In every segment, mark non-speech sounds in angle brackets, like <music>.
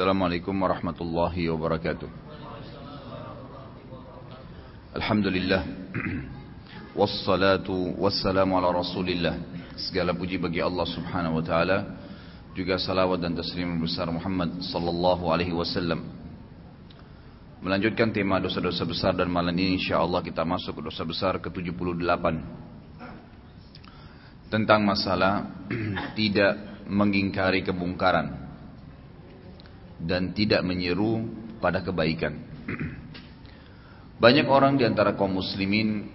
Assalamualaikum warahmatullahi wabarakatuh. Alhamdulillah. <clears throat> Wassalatu wassalamu ala rasulillah. Segala puji bagi Allah subhanahu wa ta'ala. Juga salawat dan taslim besar Muhammad sallallahu alaihi wasallam. Melanjutkan tema dosa-dosa besar dan malam ini insyaAllah kita masuk ke dosa besar ke-78. Tentang masalah <clears throat> tidak mengingkari kemungkaran dan tidak menyeru pada kebaikan. Banyak orang di antara kaum muslimin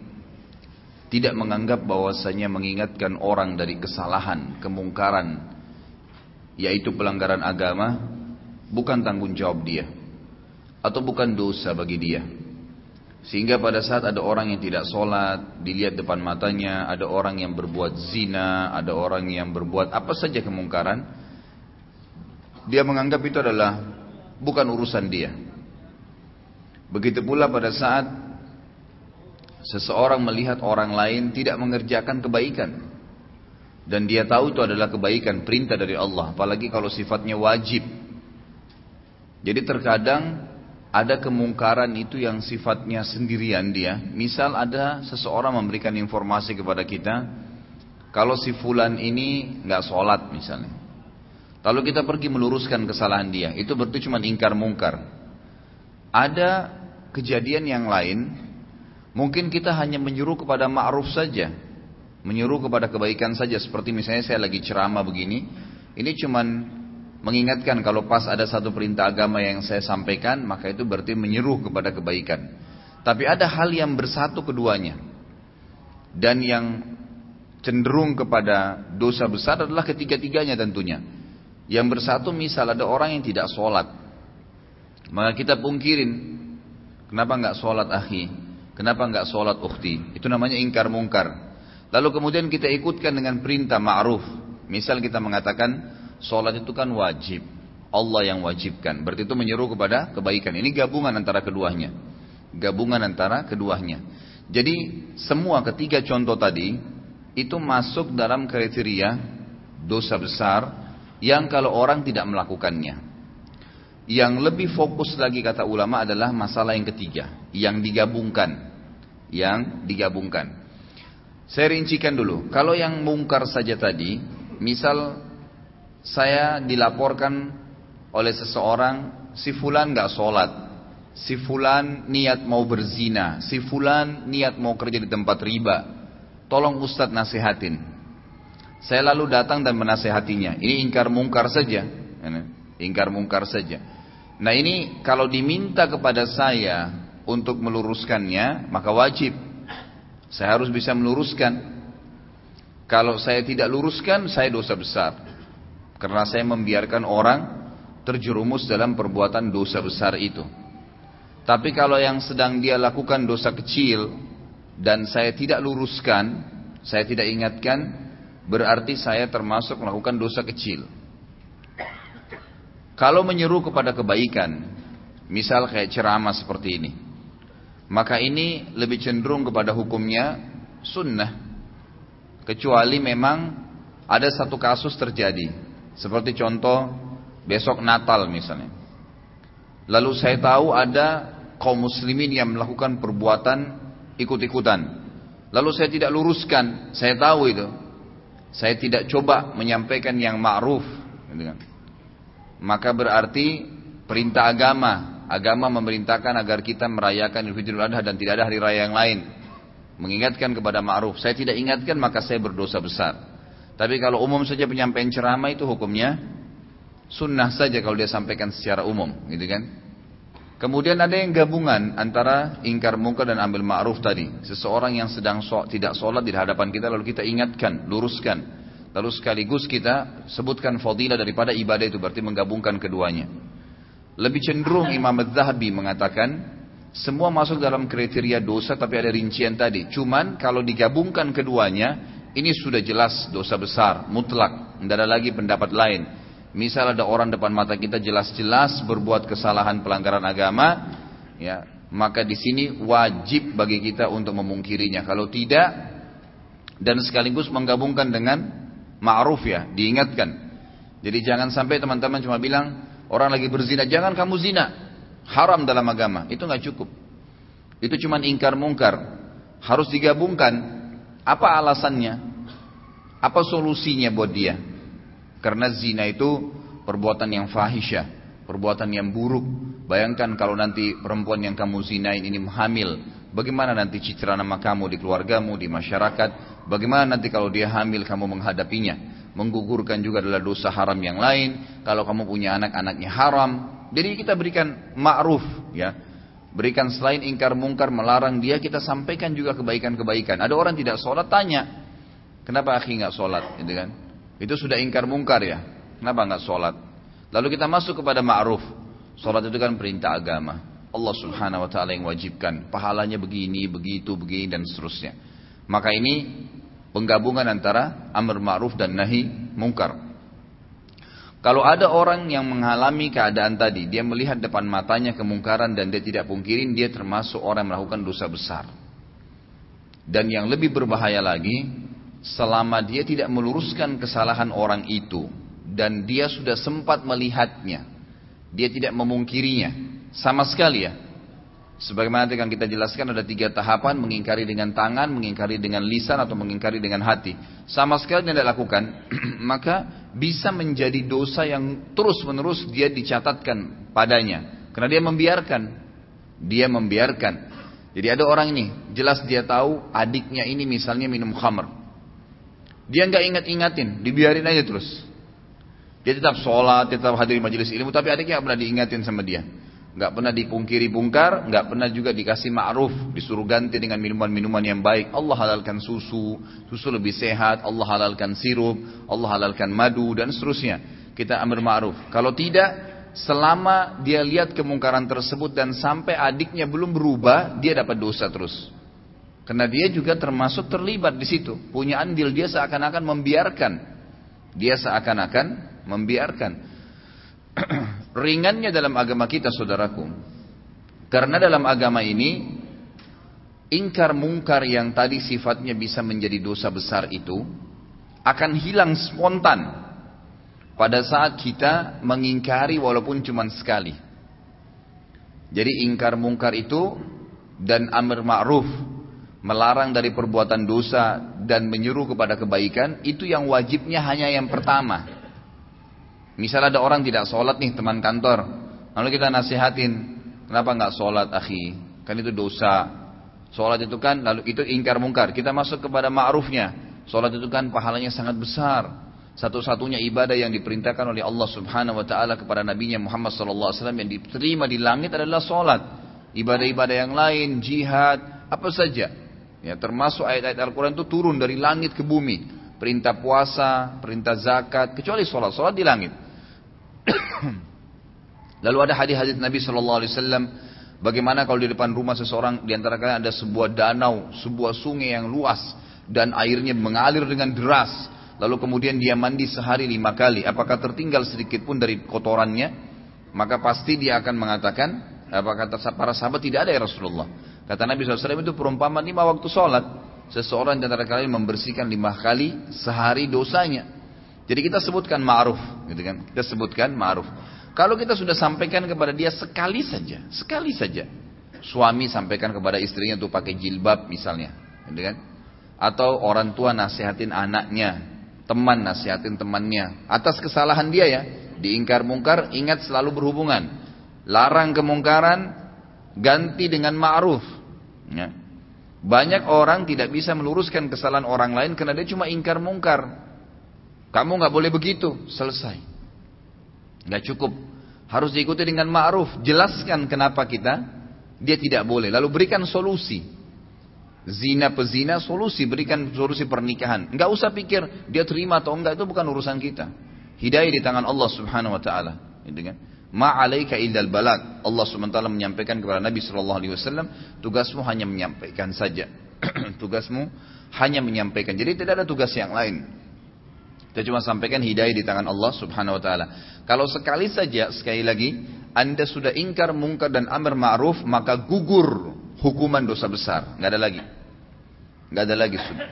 tidak menganggap bahwasanya mengingatkan orang dari kesalahan, kemungkaran, yaitu pelanggaran agama, bukan tanggung jawab dia atau bukan dosa bagi dia. Sehingga pada saat ada orang yang tidak sholat, dilihat depan matanya, ada orang yang berbuat zina, ada orang yang berbuat apa saja kemungkaran, dia menganggap itu adalah bukan urusan dia. Begitu pula pada saat seseorang melihat orang lain tidak mengerjakan kebaikan dan dia tahu itu adalah kebaikan perintah dari Allah, apalagi kalau sifatnya wajib. Jadi terkadang ada kemungkaran itu yang sifatnya sendirian dia. Misal ada seseorang memberikan informasi kepada kita, kalau si fulan ini nggak sholat misalnya. Lalu kita pergi meluruskan kesalahan dia, itu berarti cuma ingkar mungkar. Ada kejadian yang lain, mungkin kita hanya menyuruh kepada ma'ruf saja, menyuruh kepada kebaikan saja. Seperti misalnya saya lagi ceramah begini, ini cuma mengingatkan kalau pas ada satu perintah agama yang saya sampaikan, maka itu berarti menyuruh kepada kebaikan. Tapi ada hal yang bersatu keduanya. Dan yang cenderung kepada dosa besar adalah ketiga-tiganya tentunya. Yang bersatu misal ada orang yang tidak sholat. Maka kita pungkirin. Kenapa nggak sholat akhi? Kenapa nggak sholat ukhti? Itu namanya ingkar mungkar. Lalu kemudian kita ikutkan dengan perintah ma'ruf. Misal kita mengatakan sholat itu kan wajib. Allah yang wajibkan. Berarti itu menyeru kepada kebaikan. Ini gabungan antara keduanya. Gabungan antara keduanya. Jadi semua ketiga contoh tadi itu masuk dalam kriteria dosa besar yang kalau orang tidak melakukannya. Yang lebih fokus lagi kata ulama adalah masalah yang ketiga, yang digabungkan. Yang digabungkan. Saya rincikan dulu, kalau yang mungkar saja tadi, misal saya dilaporkan oleh seseorang, si fulan gak sholat, si fulan niat mau berzina, si fulan niat mau kerja di tempat riba, tolong ustadz nasihatin. Saya lalu datang dan menasehatinya. Ini ingkar mungkar saja. Ingkar mungkar saja. Nah ini kalau diminta kepada saya untuk meluruskannya, maka wajib. Saya harus bisa meluruskan. Kalau saya tidak luruskan, saya dosa besar. Karena saya membiarkan orang terjerumus dalam perbuatan dosa besar itu. Tapi kalau yang sedang dia lakukan dosa kecil dan saya tidak luruskan, saya tidak ingatkan, berarti saya termasuk melakukan dosa kecil. Kalau menyeru kepada kebaikan, misal kayak ceramah seperti ini, maka ini lebih cenderung kepada hukumnya sunnah. Kecuali memang ada satu kasus terjadi, seperti contoh besok Natal misalnya. Lalu saya tahu ada kaum muslimin yang melakukan perbuatan ikut-ikutan. Lalu saya tidak luruskan, saya tahu itu. Saya tidak coba menyampaikan yang ma'ruf. Gitu kan. Maka berarti perintah agama. Agama memerintahkan agar kita merayakan Idul Fitri Adha dan tidak ada hari raya yang lain. Mengingatkan kepada ma'ruf. Saya tidak ingatkan maka saya berdosa besar. Tapi kalau umum saja penyampaian ceramah itu hukumnya sunnah saja kalau dia sampaikan secara umum. Gitu kan. Kemudian ada yang gabungan antara ingkar muka dan ambil ma'ruf tadi. Seseorang yang sedang so, tidak sholat di hadapan kita lalu kita ingatkan, luruskan. Lalu sekaligus kita sebutkan fadilah daripada ibadah itu berarti menggabungkan keduanya. Lebih cenderung Imam Az-Zahabi mengatakan semua masuk dalam kriteria dosa tapi ada rincian tadi. Cuman kalau digabungkan keduanya ini sudah jelas dosa besar, mutlak. Tidak ada lagi pendapat lain. Misal ada orang depan mata kita jelas-jelas berbuat kesalahan pelanggaran agama, ya, maka di sini wajib bagi kita untuk memungkirinya. Kalau tidak dan sekaligus menggabungkan dengan ma'ruf ya, diingatkan. Jadi jangan sampai teman-teman cuma bilang, Orang lagi berzina, jangan kamu zina. Haram dalam agama. Itu nggak cukup. Itu cuma ingkar mungkar. Harus digabungkan. Apa alasannya? Apa solusinya buat dia? Karena zina itu perbuatan yang fahisyah, perbuatan yang buruk. Bayangkan kalau nanti perempuan yang kamu zinain ini hamil, bagaimana nanti citra nama kamu di keluargamu, di masyarakat, bagaimana nanti kalau dia hamil kamu menghadapinya. Menggugurkan juga adalah dosa haram yang lain, kalau kamu punya anak, anaknya haram. Jadi kita berikan ma'ruf ya. Berikan selain ingkar mungkar melarang dia, kita sampaikan juga kebaikan-kebaikan. Ada orang tidak sholat, tanya, kenapa akhi nggak sholat? Gitu kan? Itu sudah ingkar mungkar ya. Kenapa nggak sholat? Lalu kita masuk kepada ma'ruf. Sholat itu kan perintah agama. Allah subhanahu wa ta'ala yang wajibkan. Pahalanya begini, begitu, begini, dan seterusnya. Maka ini penggabungan antara amr ma'ruf dan nahi mungkar. Kalau ada orang yang mengalami keadaan tadi, dia melihat depan matanya kemungkaran dan dia tidak pungkirin, dia termasuk orang yang melakukan dosa besar. Dan yang lebih berbahaya lagi, selama dia tidak meluruskan kesalahan orang itu, dan dia sudah sempat melihatnya, dia tidak memungkirinya, sama sekali ya. Sebagaimana yang kita jelaskan ada tiga tahapan mengingkari dengan tangan, mengingkari dengan lisan atau mengingkari dengan hati. Sama sekali tidak lakukan, <clears throat> maka bisa menjadi dosa yang terus menerus dia dicatatkan padanya. Karena dia membiarkan, dia membiarkan. Jadi ada orang ini, jelas dia tahu adiknya ini misalnya minum khamr. Dia nggak ingat-ingatin, dibiarin aja terus. Dia tetap sholat, dia tetap hadir majelis ilmu, tapi adiknya nggak pernah diingatin sama dia nggak pernah dipungkiri bungkar, nggak pernah juga dikasih ma'ruf, disuruh ganti dengan minuman-minuman yang baik. Allah halalkan susu, susu lebih sehat, Allah halalkan sirup, Allah halalkan madu dan seterusnya. Kita ambil ma'ruf. Kalau tidak, selama dia lihat kemungkaran tersebut dan sampai adiknya belum berubah, dia dapat dosa terus. Karena dia juga termasuk terlibat di situ, punya andil dia seakan-akan membiarkan. Dia seakan-akan membiarkan. <clears throat> ringannya dalam agama kita saudaraku. Karena dalam agama ini ingkar mungkar yang tadi sifatnya bisa menjadi dosa besar itu akan hilang spontan pada saat kita mengingkari walaupun cuma sekali. Jadi ingkar mungkar itu dan amr ma'ruf melarang dari perbuatan dosa dan menyuruh kepada kebaikan itu yang wajibnya hanya yang pertama Misal ada orang tidak sholat nih teman kantor, lalu kita nasihatin, kenapa nggak sholat akhi? Kan itu dosa. Sholat itu kan, lalu itu ingkar mungkar. Kita masuk kepada ma'rufnya. Sholat itu kan pahalanya sangat besar. Satu-satunya ibadah yang diperintahkan oleh Allah Subhanahu Wa Taala kepada Nabi Muhammad Wasallam yang diterima di langit adalah sholat. Ibadah-ibadah yang lain, jihad, apa saja. Ya, termasuk ayat-ayat Al-Quran itu turun dari langit ke bumi. Perintah puasa, perintah zakat, kecuali sholat. Sholat di langit. <coughs> Lalu ada hadis-hadis Nabi Shallallahu Alaihi Wasallam bagaimana kalau di depan rumah seseorang di antara kalian ada sebuah danau, sebuah sungai yang luas dan airnya mengalir dengan deras. Lalu kemudian dia mandi sehari lima kali. Apakah tertinggal sedikit pun dari kotorannya? Maka pasti dia akan mengatakan, apa kata para sahabat tidak ada ya Rasulullah. Kata Nabi SAW itu perumpamaan lima waktu sholat. Seseorang di antara kalian membersihkan lima kali sehari dosanya. Jadi kita sebutkan ma'ruf, gitu kan? Kita sebutkan ma'ruf. Kalau kita sudah sampaikan kepada dia sekali saja, sekali saja. Suami sampaikan kepada istrinya untuk pakai jilbab misalnya, gitu kan? Atau orang tua nasihatin anaknya, teman nasihatin temannya atas kesalahan dia ya. Diingkar mungkar, ingat selalu berhubungan. Larang kemungkaran, ganti dengan ma'ruf. Ya. Banyak orang tidak bisa meluruskan kesalahan orang lain karena dia cuma ingkar mungkar. Kamu nggak boleh begitu, selesai. Nggak cukup. Harus diikuti dengan ma'ruf. Jelaskan kenapa kita dia tidak boleh. Lalu berikan solusi. Zina pezina solusi berikan solusi pernikahan. Nggak usah pikir dia terima atau enggak itu bukan urusan kita. Hidayah di tangan Allah Subhanahu wa taala. Gitu kan? Ma'alaika illal balag. Allah taala menyampaikan kepada Nabi wasallam, tugasmu hanya menyampaikan saja. <clears throat> tugasmu hanya menyampaikan. Jadi tidak ada tugas yang lain. Kita cuma sampaikan hidayah di tangan Allah subhanahu wa ta'ala. Kalau sekali saja, sekali lagi, Anda sudah ingkar mungkar dan amr ma'ruf, maka gugur hukuman dosa besar. Nggak ada lagi. Nggak ada lagi sudah.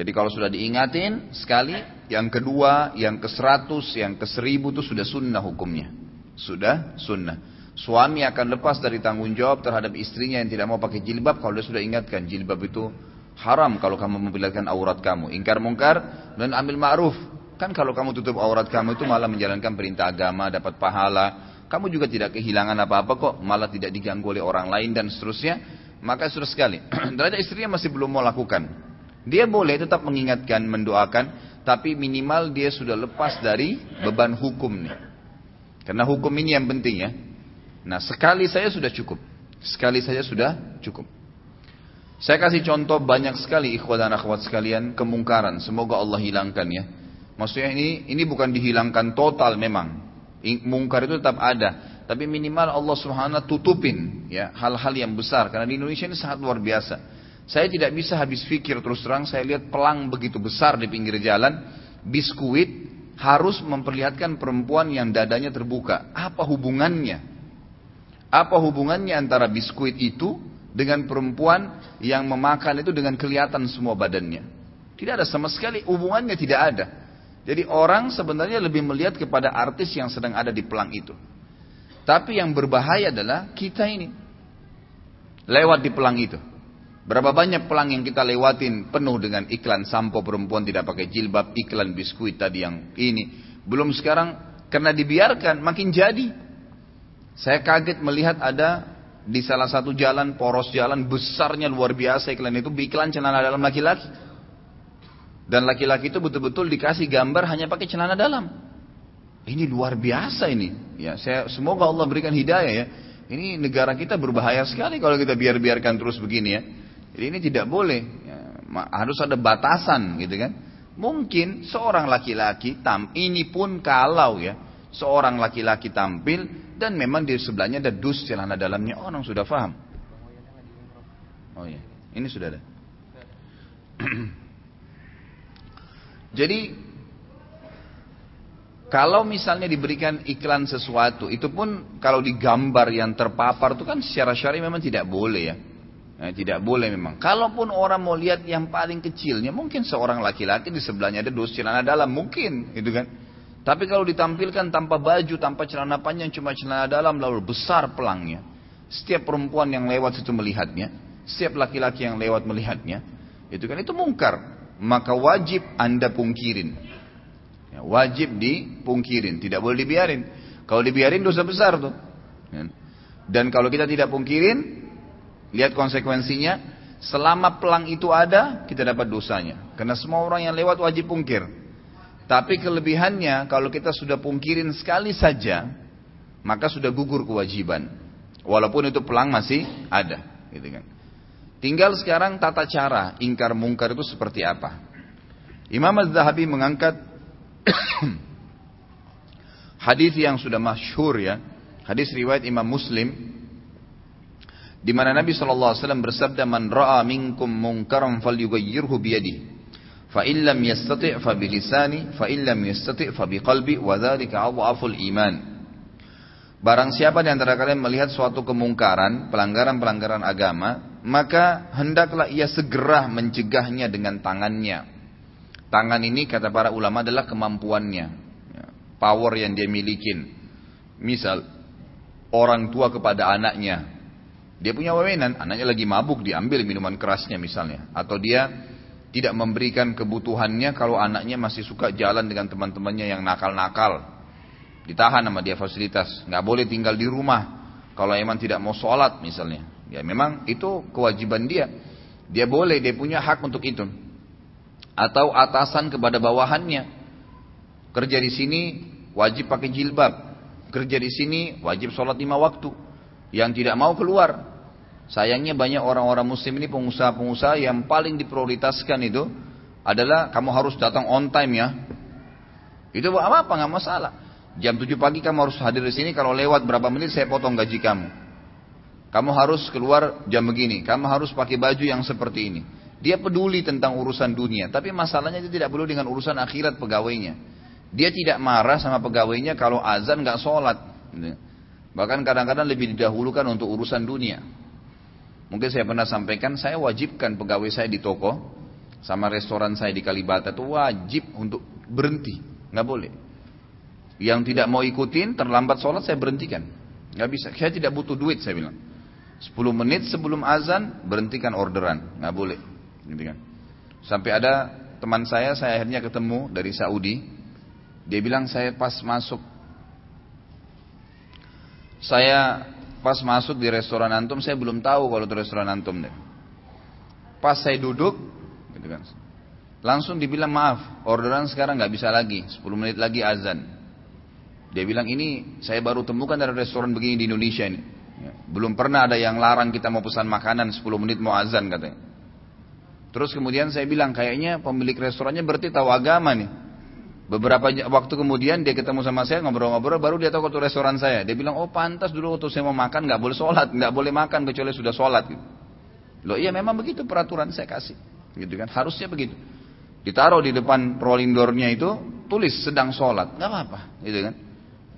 Jadi kalau sudah diingatin sekali, yang kedua, yang ke seratus, yang ke seribu itu sudah sunnah hukumnya. Sudah sunnah. Suami akan lepas dari tanggung jawab terhadap istrinya yang tidak mau pakai jilbab kalau dia sudah ingatkan jilbab itu haram kalau kamu memperlihatkan aurat kamu. Ingkar mungkar dan ambil ma'ruf. Kan kalau kamu tutup aurat kamu itu malah menjalankan perintah agama, dapat pahala. Kamu juga tidak kehilangan apa-apa kok, malah tidak diganggu oleh orang lain dan seterusnya. Maka sudah sekali. <clears throat> Ternyata istrinya masih belum mau lakukan. Dia boleh tetap mengingatkan, mendoakan, tapi minimal dia sudah lepas dari beban hukum nih. Karena hukum ini yang penting ya. Nah sekali saya sudah cukup. Sekali saja sudah cukup. Saya kasih contoh banyak sekali ikhwan dan akhwat sekalian kemungkaran. Semoga Allah hilangkan ya. Maksudnya ini ini bukan dihilangkan total memang. Mungkar itu tetap ada. Tapi minimal Allah subhanahu tutupin ya hal-hal yang besar. Karena di Indonesia ini sangat luar biasa. Saya tidak bisa habis pikir terus terang saya lihat pelang begitu besar di pinggir jalan, biskuit harus memperlihatkan perempuan yang dadanya terbuka. Apa hubungannya? Apa hubungannya antara biskuit itu dengan perempuan yang memakan itu dengan kelihatan semua badannya? Tidak ada sama sekali hubungannya tidak ada. Jadi orang sebenarnya lebih melihat kepada artis yang sedang ada di pelang itu. Tapi yang berbahaya adalah kita ini lewat di pelang itu. Berapa banyak pelang yang kita lewatin penuh dengan iklan sampo perempuan tidak pakai jilbab, iklan biskuit tadi yang ini. Belum sekarang karena dibiarkan makin jadi. Saya kaget melihat ada di salah satu jalan poros jalan besarnya luar biasa iklan itu iklan celana dalam laki-laki. Dan laki-laki itu betul-betul dikasih gambar hanya pakai celana dalam. Ini luar biasa ini. Ya, saya semoga Allah berikan hidayah ya. Ini negara kita berbahaya sekali kalau kita biar-biarkan terus begini ya. Jadi ini tidak boleh, ya, harus ada batasan gitu kan. Mungkin seorang laki-laki tam ini pun kalau ya seorang laki-laki tampil dan memang di sebelahnya ada dus celana dalamnya orang sudah paham. Oh ya, ini sudah ada. <clears throat> Jadi kalau misalnya diberikan iklan sesuatu, itu pun kalau digambar yang terpapar itu kan secara syari memang tidak boleh ya. Nah, tidak boleh memang. Kalaupun orang mau lihat yang paling kecilnya, mungkin seorang laki-laki di sebelahnya ada dos celana dalam, mungkin, gitu kan. Tapi kalau ditampilkan tanpa baju, tanpa celana panjang, cuma celana dalam, lalu besar pelangnya. Setiap perempuan yang lewat itu melihatnya, setiap laki-laki yang lewat melihatnya, itu kan itu mungkar. Maka wajib anda pungkirin. Ya, wajib dipungkirin, tidak boleh dibiarin. Kalau dibiarin dosa besar tuh. Ya. Dan kalau kita tidak pungkirin, Lihat konsekuensinya. Selama pelang itu ada, kita dapat dosanya. Karena semua orang yang lewat wajib pungkir. Tapi kelebihannya, kalau kita sudah pungkirin sekali saja, maka sudah gugur kewajiban. Walaupun itu pelang masih ada. Gitu kan. Tinggal sekarang tata cara ingkar mungkar itu seperti apa. Imam Az-Zahabi mengangkat <coughs> hadis yang sudah masyhur ya. Hadis riwayat Imam Muslim di mana Nabi SAW bersabda man ra'a minkum munkaran falyughayyirhu biyadihi fa in lam yastati' fa bilisani fa in lam yastati' fa biqalbi wa dzalika adhaful iman Barang siapa di antara kalian melihat suatu kemungkaran, pelanggaran-pelanggaran agama, maka hendaklah ia segera mencegahnya dengan tangannya. Tangan ini kata para ulama adalah kemampuannya, ya, power yang dia milikin. Misal orang tua kepada anaknya, dia punya wewenang, anaknya lagi mabuk, diambil minuman kerasnya misalnya. Atau dia tidak memberikan kebutuhannya kalau anaknya masih suka jalan dengan teman-temannya yang nakal-nakal. Ditahan sama dia fasilitas. Nggak boleh tinggal di rumah. Kalau emang tidak mau sholat misalnya. Ya memang itu kewajiban dia. Dia boleh, dia punya hak untuk itu. Atau atasan kepada bawahannya. Kerja di sini wajib pakai jilbab. Kerja di sini wajib sholat lima waktu. Yang tidak mau keluar. Sayangnya banyak orang-orang muslim ini pengusaha-pengusaha yang paling diprioritaskan itu adalah kamu harus datang on time ya. Itu apa-apa nggak masalah. Jam 7 pagi kamu harus hadir di sini. Kalau lewat berapa menit saya potong gaji kamu. Kamu harus keluar jam begini. Kamu harus pakai baju yang seperti ini. Dia peduli tentang urusan dunia. Tapi masalahnya itu tidak perlu dengan urusan akhirat pegawainya. Dia tidak marah sama pegawainya kalau azan nggak sholat. Bahkan kadang-kadang lebih didahulukan untuk urusan dunia. Mungkin saya pernah sampaikan, saya wajibkan pegawai saya di toko, sama restoran saya di Kalibata itu wajib untuk berhenti, nggak boleh. Yang tidak mau ikutin, terlambat sholat saya berhentikan. Nggak bisa, saya tidak butuh duit saya bilang. 10 menit sebelum azan berhentikan orderan, nggak boleh. Gitu kan. Sampai ada teman saya, saya akhirnya ketemu dari Saudi. Dia bilang saya pas masuk, saya pas masuk di restoran antum, saya belum tahu kalau itu restoran antum deh. Pas saya duduk, gitu kan. Langsung dibilang maaf, orderan sekarang nggak bisa lagi, 10 menit lagi azan. Dia bilang ini saya baru temukan dari restoran begini di Indonesia ini. Ya, belum pernah ada yang larang kita mau pesan makanan 10 menit mau azan katanya. Terus kemudian saya bilang kayaknya pemilik restorannya berarti tahu agama nih. Beberapa waktu kemudian dia ketemu sama saya ngobrol-ngobrol baru dia tahu waktu restoran saya. Dia bilang oh pantas dulu waktu saya mau makan nggak boleh sholat, nggak boleh makan kecuali sudah sholat. Gitu. Loh iya memang begitu peraturan saya kasih, gitu kan? Harusnya begitu. Ditaruh di depan rolling door-nya itu tulis sedang sholat, nggak apa-apa, gitu kan?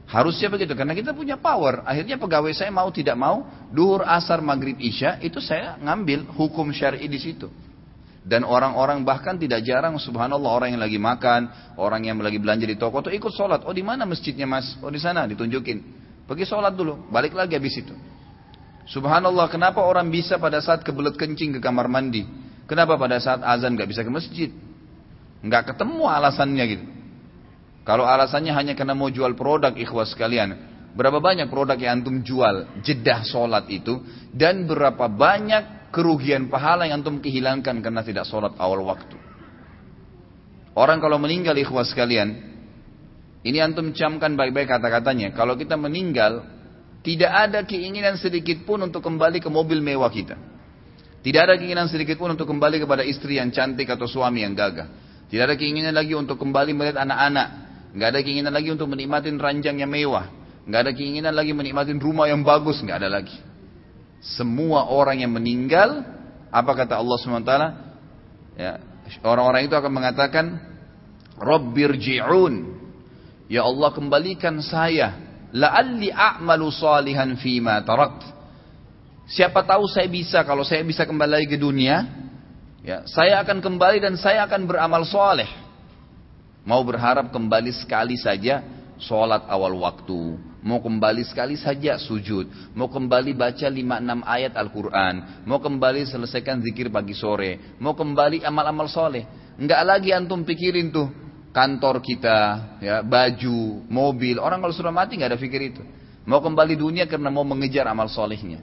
Harusnya begitu karena kita punya power. Akhirnya pegawai saya mau tidak mau, duhur asar maghrib isya itu saya ngambil hukum syar'i di situ. Dan orang-orang bahkan tidak jarang subhanallah orang yang lagi makan, orang yang lagi belanja di toko tuh ikut sholat. Oh di mana masjidnya mas? Oh di sana ditunjukin. Pergi sholat dulu, balik lagi habis itu. Subhanallah kenapa orang bisa pada saat kebelet kencing ke kamar mandi? Kenapa pada saat azan gak bisa ke masjid? Nggak ketemu alasannya gitu. Kalau alasannya hanya karena mau jual produk ikhwas sekalian, berapa banyak produk yang antum jual jedah sholat itu dan berapa banyak kerugian pahala yang antum kehilangkan karena tidak sholat awal waktu. Orang kalau meninggal ikhwas sekalian, ini antum camkan baik-baik kata-katanya. Kalau kita meninggal, tidak ada keinginan sedikit pun untuk kembali ke mobil mewah kita. Tidak ada keinginan sedikit pun untuk kembali kepada istri yang cantik atau suami yang gagah. Tidak ada keinginan lagi untuk kembali melihat anak-anak. Nggak ada keinginan lagi untuk menikmati ranjang yang mewah. Nggak ada keinginan lagi menikmati rumah yang bagus. Nggak ada lagi. Semua orang yang meninggal, apa kata Allah SWT? Ya, orang-orang itu akan mengatakan, Rabbirji'un. Ya Allah kembalikan saya. La'alli a'malu salihan fima tarakt. Siapa tahu saya bisa, kalau saya bisa kembali lagi ke dunia, Ya, saya akan kembali dan saya akan beramal soleh. Mau berharap kembali sekali saja sholat awal waktu. Mau kembali sekali saja sujud. Mau kembali baca 5-6 ayat Al-Quran. Mau kembali selesaikan zikir pagi sore. Mau kembali amal-amal soleh. Enggak lagi antum pikirin tuh kantor kita, ya baju, mobil. Orang kalau sudah mati nggak ada pikir itu. Mau kembali dunia karena mau mengejar amal solehnya.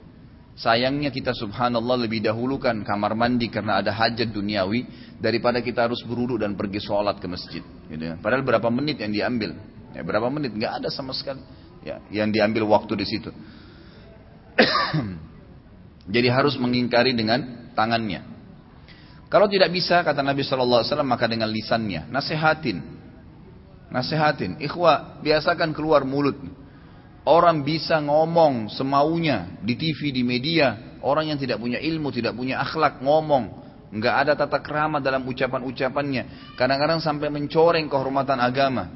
Sayangnya kita subhanallah lebih dahulukan kamar mandi karena ada hajat duniawi daripada kita harus beruduk dan pergi sholat ke masjid. Gitu ya. Padahal berapa menit yang diambil? Ya, berapa menit? Nggak ada sama sekali. Ya, yang diambil waktu di situ. <coughs> Jadi harus mengingkari dengan tangannya. Kalau tidak bisa kata Nabi Shallallahu Alaihi Wasallam maka dengan lisannya, nasihatin, nasihatin. Ikhwah biasakan keluar mulut. Orang bisa ngomong semaunya di TV, di media. Orang yang tidak punya ilmu, tidak punya akhlak ngomong. Nggak ada tata kerama dalam ucapan-ucapannya. Kadang-kadang sampai mencoreng kehormatan agama.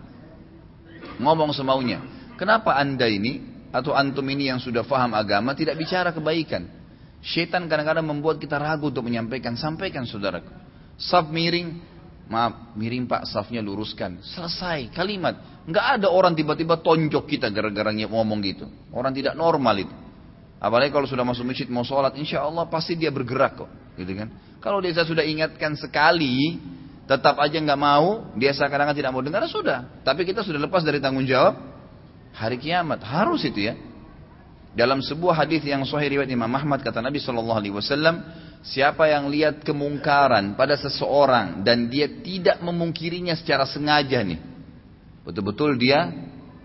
Ngomong semaunya. Kenapa anda ini atau antum ini yang sudah faham agama tidak bicara kebaikan? Syaitan kadang-kadang membuat kita ragu untuk menyampaikan. Sampaikan saudaraku. Sab miring, Maaf, miring pak, safnya luruskan. Selesai, kalimat. Nggak ada orang tiba-tiba tonjok kita gara-gara ngomong gitu. Orang tidak normal itu. Apalagi kalau sudah masuk masjid mau sholat, insya Allah pasti dia bergerak kok. Gitu kan? Kalau dia sudah ingatkan sekali, tetap aja nggak mau, dia seakan-akan tidak mau dengar, sudah. Tapi kita sudah lepas dari tanggung jawab hari kiamat. Harus itu ya. Dalam sebuah hadis yang sahih riwayat Imam Ahmad kata Nabi Shallallahu Alaihi Wasallam, Siapa yang lihat kemungkaran pada seseorang dan dia tidak memungkirinya secara sengaja nih. Betul-betul dia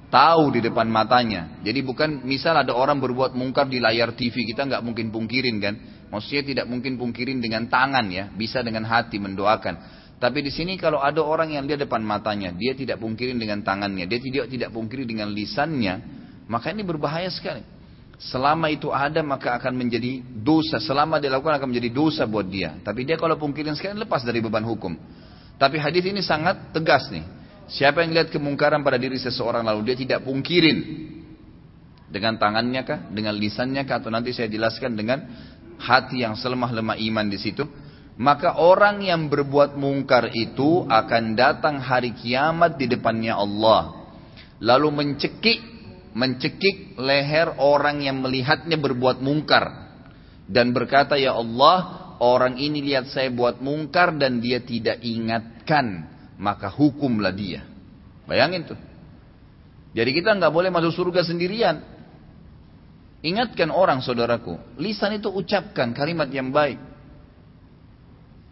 tahu di depan matanya. Jadi bukan misal ada orang berbuat mungkar di layar TV kita nggak mungkin pungkirin kan. Maksudnya tidak mungkin pungkirin dengan tangan ya, bisa dengan hati mendoakan. Tapi di sini kalau ada orang yang lihat depan matanya, dia tidak pungkirin dengan tangannya, dia tidak tidak pungkiri dengan lisannya, maka ini berbahaya sekali. Selama itu ada maka akan menjadi dosa. Selama dilakukan akan menjadi dosa buat dia. Tapi dia kalau pungkirin sekali lepas dari beban hukum. Tapi hadis ini sangat tegas nih. Siapa yang lihat kemungkaran pada diri seseorang lalu dia tidak pungkirin. Dengan tangannya kah? Dengan lisannya kah? Atau nanti saya jelaskan dengan hati yang selemah-lemah iman di situ. Maka orang yang berbuat mungkar itu akan datang hari kiamat di depannya Allah. Lalu mencekik, mencekik leher orang yang melihatnya berbuat mungkar. Dan berkata, Ya Allah, orang ini lihat saya buat mungkar dan dia tidak ingatkan. Maka hukumlah dia. Bayangin tuh. Jadi kita nggak boleh masuk surga sendirian. Ingatkan orang saudaraku. Lisan itu ucapkan kalimat yang baik.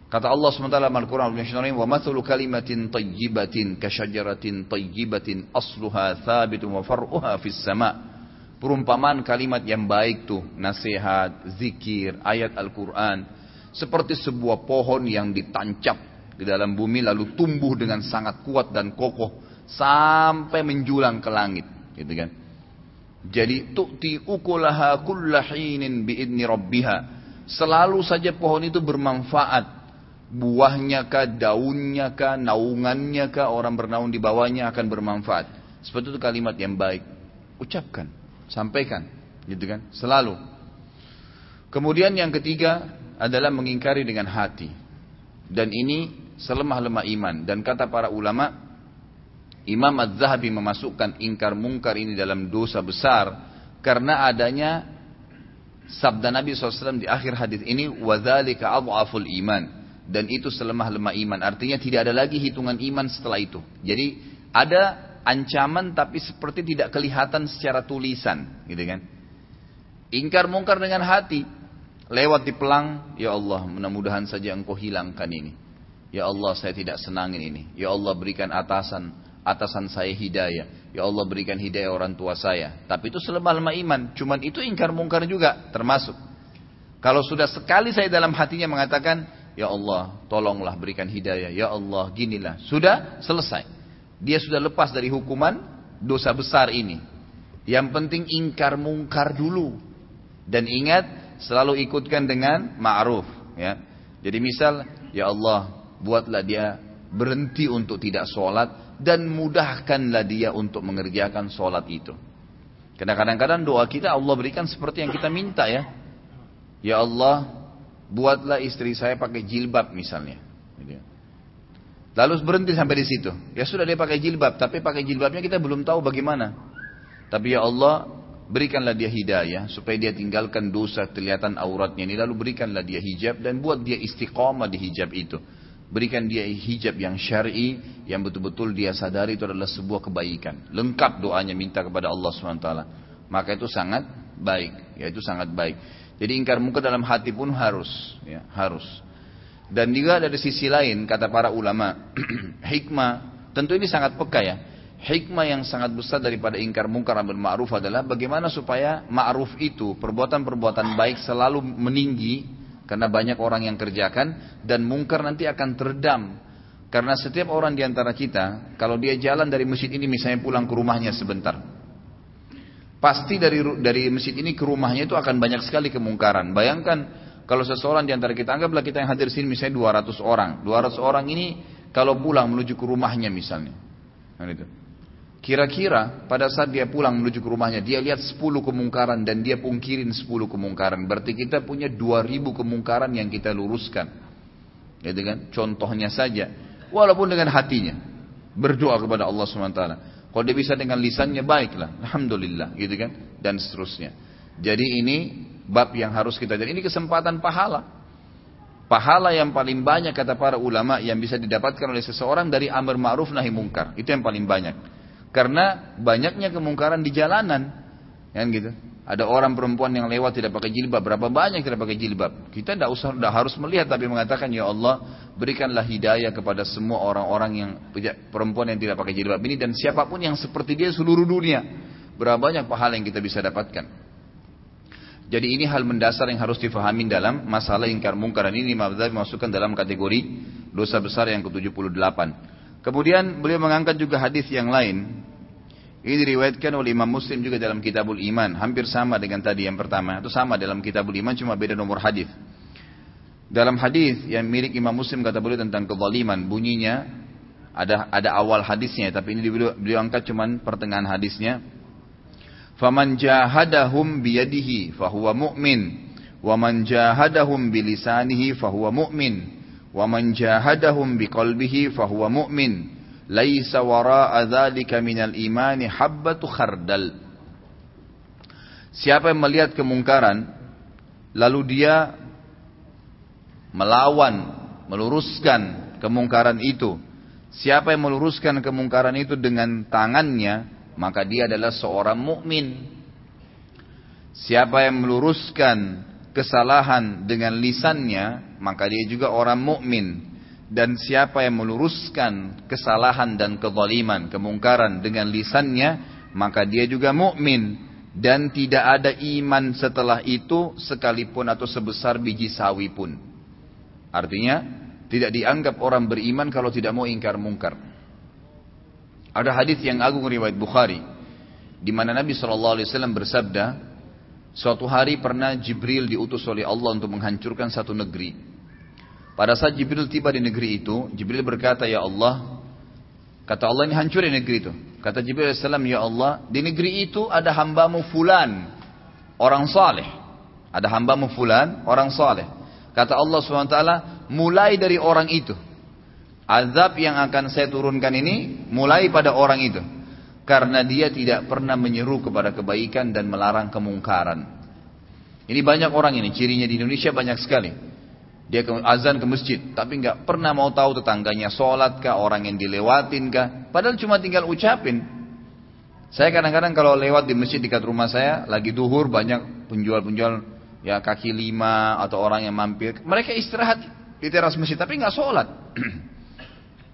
Kata Allah SWT dalam Al-Quran mathulu kalimatin tayyibatin kasyajaratin tayyibatin asluha thabitun wa far'uha fis sama. Perumpamaan kalimat yang baik tuh, nasihat, zikir, ayat Al-Quran. Seperti sebuah pohon yang ditancap di dalam bumi lalu tumbuh dengan sangat kuat dan kokoh sampai menjulang ke langit, gitu kan? Jadi tu'ti ukulaha kullahinin biidni rabbiha. Selalu saja pohon itu bermanfaat buahnya kah, daunnya kah, naungannya kah, orang bernaung di bawahnya akan bermanfaat. Seperti itu kalimat yang baik. Ucapkan, sampaikan, gitu kan? Selalu. Kemudian yang ketiga adalah mengingkari dengan hati. Dan ini selemah-lemah iman. Dan kata para ulama, Imam Az-Zahabi memasukkan ingkar mungkar ini dalam dosa besar karena adanya sabda Nabi SAW di akhir hadis ini adhaful iman dan itu selemah-lemah iman. Artinya tidak ada lagi hitungan iman setelah itu. Jadi ada ancaman tapi seperti tidak kelihatan secara tulisan, gitu kan? Ingkar mungkar dengan hati, lewat di pelang, ya Allah, mudah-mudahan saja Engkau hilangkan ini. Ya Allah, saya tidak senangin ini. Ya Allah, berikan atasan atasan saya hidayah. Ya Allah, berikan hidayah orang tua saya. Tapi itu selemah-lemah iman, cuman itu ingkar mungkar juga termasuk. Kalau sudah sekali saya dalam hatinya mengatakan, Ya Allah, tolonglah berikan hidayah. Ya Allah, ginilah. Sudah selesai. Dia sudah lepas dari hukuman dosa besar ini. Yang penting ingkar mungkar dulu. Dan ingat, selalu ikutkan dengan ma'ruf. Ya. Jadi misal, Ya Allah, buatlah dia berhenti untuk tidak sholat. Dan mudahkanlah dia untuk mengerjakan sholat itu. Karena kadang-kadang doa kita Allah berikan seperti yang kita minta ya. Ya Allah, buatlah istri saya pakai jilbab misalnya. Gitu ya. Lalu berhenti sampai di situ. Ya sudah dia pakai jilbab, tapi pakai jilbabnya kita belum tahu bagaimana. Tapi ya Allah, berikanlah dia hidayah supaya dia tinggalkan dosa kelihatan auratnya ini lalu berikanlah dia hijab dan buat dia istiqamah di hijab itu. Berikan dia hijab yang syar'i yang betul-betul dia sadari itu adalah sebuah kebaikan. Lengkap doanya minta kepada Allah SWT. Maka itu sangat baik, ya itu sangat baik. Jadi ingkar munkar dalam hati pun harus, ya, harus. Dan juga dari sisi lain kata para ulama, <clears throat> hikmah tentu ini sangat peka ya. Hikmah yang sangat besar daripada ingkar mungkar amar ma'ruf adalah bagaimana supaya ma'ruf itu perbuatan-perbuatan baik selalu meninggi karena banyak orang yang kerjakan dan mungkar nanti akan teredam. Karena setiap orang di antara kita kalau dia jalan dari masjid ini misalnya pulang ke rumahnya sebentar, Pasti dari dari masjid ini ke rumahnya itu akan banyak sekali kemungkaran. Bayangkan kalau seseorang di antara kita anggaplah kita yang hadir sini misalnya 200 orang. 200 orang ini kalau pulang menuju ke rumahnya misalnya. Nah, itu. Kira-kira pada saat dia pulang menuju ke rumahnya, dia lihat 10 kemungkaran dan dia pungkirin 10 kemungkaran. Berarti kita punya 2000 kemungkaran yang kita luruskan. Gitu kan? Contohnya saja. Walaupun dengan hatinya. Berdoa kepada Allah SWT. Kalau dia bisa dengan lisannya baiklah, alhamdulillah, gitu kan? Dan seterusnya. Jadi ini bab yang harus kita jadi. Ini kesempatan pahala. Pahala yang paling banyak kata para ulama yang bisa didapatkan oleh seseorang dari amar ma'ruf nahi mungkar. Itu yang paling banyak. Karena banyaknya kemungkaran di jalanan. Kan gitu. Ada orang perempuan yang lewat tidak pakai jilbab. Berapa banyak tidak pakai jilbab? Kita tidak usah, tidak harus melihat tapi mengatakan ya Allah berikanlah hidayah kepada semua orang-orang yang perempuan yang tidak pakai jilbab ini dan siapa pun yang seperti dia seluruh dunia. Berapa banyak pahala yang kita bisa dapatkan? Jadi ini hal mendasar yang harus difahami dalam masalah ingkar mungkar dan ini masukkan dalam kategori dosa besar yang ke-78. Kemudian beliau mengangkat juga hadis yang lain ini diriwayatkan oleh Imam Muslim juga dalam Kitabul Iman, hampir sama dengan tadi yang pertama. Itu sama dalam Kitabul Iman cuma beda nomor hadis. Dalam hadis yang milik Imam Muslim kata beliau tentang kezaliman, bunyinya ada ada awal hadisnya, tapi ini beliau, beliau angkat cuma pertengahan hadisnya. Faman jahadahum biyadihi fahuwa mu'min, wa man jahadahum bilisanihi fahuwa mu'min. Wa man jahadahum biqalbihi fahuwa mu'min. Laisa wara'a dzalika minal imani habbatu khardal. Siapa yang melihat kemungkaran lalu dia melawan, meluruskan kemungkaran itu. Siapa yang meluruskan kemungkaran itu dengan tangannya, maka dia adalah seorang mukmin. Siapa yang meluruskan kesalahan dengan lisannya, maka dia juga orang mukmin. Dan siapa yang meluruskan kesalahan dan kezaliman, kemungkaran dengan lisannya, maka dia juga mukmin. Dan tidak ada iman setelah itu sekalipun atau sebesar biji sawi pun. Artinya, tidak dianggap orang beriman kalau tidak mau ingkar mungkar. Ada hadis yang agung riwayat Bukhari di mana Nabi SAW bersabda, Suatu hari pernah Jibril diutus oleh Allah untuk menghancurkan satu negeri. Pada saat Jibril tiba di negeri itu, Jibril berkata, Ya Allah, kata Allah ini hancurin negeri itu. Kata Jibril AS, Ya Allah, di negeri itu ada hambamu fulan, orang saleh. Ada hambamu fulan, orang saleh. Kata Allah SWT, mulai dari orang itu. Azab yang akan saya turunkan ini, mulai pada orang itu karena dia tidak pernah menyeru kepada kebaikan dan melarang kemungkaran. Ini banyak orang ini, cirinya di Indonesia banyak sekali. Dia ke, azan ke masjid, tapi nggak pernah mau tahu tetangganya sholat kah, orang yang dilewatin kah. Padahal cuma tinggal ucapin. Saya kadang-kadang kalau lewat di masjid dekat rumah saya, lagi duhur banyak penjual-penjual ya kaki lima atau orang yang mampir. Mereka istirahat di teras masjid, tapi nggak sholat. <clears throat>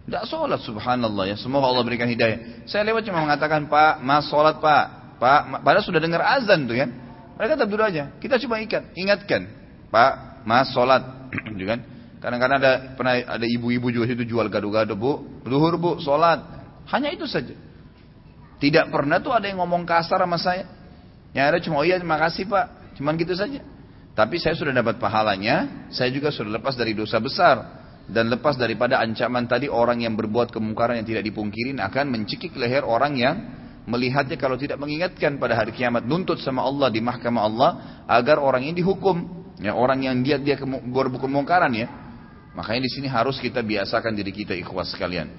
Tidak sholat subhanallah ya. Semoga Allah berikan hidayah. Saya lewat cuma mengatakan Pak, mas sholat Pak. Pak, padahal sudah dengar azan tuh kan. Mereka tetap duduk aja. Kita coba ikat, ingatkan. Pak, mas sholat. Gitu kan. Kadang-kadang ada pernah ada ibu-ibu juga situ jual gado-gado bu. Luhur bu, sholat. Hanya itu saja. Tidak pernah tuh ada yang ngomong kasar sama saya. Yang ada cuma, oh iya terima kasih pak. Cuman gitu saja. Tapi saya sudah dapat pahalanya. Saya juga sudah lepas dari dosa besar dan lepas daripada ancaman tadi orang yang berbuat kemungkaran yang tidak dipungkirin akan mencekik leher orang yang melihatnya kalau tidak mengingatkan pada hari kiamat nuntut sama Allah di mahkamah Allah agar orang ini dihukum ya orang yang dia dia berbuat kemungkaran ya makanya di sini harus kita biasakan diri kita ikhwas sekalian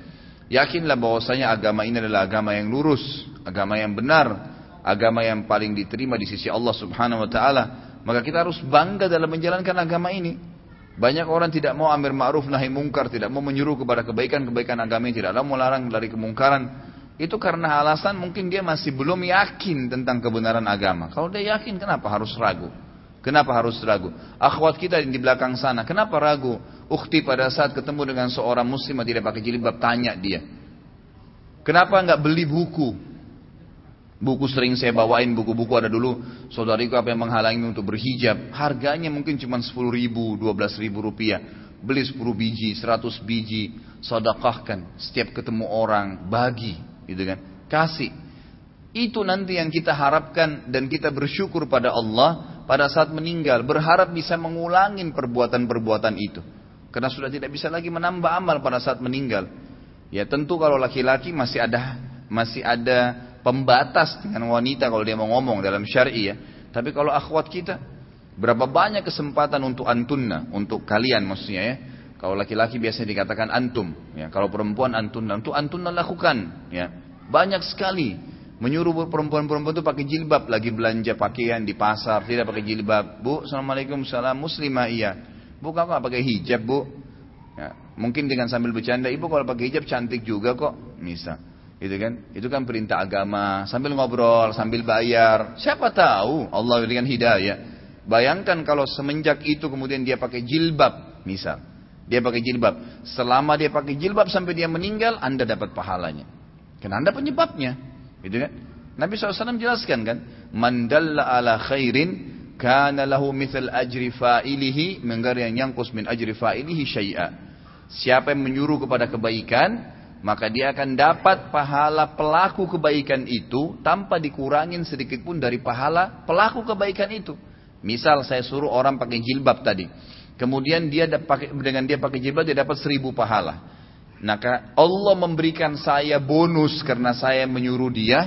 yakinlah bahwasanya agama ini adalah agama yang lurus agama yang benar agama yang paling diterima di sisi Allah Subhanahu wa taala maka kita harus bangga dalam menjalankan agama ini banyak orang tidak mau amir ma'ruf nahi mungkar, tidak mau menyuruh kepada kebaikan-kebaikan agama tidak mau melarang dari kemungkaran. Itu karena alasan mungkin dia masih belum yakin tentang kebenaran agama. Kalau dia yakin, kenapa harus ragu? Kenapa harus ragu? Akhwat kita di belakang sana, kenapa ragu? Ukti pada saat ketemu dengan seorang muslim tidak pakai jilbab, tanya dia. Kenapa nggak beli buku? Buku sering saya bawain buku-buku ada dulu saudariku apa yang menghalangi untuk berhijab. Harganya mungkin cuma 10 ribu, 12 ribu rupiah. Beli 10 biji, 100 biji, sodakahkan. Setiap ketemu orang, bagi. gitu kan. Kasih. Itu nanti yang kita harapkan dan kita bersyukur pada Allah pada saat meninggal. Berharap bisa mengulangin perbuatan-perbuatan itu. Karena sudah tidak bisa lagi menambah amal pada saat meninggal. Ya tentu kalau laki-laki masih ada masih ada pembatas dengan wanita kalau dia mau ngomong dalam syar'i ya. Tapi kalau akhwat kita, berapa banyak kesempatan untuk antunna, untuk kalian maksudnya ya. Kalau laki-laki biasanya dikatakan antum, ya. Kalau perempuan antunna, untuk antunna lakukan, ya. Banyak sekali menyuruh perempuan-perempuan itu pakai jilbab lagi belanja pakaian di pasar tidak pakai jilbab bu assalamualaikum salam muslimah iya bu kamu pakai hijab bu ya, mungkin dengan sambil bercanda ibu kalau pakai hijab cantik juga kok misal Gitu kan? Itu kan perintah agama. Sambil ngobrol, sambil bayar. Siapa tahu Allah berikan hidayah. Bayangkan kalau semenjak itu kemudian dia pakai jilbab, misal. Dia pakai jilbab. Selama dia pakai jilbab sampai dia meninggal, Anda dapat pahalanya. Karena Anda penyebabnya. Gitu kan? Nabi SAW jelaskan kan, "Man dalla ala khairin kana lahu mithal ajri fa'ilihi min yang yangkus min ajri fa'ilihi syai'a." Siapa yang menyuruh kepada kebaikan, maka dia akan dapat pahala pelaku kebaikan itu tanpa dikurangin sedikit pun dari pahala pelaku kebaikan itu. Misal saya suruh orang pakai jilbab tadi, kemudian dia pakai dengan dia pakai jilbab dia dapat seribu pahala. Maka Allah memberikan saya bonus karena saya menyuruh dia,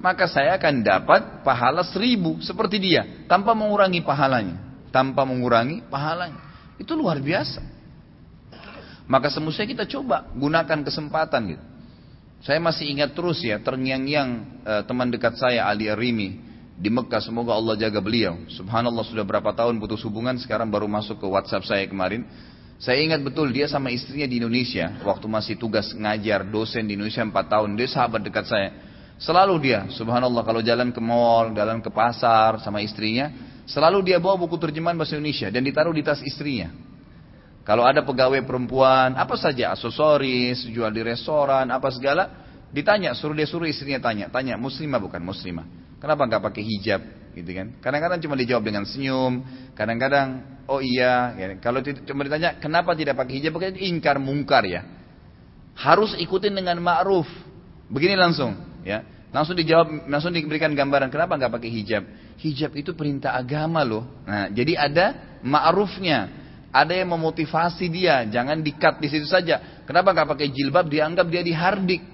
maka saya akan dapat pahala seribu seperti dia tanpa mengurangi pahalanya, tanpa mengurangi pahalanya. Itu luar biasa. Maka semestinya kita coba gunakan kesempatan gitu. Saya masih ingat terus ya terngiang-ngiang uh, teman dekat saya Ali Arimi di Mekah semoga Allah jaga beliau. Subhanallah sudah berapa tahun putus hubungan sekarang baru masuk ke WhatsApp saya kemarin. Saya ingat betul dia sama istrinya di Indonesia waktu masih tugas ngajar dosen di Indonesia 4 tahun dia sahabat dekat saya. Selalu dia, subhanallah kalau jalan ke mall, jalan ke pasar sama istrinya, selalu dia bawa buku terjemahan bahasa Indonesia dan ditaruh di tas istrinya. Kalau ada pegawai perempuan, apa saja, aksesoris, jual di restoran, apa segala, ditanya, suruh dia suruh istrinya tanya, tanya muslimah bukan muslimah. Kenapa nggak pakai hijab, gitu kan? Kadang-kadang cuma dijawab dengan senyum, kadang-kadang oh iya, ya. kalau cuma ditanya kenapa tidak pakai hijab, pakai ingkar mungkar ya. Harus ikutin dengan ma'ruf. Begini langsung, ya. Langsung dijawab, langsung diberikan gambaran kenapa nggak pakai hijab. Hijab itu perintah agama loh. Nah, jadi ada ma'rufnya ada yang memotivasi dia, jangan dikat di situ saja. Kenapa nggak pakai jilbab? Dianggap dia dihardik.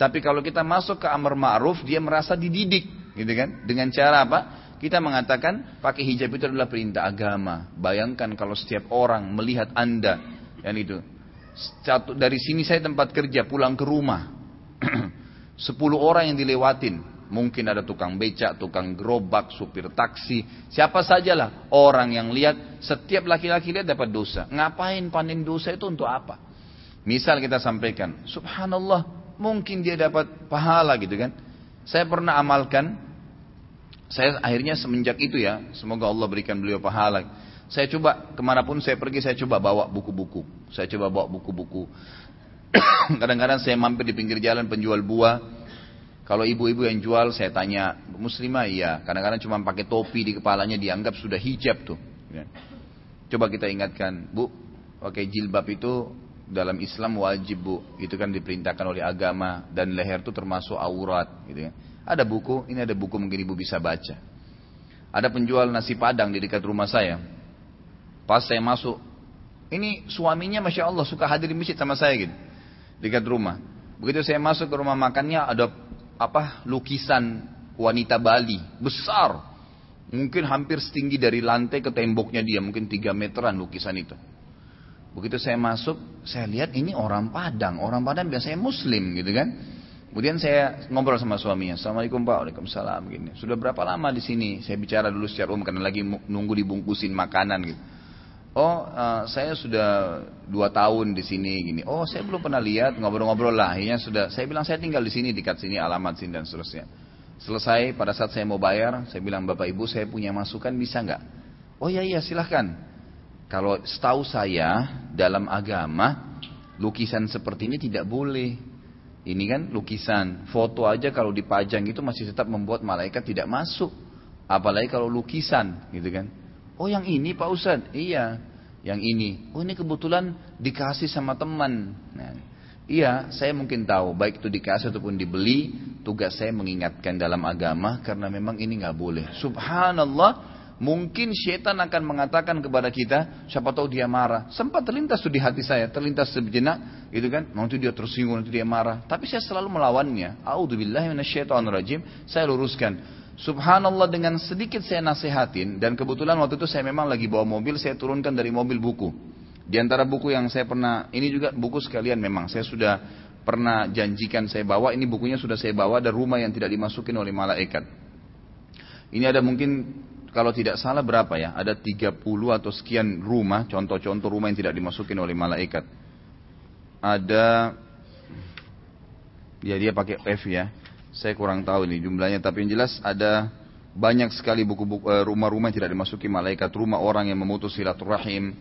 Tapi kalau kita masuk ke amar ma'ruf, dia merasa dididik, gitu kan? Dengan cara apa? Kita mengatakan pakai hijab itu adalah perintah agama. Bayangkan kalau setiap orang melihat anda, yang itu. Satu, dari sini saya tempat kerja, pulang ke rumah. <clears throat> Sepuluh orang yang dilewatin, Mungkin ada tukang becak, tukang gerobak, supir taksi, siapa sajalah orang yang lihat setiap laki-laki lihat dapat dosa. Ngapain panen dosa itu untuk apa? Misal kita sampaikan, subhanallah, mungkin dia dapat pahala gitu kan. Saya pernah amalkan, saya akhirnya semenjak itu ya, semoga Allah berikan beliau pahala. Saya coba ke mana pun saya pergi, saya coba bawa buku-buku. Saya coba bawa buku-buku. <coughs> Kadang-kadang saya mampir di pinggir jalan penjual buah, kalau ibu-ibu yang jual saya tanya, muslimah iya. Kadang-kadang cuma pakai topi di kepalanya dianggap sudah hijab tuh. Ya. Coba kita ingatkan, bu, pakai jilbab itu dalam Islam wajib bu. Itu kan diperintahkan oleh agama dan leher itu termasuk aurat. Gitu ya. Ada buku, ini ada buku mungkin ibu bisa baca. Ada penjual nasi padang di dekat rumah saya. Pas saya masuk, ini suaminya masya Allah suka hadir di masjid sama saya gitu, dekat rumah. Begitu saya masuk ke rumah makannya ada apa lukisan wanita Bali. Besar. Mungkin hampir setinggi dari lantai ke temboknya dia. Mungkin 3 meteran lukisan itu. Begitu saya masuk saya lihat ini orang Padang. Orang Padang biasanya Muslim gitu kan kemudian saya ngobrol sama suaminya Assalamualaikum Pak Waalaikumsalam gini sudah berapa lama di sini saya bicara dulu secara umum karena lagi nunggu dibungkusin makanan gitu Oh, uh, saya sudah dua tahun di sini gini. Oh, saya belum pernah lihat ngobrol-ngobrol lah. Akhirnya sudah. Saya bilang saya tinggal di sini dekat sini alamat sini dan seterusnya. Selesai pada saat saya mau bayar, saya bilang bapak ibu saya punya masukan bisa nggak? Oh iya iya silahkan. Kalau setahu saya dalam agama lukisan seperti ini tidak boleh. Ini kan lukisan, foto aja kalau dipajang itu masih tetap membuat malaikat tidak masuk. Apalagi kalau lukisan, gitu kan? Oh yang ini Pak Ustadz? Iya, yang ini. Oh ini kebetulan dikasih sama teman. Nah, iya, saya mungkin tahu. Baik itu dikasih ataupun dibeli, tugas saya mengingatkan dalam agama karena memang ini nggak boleh. Subhanallah, mungkin setan akan mengatakan kepada kita, siapa tahu dia marah. Sempat terlintas tuh di hati saya, terlintas sejenak, itu kan, nanti dia tersinggung, nanti dia marah. Tapi saya selalu melawannya. A'udzubillahiminasyaitonirrajim. Saya luruskan. Subhanallah dengan sedikit saya nasihatin dan kebetulan waktu itu saya memang lagi bawa mobil saya turunkan dari mobil buku. Di antara buku yang saya pernah ini juga buku sekalian memang saya sudah pernah janjikan saya bawa ini bukunya sudah saya bawa dari rumah yang tidak dimasukin oleh malaikat. Ini ada mungkin kalau tidak salah berapa ya? Ada 30 atau sekian rumah, contoh-contoh rumah yang tidak dimasukin oleh malaikat. Ada ya dia pakai F ya. Saya kurang tahu ini jumlahnya, tapi yang jelas ada banyak sekali buku-buku eh, rumah-rumah yang tidak dimasuki malaikat, rumah orang yang memutus silaturahim,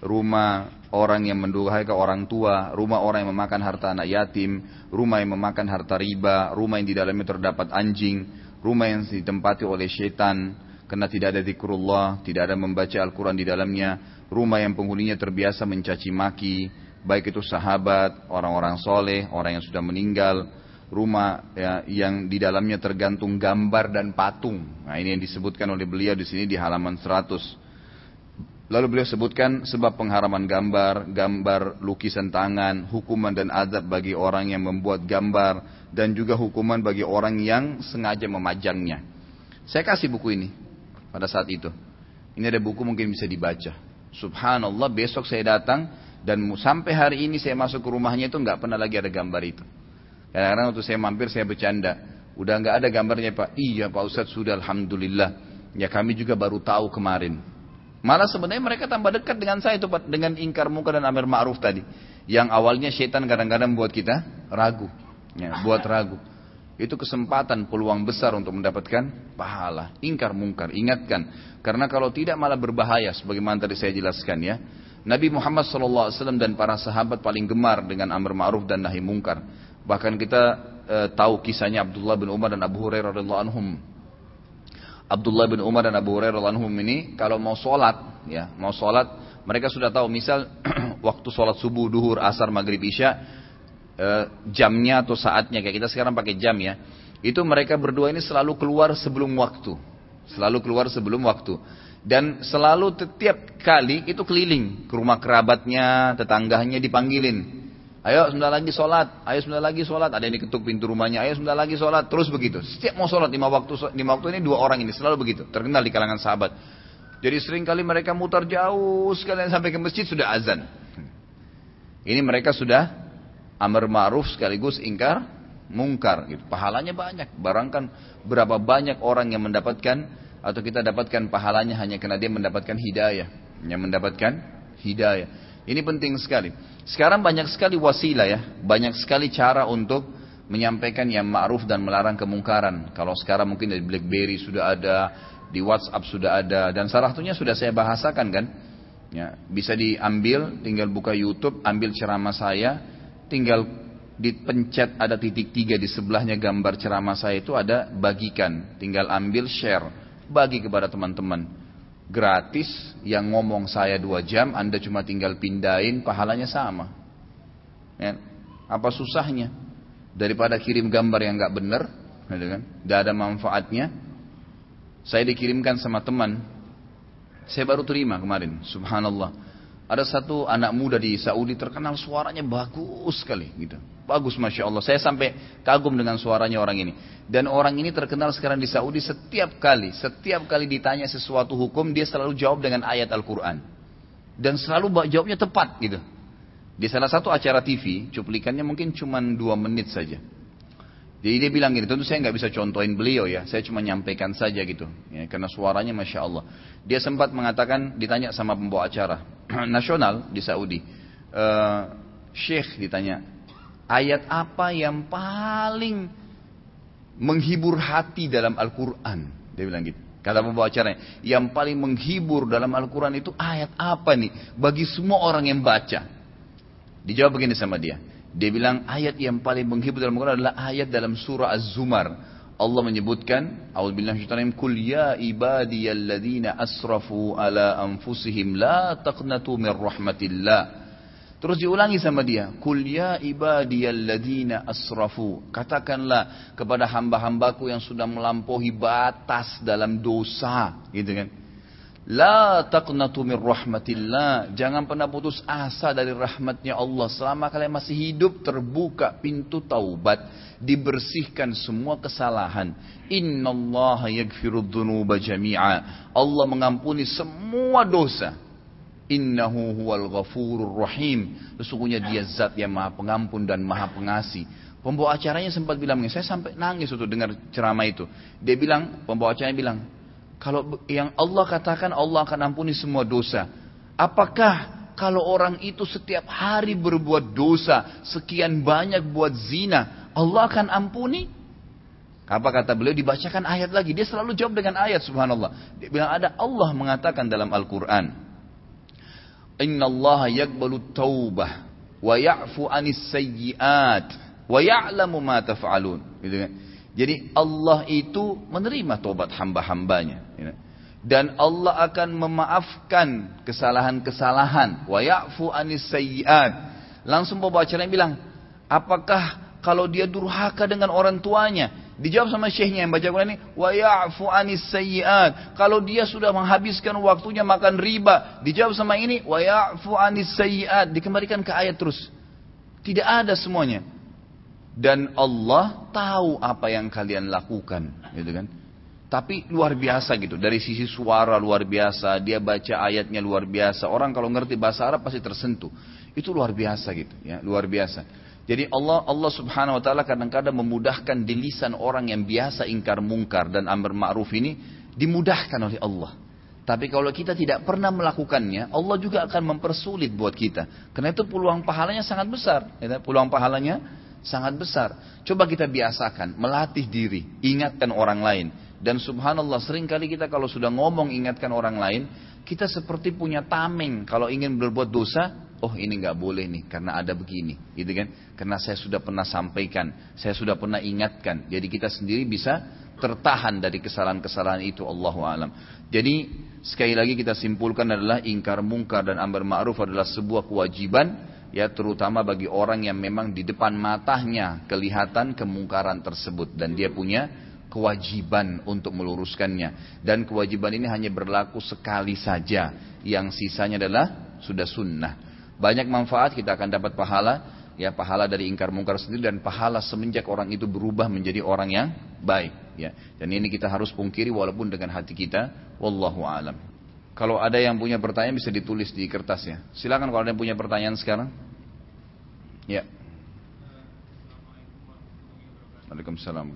rumah orang yang ke orang tua, rumah orang yang memakan harta anak yatim, rumah yang memakan harta riba, rumah yang di dalamnya terdapat anjing, rumah yang ditempati oleh syaitan karena tidak ada zikrullah, tidak ada membaca Al-Quran di dalamnya, rumah yang penghuninya terbiasa mencaci maki, baik itu sahabat, orang-orang soleh, orang yang sudah meninggal, rumah ya, yang di dalamnya tergantung gambar dan patung. Nah, ini yang disebutkan oleh beliau di sini di halaman 100. Lalu beliau sebutkan sebab pengharaman gambar, gambar lukisan tangan, hukuman dan azab bagi orang yang membuat gambar, dan juga hukuman bagi orang yang sengaja memajangnya. Saya kasih buku ini pada saat itu. Ini ada buku mungkin bisa dibaca. Subhanallah besok saya datang, Dan sampai hari ini saya masuk ke rumahnya itu nggak pernah lagi ada gambar itu. Kadang-kadang waktu saya mampir saya bercanda. Udah nggak ada gambarnya Pak. Iya Pak Ustadz sudah Alhamdulillah. Ya kami juga baru tahu kemarin. Malah sebenarnya mereka tambah dekat dengan saya itu. Dengan ingkar muka dan amir ma'ruf tadi. Yang awalnya setan kadang-kadang buat kita ragu. Ya, buat ragu. Itu kesempatan peluang besar untuk mendapatkan pahala. Ingkar mungkar. Ingatkan. Karena kalau tidak malah berbahaya. Sebagaimana tadi saya jelaskan ya. Nabi Muhammad SAW dan para sahabat paling gemar dengan amar ma'ruf dan nahi mungkar. Bahkan kita e, tahu kisahnya Abdullah bin Umar dan Abu Hurairah radhiyallahu anhum. Abdullah bin Umar dan Abu Hurairah radhiyallahu anhum ini kalau mau sholat, ya mau sholat, mereka sudah tahu misal <clears throat> waktu sholat subuh, duhur, asar, maghrib, isya, e, jamnya atau saatnya kayak kita sekarang pakai jam ya. Itu mereka berdua ini selalu keluar sebelum waktu, selalu keluar sebelum waktu dan selalu setiap kali itu keliling ke rumah kerabatnya, tetangganya dipanggilin. Ayo sebentar lagi sholat, ayo sebentar lagi sholat. Ada yang diketuk pintu rumahnya, ayo sebentar lagi sholat. Terus begitu. Setiap mau sholat lima waktu, lima waktu ini dua orang ini selalu begitu. Terkenal di kalangan sahabat. Jadi sering kali mereka mutar jauh sekalian sampai ke masjid sudah azan. Ini mereka sudah amar ma'ruf sekaligus ingkar mungkar. Gitu. Pahalanya banyak. Barangkan berapa banyak orang yang mendapatkan atau kita dapatkan pahalanya hanya karena dia mendapatkan hidayah, yang mendapatkan hidayah. Ini penting sekali. Sekarang banyak sekali wasilah ya, banyak sekali cara untuk menyampaikan yang ma'ruf dan melarang kemungkaran. Kalau sekarang mungkin dari BlackBerry sudah ada, di WhatsApp sudah ada, dan salah satunya sudah saya bahasakan kan. Ya, bisa diambil, tinggal buka YouTube, ambil ceramah saya, tinggal dipencet ada titik tiga di sebelahnya gambar ceramah saya itu ada bagikan, tinggal ambil share bagi kepada teman-teman. Gratis, yang ngomong saya dua jam, Anda cuma tinggal pindahin, pahalanya sama. Ya. Apa susahnya? Daripada kirim gambar yang nggak benar, gitu kan? Tidak ada manfaatnya. Saya dikirimkan sama teman, saya baru terima kemarin, subhanallah. Ada satu anak muda di Saudi terkenal suaranya bagus sekali, gitu. Bagus Masya Allah. Saya sampai kagum dengan suaranya orang ini. Dan orang ini terkenal sekarang di Saudi setiap kali, setiap kali ditanya sesuatu hukum, dia selalu jawab dengan ayat Al-Quran. Dan selalu jawabnya tepat gitu. Di salah satu acara TV, cuplikannya mungkin cuma dua menit saja. Jadi dia bilang gini, tentu saya nggak bisa contohin beliau ya, saya cuma nyampaikan saja gitu, ya, karena suaranya masya Allah. Dia sempat mengatakan, ditanya sama pembawa acara <clears throat> nasional di Saudi, e, Syekh ditanya, ayat apa yang paling menghibur hati dalam Al-Quran. Dia bilang gitu. Kata pembawa acaranya, yang paling menghibur dalam Al-Quran itu ayat apa nih? Bagi semua orang yang baca. Dijawab begini sama dia. Dia bilang ayat yang paling menghibur dalam Al-Quran adalah ayat dalam surah Az-Zumar. Allah menyebutkan, A'udzubillahi Kul ya ibadiyalladzina asrafu ala anfusihim la taqnatu min rahmatillah. Terus diulangi sama dia, "Kul ya ibadiyalladzina asrafu." Katakanlah kepada hamba-hambaku yang sudah melampaui batas dalam dosa, gitu kan. La taqnatu min rahmatillah. Jangan pernah putus asa dari rahmatnya Allah. Selama kalian masih hidup, terbuka pintu taubat. Dibersihkan semua kesalahan. Inna Allah yagfiru dhunuba jami'a. Allah mengampuni semua dosa. Innahu huwal ghafurur rahim. Sesungguhnya dia zat yang maha pengampun dan maha pengasih. Pembawa acaranya sempat bilang, saya sampai nangis untuk dengar ceramah itu. Dia bilang, pembawa acaranya bilang, kalau yang Allah katakan Allah akan ampuni semua dosa. Apakah kalau orang itu setiap hari berbuat dosa, sekian banyak buat zina, Allah akan ampuni? Apa kata beliau dibacakan ayat lagi. Dia selalu jawab dengan ayat subhanallah. Dia bilang ada Allah mengatakan dalam Al-Quran. Inna Allah yakbalu taubah wa ya'fu anis sayyiat wa ya'lamu ma taf'alun. Gitu kan? Jadi Allah itu menerima tobat hamba-hambanya. Gitu. Dan Allah akan memaafkan kesalahan-kesalahan. Wa ya'fu anis sayyiat. Langsung yang bilang, apakah kalau dia durhaka dengan orang tuanya, Dijawab sama syekhnya yang baca Quran ini, wa ya'fu anis sayyiat. Kalau dia sudah menghabiskan waktunya makan riba, dijawab sama ini, wa ya'fu anis sayyiat. Dikembalikan ke ayat terus. Tidak ada semuanya. Dan Allah tahu apa yang kalian lakukan, gitu kan? Tapi luar biasa gitu. Dari sisi suara luar biasa, dia baca ayatnya luar biasa. Orang kalau ngerti bahasa Arab pasti tersentuh. Itu luar biasa gitu ya, luar biasa. Jadi Allah Allah Subhanahu wa taala kadang-kadang memudahkan di lisan orang yang biasa ingkar mungkar dan amar ma'ruf ini dimudahkan oleh Allah. Tapi kalau kita tidak pernah melakukannya, Allah juga akan mempersulit buat kita. Karena itu peluang pahalanya sangat besar. Ya, peluang pahalanya sangat besar. Coba kita biasakan, melatih diri, ingatkan orang lain. Dan subhanallah sering kali kita kalau sudah ngomong ingatkan orang lain, kita seperti punya tameng kalau ingin berbuat dosa, oh ini nggak boleh nih karena ada begini, gitu kan? Karena saya sudah pernah sampaikan, saya sudah pernah ingatkan. Jadi kita sendiri bisa tertahan dari kesalahan-kesalahan itu Allah alam. Jadi sekali lagi kita simpulkan adalah ingkar mungkar dan amar ma'ruf adalah sebuah kewajiban ya terutama bagi orang yang memang di depan matanya kelihatan kemungkaran tersebut. Dan dia punya kewajiban untuk meluruskannya. Dan kewajiban ini hanya berlaku sekali saja. Yang sisanya adalah sudah sunnah. Banyak manfaat kita akan dapat pahala, ya pahala dari ingkar mungkar sendiri dan pahala semenjak orang itu berubah menjadi orang yang baik, ya. Dan ini kita harus pungkiri walaupun dengan hati kita, wallahu alam. Kalau ada yang punya pertanyaan bisa ditulis di kertas ya. Silakan kalau ada yang punya pertanyaan sekarang. Ya. Waalaikumsalam.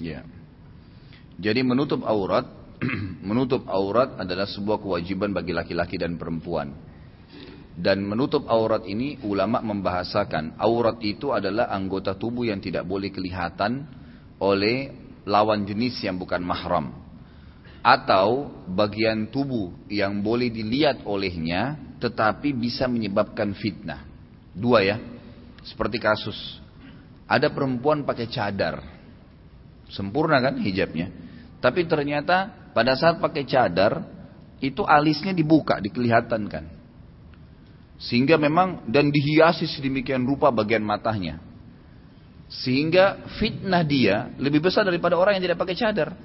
Ya. Jadi menutup aurat, <clears throat> menutup aurat adalah sebuah kewajiban bagi laki-laki dan perempuan. Dan menutup aurat ini ulama membahasakan aurat itu adalah anggota tubuh yang tidak boleh kelihatan oleh lawan jenis yang bukan mahram. Atau bagian tubuh yang boleh dilihat olehnya tetapi bisa menyebabkan fitnah. Dua ya. Seperti kasus. Ada perempuan pakai cadar Sempurna kan hijabnya. Tapi ternyata pada saat pakai cadar itu alisnya dibuka, dikelihatan kan. Sehingga memang dan dihiasi sedemikian rupa bagian matanya. Sehingga fitnah dia lebih besar daripada orang yang tidak pakai cadar.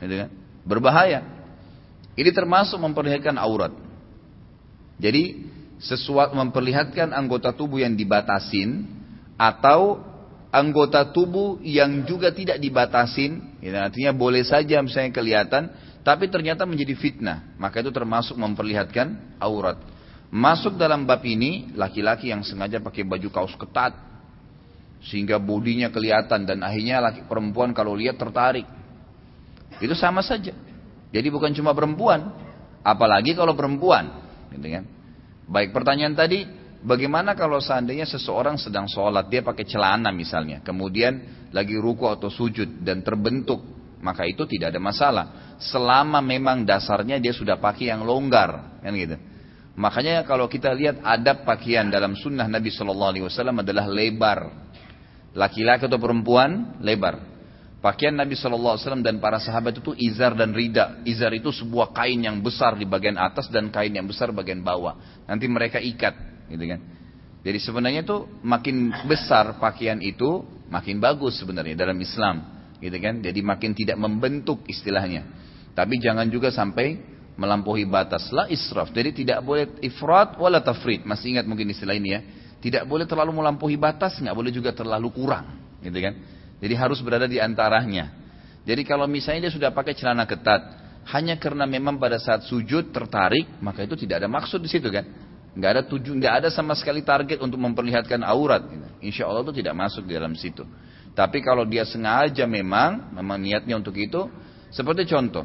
Gitu kan? Berbahaya. Ini termasuk memperlihatkan aurat. Jadi sesuatu memperlihatkan anggota tubuh yang dibatasin atau anggota tubuh yang juga tidak dibatasin, ya, artinya boleh saja misalnya kelihatan, tapi ternyata menjadi fitnah, maka itu termasuk memperlihatkan aurat. Masuk dalam bab ini laki-laki yang sengaja pakai baju kaos ketat sehingga bodinya kelihatan dan akhirnya laki perempuan kalau lihat tertarik. Itu sama saja. Jadi bukan cuma perempuan, apalagi kalau perempuan, gitu kan. Baik pertanyaan tadi, Bagaimana kalau seandainya seseorang sedang sholat, dia pakai celana misalnya, kemudian lagi ruku atau sujud dan terbentuk, maka itu tidak ada masalah. Selama memang dasarnya dia sudah pakai yang longgar, kan gitu. Makanya kalau kita lihat adab pakaian dalam sunnah Nabi Shallallahu Alaihi Wasallam adalah lebar. Laki-laki atau perempuan lebar. Pakaian Nabi Shallallahu Alaihi Wasallam dan para sahabat itu izar dan rida. Izar itu sebuah kain yang besar di bagian atas dan kain yang besar bagian bawah. Nanti mereka ikat gitu kan. Jadi sebenarnya itu makin besar pakaian itu makin bagus sebenarnya dalam Islam, gitu kan. Jadi makin tidak membentuk istilahnya. Tapi jangan juga sampai melampaui batas la israf. Jadi tidak boleh ifrat wala tafrid. Masih ingat mungkin istilah ini ya. Tidak boleh terlalu melampaui batas, nggak boleh juga terlalu kurang, gitu kan. Jadi harus berada di antaranya. Jadi kalau misalnya dia sudah pakai celana ketat, hanya karena memang pada saat sujud tertarik, maka itu tidak ada maksud di situ kan nggak ada tujuh, nggak ada sama sekali target untuk memperlihatkan aurat. Insya Allah itu tidak masuk di dalam situ. Tapi kalau dia sengaja memang, memang niatnya untuk itu, seperti contoh,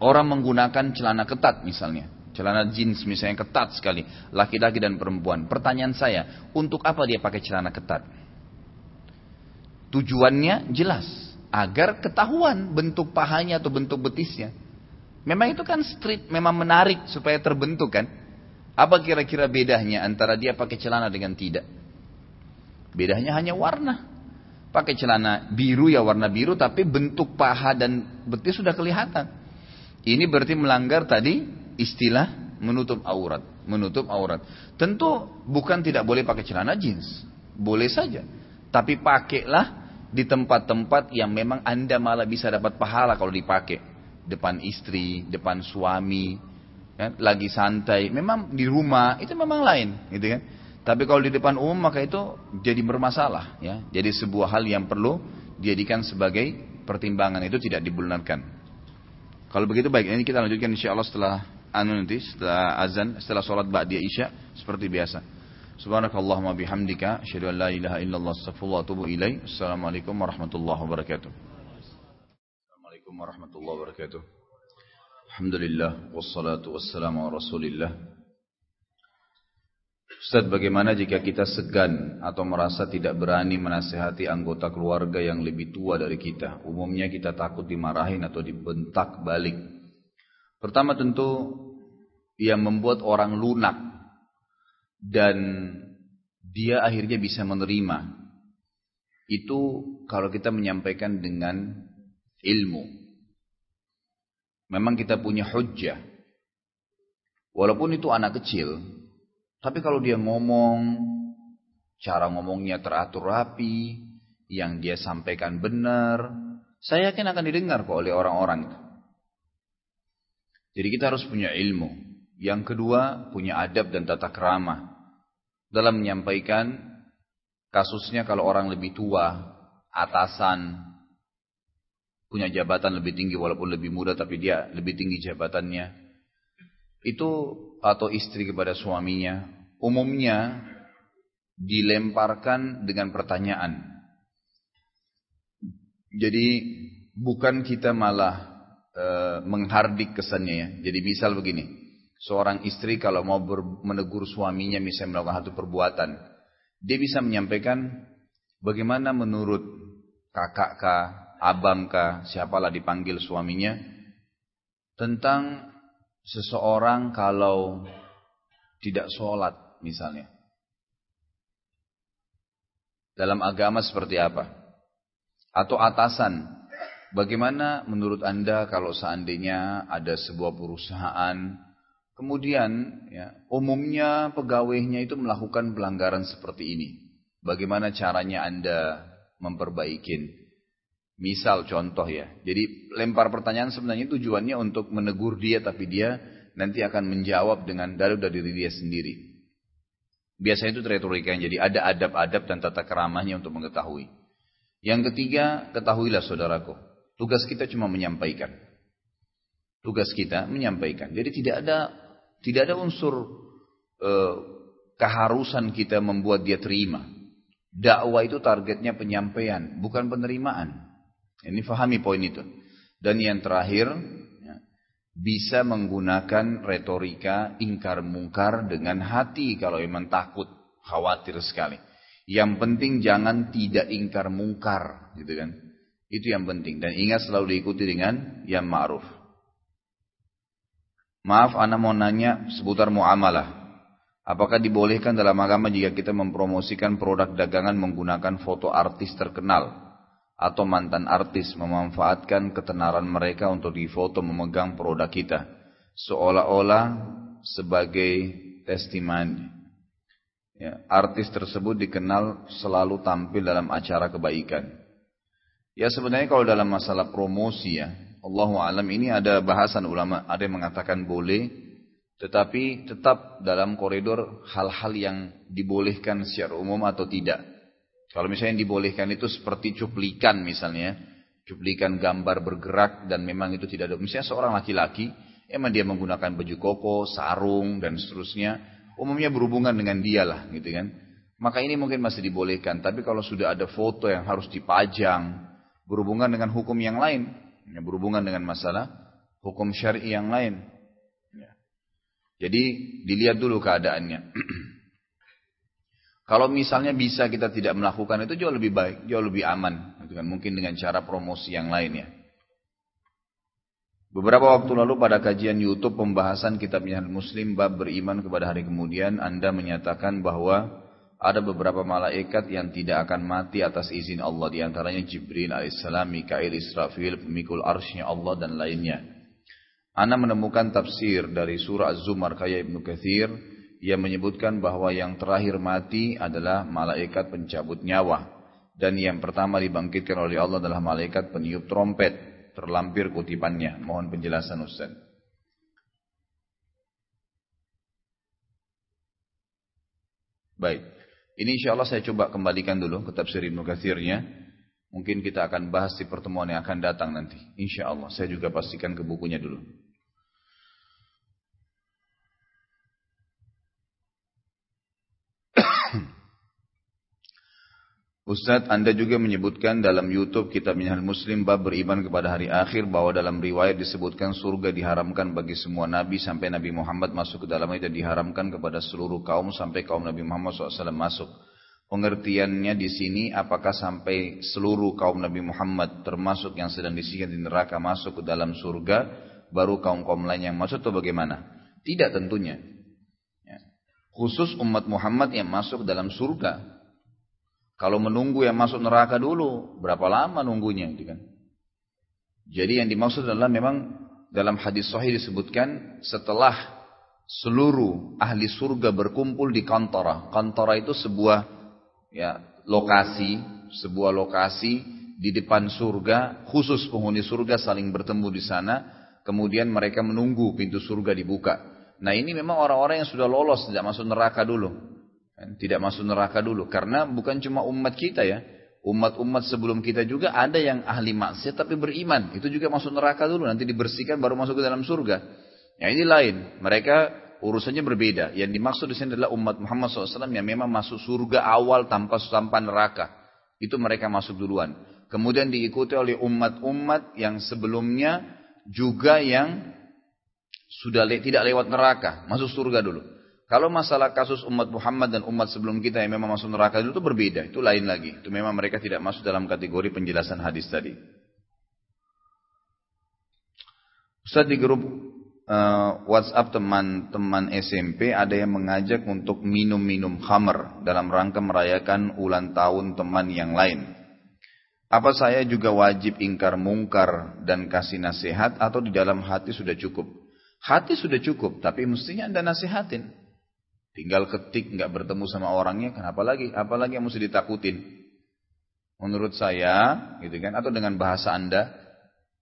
orang menggunakan celana ketat misalnya, celana jeans misalnya ketat sekali, laki-laki dan perempuan. Pertanyaan saya, untuk apa dia pakai celana ketat? Tujuannya jelas, agar ketahuan bentuk pahanya atau bentuk betisnya. Memang itu kan street, memang menarik supaya terbentuk kan. Apa kira-kira bedanya antara dia pakai celana dengan tidak? Bedanya hanya warna. Pakai celana biru ya warna biru tapi bentuk paha dan betis sudah kelihatan. Ini berarti melanggar tadi istilah menutup aurat, menutup aurat. Tentu bukan tidak boleh pakai celana jeans, boleh saja. Tapi pakailah di tempat-tempat yang memang Anda malah bisa dapat pahala kalau dipakai. Depan istri, depan suami, ya, lagi santai, memang di rumah itu memang lain, gitu kan. Tapi kalau di depan umum maka itu jadi bermasalah, ya. Jadi sebuah hal yang perlu dijadikan sebagai pertimbangan itu tidak dibenarkan. Kalau begitu baik, ini kita lanjutkan insya Allah setelah anu nanti, setelah azan, setelah sholat ba'di isya seperti biasa. Subhanakallahumma bihamdika, asyhadu an la ilaha illallah, astaghfirullah wa atubu ilaih. Assalamualaikum warahmatullahi wabarakatuh. Assalamualaikum warahmatullahi wabarakatuh. Alhamdulillah wassalatu wassalamu ala Rasulillah. Ustaz, bagaimana jika kita segan atau merasa tidak berani menasehati anggota keluarga yang lebih tua dari kita? Umumnya kita takut dimarahin atau dibentak balik. Pertama tentu yang membuat orang lunak dan dia akhirnya bisa menerima. Itu kalau kita menyampaikan dengan ilmu. Memang kita punya hujjah. Walaupun itu anak kecil, tapi kalau dia ngomong, cara ngomongnya teratur rapi, yang dia sampaikan benar, saya yakin akan didengar kok oleh orang-orang. Jadi kita harus punya ilmu. Yang kedua, punya adab dan tata kerama. Dalam menyampaikan kasusnya kalau orang lebih tua, atasan, punya jabatan lebih tinggi walaupun lebih muda tapi dia lebih tinggi jabatannya. Itu atau istri kepada suaminya umumnya dilemparkan dengan pertanyaan. Jadi bukan kita malah e, menghardik kesannya ya. Jadi misal begini, seorang istri kalau mau menegur suaminya misalnya melakukan satu perbuatan, dia bisa menyampaikan bagaimana menurut kakak kah, abang kah, siapalah dipanggil suaminya tentang seseorang kalau tidak sholat misalnya. Dalam agama seperti apa? Atau atasan, bagaimana menurut Anda kalau seandainya ada sebuah perusahaan, kemudian ya, umumnya pegawainya itu melakukan pelanggaran seperti ini. Bagaimana caranya Anda memperbaikin? Misal contoh ya. Jadi lempar pertanyaan sebenarnya tujuannya untuk menegur dia tapi dia nanti akan menjawab dengan dari dari dia sendiri. Biasanya itu retorika yang jadi ada adab-adab dan tata keramahnya untuk mengetahui. Yang ketiga, ketahuilah saudaraku. Tugas kita cuma menyampaikan. Tugas kita menyampaikan. Jadi tidak ada tidak ada unsur eh, keharusan kita membuat dia terima. Dakwah itu targetnya penyampaian, bukan penerimaan. Ini fahami poin itu. Dan yang terakhir, ya, bisa menggunakan retorika ingkar mungkar dengan hati kalau memang takut, khawatir sekali. Yang penting jangan tidak ingkar mungkar, gitu kan? Itu yang penting. Dan ingat selalu diikuti dengan yang ma'ruf. Maaf, Anda mau nanya seputar muamalah. Apakah dibolehkan dalam agama jika kita mempromosikan produk dagangan menggunakan foto artis terkenal? Atau mantan artis memanfaatkan ketenaran mereka untuk difoto memegang produk kita seolah-olah sebagai testimoni. Ya, artis tersebut dikenal selalu tampil dalam acara kebaikan. Ya sebenarnya kalau dalam masalah promosi ya, Allah alam ini ada bahasan ulama, ada yang mengatakan boleh, tetapi tetap dalam koridor hal-hal yang dibolehkan secara umum atau tidak. Kalau misalnya yang dibolehkan itu seperti cuplikan misalnya, cuplikan gambar bergerak dan memang itu tidak ada. Misalnya seorang laki-laki, emang dia menggunakan baju koko, sarung dan seterusnya, umumnya berhubungan dengan dia lah gitu kan. Maka ini mungkin masih dibolehkan. Tapi kalau sudah ada foto yang harus dipajang, berhubungan dengan hukum yang lain, ya, berhubungan dengan masalah hukum syari yang lain. Ya. Jadi dilihat dulu keadaannya. <clears throat> Kalau misalnya bisa kita tidak melakukan itu jauh lebih baik, jauh lebih aman. Gitu kan. Mungkin dengan cara promosi yang lainnya. Beberapa waktu lalu pada kajian YouTube pembahasan kitab Muslim bab beriman kepada hari kemudian Anda menyatakan bahwa ada beberapa malaikat yang tidak akan mati atas izin Allah di antaranya Jibril alaihissalam, Mikail, Israfil, pemikul arsnya Allah dan lainnya. Anda menemukan tafsir dari surah Az-Zumar kaya Ibnu Kathir ia menyebutkan bahwa yang terakhir mati adalah malaikat pencabut nyawa dan yang pertama dibangkitkan oleh Allah adalah malaikat peniup trompet terlampir kutipannya mohon penjelasan Ustaz Baik ini insya Allah saya coba kembalikan dulu ke tafsir Ibnu Katsirnya Mungkin kita akan bahas di pertemuan yang akan datang nanti. Insya Allah. Saya juga pastikan ke bukunya dulu. Ustadz, Anda juga menyebutkan dalam YouTube kitab Minhal Muslim bab beriman kepada hari akhir bahwa dalam riwayat disebutkan surga diharamkan bagi semua nabi sampai Nabi Muhammad masuk ke dalamnya dan diharamkan kepada seluruh kaum sampai kaum Nabi Muhammad SAW masuk. Pengertiannya di sini apakah sampai seluruh kaum Nabi Muhammad termasuk yang sedang disiksa di neraka masuk ke dalam surga baru kaum-kaum lain yang masuk atau bagaimana? Tidak tentunya. Ya. Khusus umat Muhammad yang masuk dalam surga kalau menunggu yang masuk neraka dulu, berapa lama nunggunya gitu kan? Jadi yang dimaksud adalah memang dalam hadis sahih disebutkan setelah seluruh ahli surga berkumpul di kantora. Kantora itu sebuah ya lokasi, sebuah lokasi di depan surga, khusus penghuni surga saling bertemu di sana, kemudian mereka menunggu pintu surga dibuka. Nah ini memang orang-orang yang sudah lolos tidak masuk neraka dulu. Tidak masuk neraka dulu. Karena bukan cuma umat kita ya. Umat-umat sebelum kita juga ada yang ahli maksiat tapi beriman. Itu juga masuk neraka dulu. Nanti dibersihkan baru masuk ke dalam surga. Ya ini lain. Mereka urusannya berbeda. Yang dimaksud di sini adalah umat Muhammad SAW yang memang masuk surga awal tanpa tanpa neraka. Itu mereka masuk duluan. Kemudian diikuti oleh umat-umat yang sebelumnya juga yang sudah le tidak lewat neraka, masuk surga dulu. Kalau masalah kasus umat Muhammad dan umat sebelum kita yang memang masuk neraka itu berbeda, itu lain lagi. Itu memang mereka tidak masuk dalam kategori penjelasan hadis tadi. Ustaz di grup uh, WhatsApp teman-teman SMP ada yang mengajak untuk minum-minum khamr dalam rangka merayakan ulang tahun teman yang lain. Apa saya juga wajib ingkar mungkar dan kasih nasihat atau di dalam hati sudah cukup? Hati sudah cukup, tapi mestinya anda nasihatin. Tinggal ketik nggak bertemu sama orangnya, kenapa lagi? Apalagi yang mesti ditakutin? Menurut saya, gitu kan? Atau dengan bahasa anda,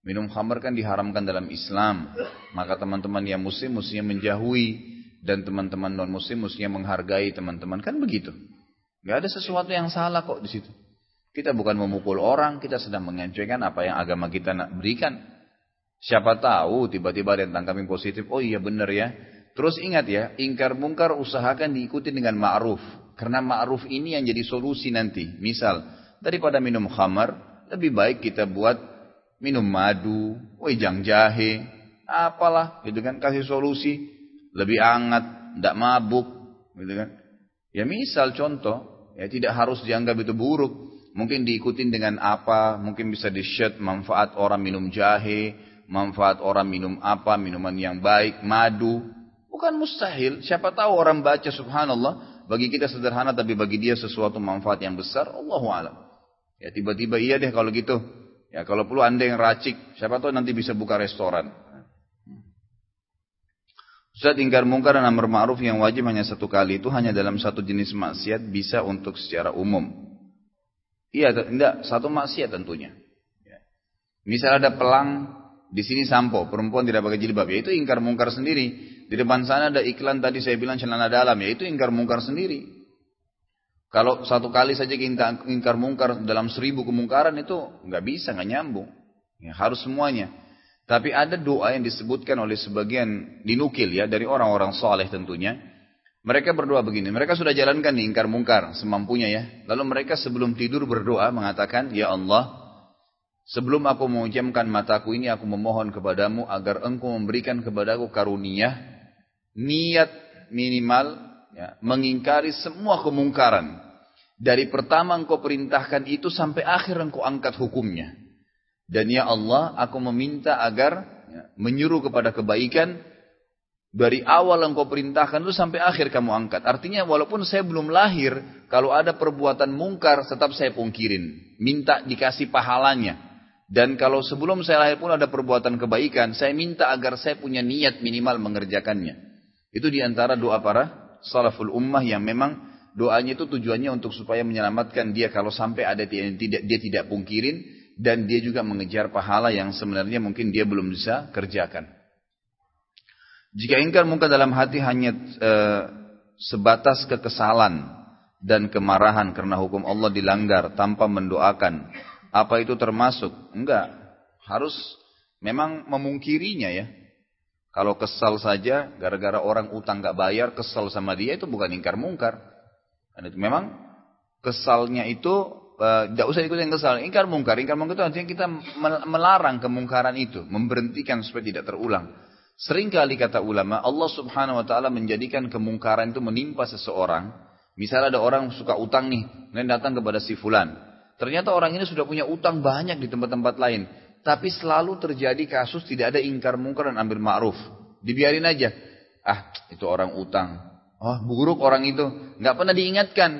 minum khamar kan diharamkan dalam Islam. Maka teman-teman yang muslim mestinya menjauhi dan teman-teman non muslim mestinya menghargai teman-teman kan begitu. Gak ada sesuatu yang salah kok di situ. Kita bukan memukul orang, kita sedang mengencuikan apa yang agama kita nak berikan. Siapa tahu tiba-tiba ada yang tangkapin positif, oh iya benar ya, Terus ingat ya, ingkar mungkar usahakan diikuti dengan ma'ruf. Karena ma'ruf ini yang jadi solusi nanti. Misal, daripada minum khamar, lebih baik kita buat minum madu, wejang jahe, apalah, gitu kan, kasih solusi. Lebih hangat, tidak mabuk, gitu kan. Ya misal contoh, ya tidak harus dianggap itu buruk. Mungkin diikutin dengan apa, mungkin bisa di-share manfaat orang minum jahe, manfaat orang minum apa, minuman yang baik, madu, Bukan mustahil. Siapa tahu orang baca subhanallah. Bagi kita sederhana tapi bagi dia sesuatu manfaat yang besar. Allah alam. Ya tiba-tiba iya deh kalau gitu. Ya kalau perlu anda yang racik. Siapa tahu nanti bisa buka restoran. Ustaz ingkar mungkar dan amar ma'ruf yang wajib hanya satu kali itu hanya dalam satu jenis maksiat bisa untuk secara umum. Iya, tidak satu maksiat tentunya. Ya. Misal ada pelang di sini sampo, perempuan tidak pakai jilbab, ya itu ingkar mungkar sendiri. Di depan sana ada iklan tadi saya bilang celana dalam, yaitu ingkar mungkar sendiri. Kalau satu kali saja kita ingkar mungkar dalam seribu kemungkaran itu nggak bisa, nggak nyambung. Ya, harus semuanya. Tapi ada doa yang disebutkan oleh sebagian dinukil ya dari orang-orang soleh tentunya. Mereka berdoa begini, mereka sudah jalankan nih ingkar mungkar semampunya ya. Lalu mereka sebelum tidur berdoa mengatakan, Ya Allah, Sebelum aku mengucapkan mataku ini, aku memohon kepadamu agar engkau memberikan kepadaku karunia niat minimal ya, mengingkari semua kemungkaran. Dari pertama engkau perintahkan itu sampai akhir engkau angkat hukumnya. Dan ya Allah, aku meminta agar ya, menyuruh kepada kebaikan dari awal engkau perintahkan itu sampai akhir kamu angkat. Artinya walaupun saya belum lahir, kalau ada perbuatan mungkar tetap saya pungkirin. Minta dikasih pahalanya. Dan kalau sebelum saya lahir pun ada perbuatan kebaikan, saya minta agar saya punya niat minimal mengerjakannya. Itu di antara doa para salaful ummah yang memang doanya itu tujuannya untuk supaya menyelamatkan dia kalau sampai ada yang tidak dia tidak pungkirin dan dia juga mengejar pahala yang sebenarnya mungkin dia belum bisa kerjakan. Jika ingkar mungkin dalam hati hanya e, sebatas kekesalan dan kemarahan karena hukum Allah dilanggar tanpa mendoakan Apa itu termasuk? Enggak. Harus memang memungkirinya ya. Kalau kesal saja, gara-gara orang utang gak bayar, kesal sama dia itu bukan ingkar mungkar. Itu memang kesalnya itu tidak uh, usah ikut yang kesal. Ingkar mungkar, ingkar mungkar itu artinya kita melarang kemungkaran itu, memberhentikan supaya tidak terulang. Seringkali kata ulama, Allah Subhanahu wa taala menjadikan kemungkaran itu menimpa seseorang. Misalnya ada orang suka utang nih, dan datang kepada si fulan. Ternyata orang ini sudah punya utang banyak di tempat-tempat lain. Tapi selalu terjadi kasus tidak ada ingkar mungkar dan ambil ma'ruf. Dibiarin aja. Ah, itu orang utang. Oh, buruk orang itu. Nggak pernah diingatkan.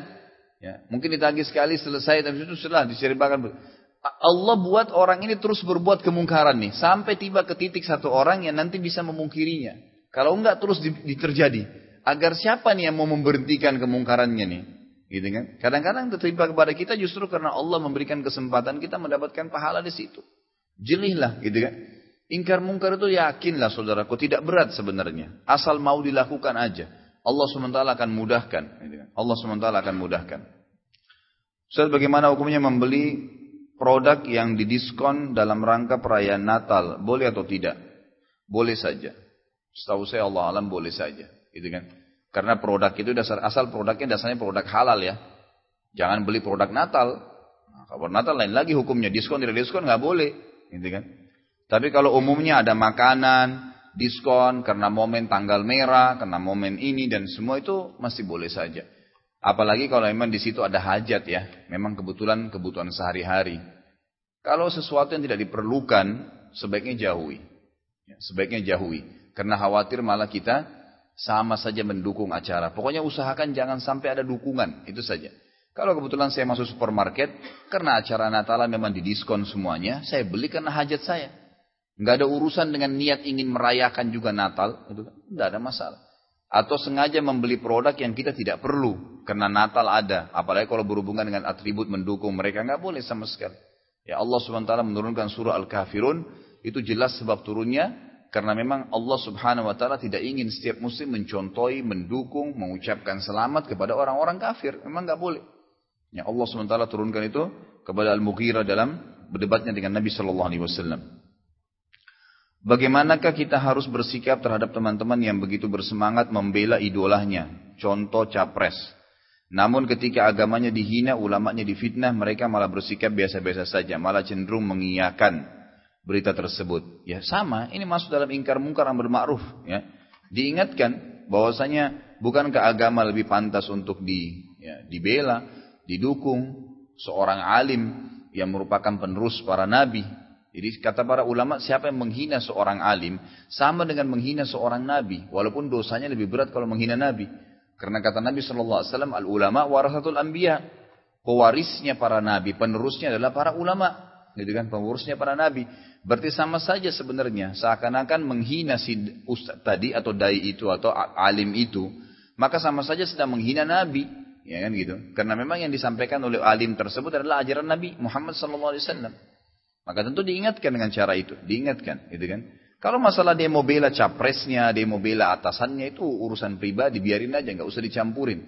Ya, mungkin ditagih sekali selesai tapi itu setelah diceritakan. Allah buat orang ini terus berbuat kemungkaran nih sampai tiba ke titik satu orang yang nanti bisa memungkirinya. Kalau enggak terus di, di terjadi. Agar siapa nih yang mau memberhentikan kemungkarannya nih? Gitu kan? Kadang-kadang tertimpa kepada kita justru karena Allah memberikan kesempatan kita mendapatkan pahala di situ. Jelihlah gitu kan. Ingkar mungkar itu yakinlah saudaraku tidak berat sebenarnya. Asal mau dilakukan aja. Allah SWT akan mudahkan. Gitu kan. Allah SWT akan mudahkan. Ustaz bagaimana hukumnya membeli produk yang didiskon dalam rangka perayaan Natal? Boleh atau tidak? Boleh saja. Setahu saya Allah alam boleh saja. Gitu kan. Karena produk itu dasar asal produknya dasarnya produk halal ya. Jangan beli produk Natal. Nah, kalau Natal lain lagi hukumnya diskon tidak diskon nggak boleh gitu kan. Tapi kalau umumnya ada makanan, diskon karena momen tanggal merah, karena momen ini dan semua itu masih boleh saja. Apalagi kalau memang di situ ada hajat ya, memang kebetulan kebutuhan sehari-hari. Kalau sesuatu yang tidak diperlukan, sebaiknya jauhi. Ya, sebaiknya jauhi. Karena khawatir malah kita sama saja mendukung acara. Pokoknya usahakan jangan sampai ada dukungan, itu saja. Kalau kebetulan saya masuk supermarket, karena acara Natal memang didiskon semuanya, saya beli karena hajat saya. Nggak ada urusan dengan niat ingin merayakan juga Natal, itu kan? nggak ada masalah. Atau sengaja membeli produk yang kita tidak perlu, karena Natal ada. Apalagi kalau berhubungan dengan atribut mendukung mereka, nggak boleh sama sekali. Ya Allah SWT menurunkan surah Al-Kafirun, itu jelas sebab turunnya, karena memang Allah Subhanahu wa taala tidak ingin setiap muslim mencontohi, mendukung, mengucapkan selamat kepada orang-orang kafir. Memang nggak boleh. Yang Allah SWT turunkan itu kepada Al-Mughirah dalam berdebatnya dengan Nabi Shallallahu Alaihi Wasallam. Bagaimanakah kita harus bersikap terhadap teman-teman yang begitu bersemangat membela idolahnya, contoh capres. Namun ketika agamanya dihina, ulamanya difitnah, mereka malah bersikap biasa-biasa saja, malah cenderung mengiyakan berita tersebut. Ya sama, ini masuk dalam ingkar mungkar amar ma'ruf. Ya. Diingatkan bahwasanya bukankah agama lebih pantas untuk di, ya, dibela, didukung seorang alim yang merupakan penerus para nabi. Jadi kata para ulama siapa yang menghina seorang alim sama dengan menghina seorang nabi walaupun dosanya lebih berat kalau menghina nabi. Karena kata Nabi Shallallahu Alaihi Wasallam al ulama warasatul anbiya pewarisnya para nabi penerusnya adalah para ulama gitu kan penerusnya para nabi berarti sama saja sebenarnya seakan-akan menghina si ustaz tadi atau dai itu atau alim itu maka sama saja sedang menghina nabi Ya kan gitu. Karena memang yang disampaikan oleh alim tersebut adalah ajaran Nabi Muhammad SAW. Maka tentu diingatkan dengan cara itu, diingatkan, gitu kan. Kalau masalah dia mau bela capresnya, dia mau bela atasannya itu urusan pribadi, biarin aja, nggak usah dicampurin,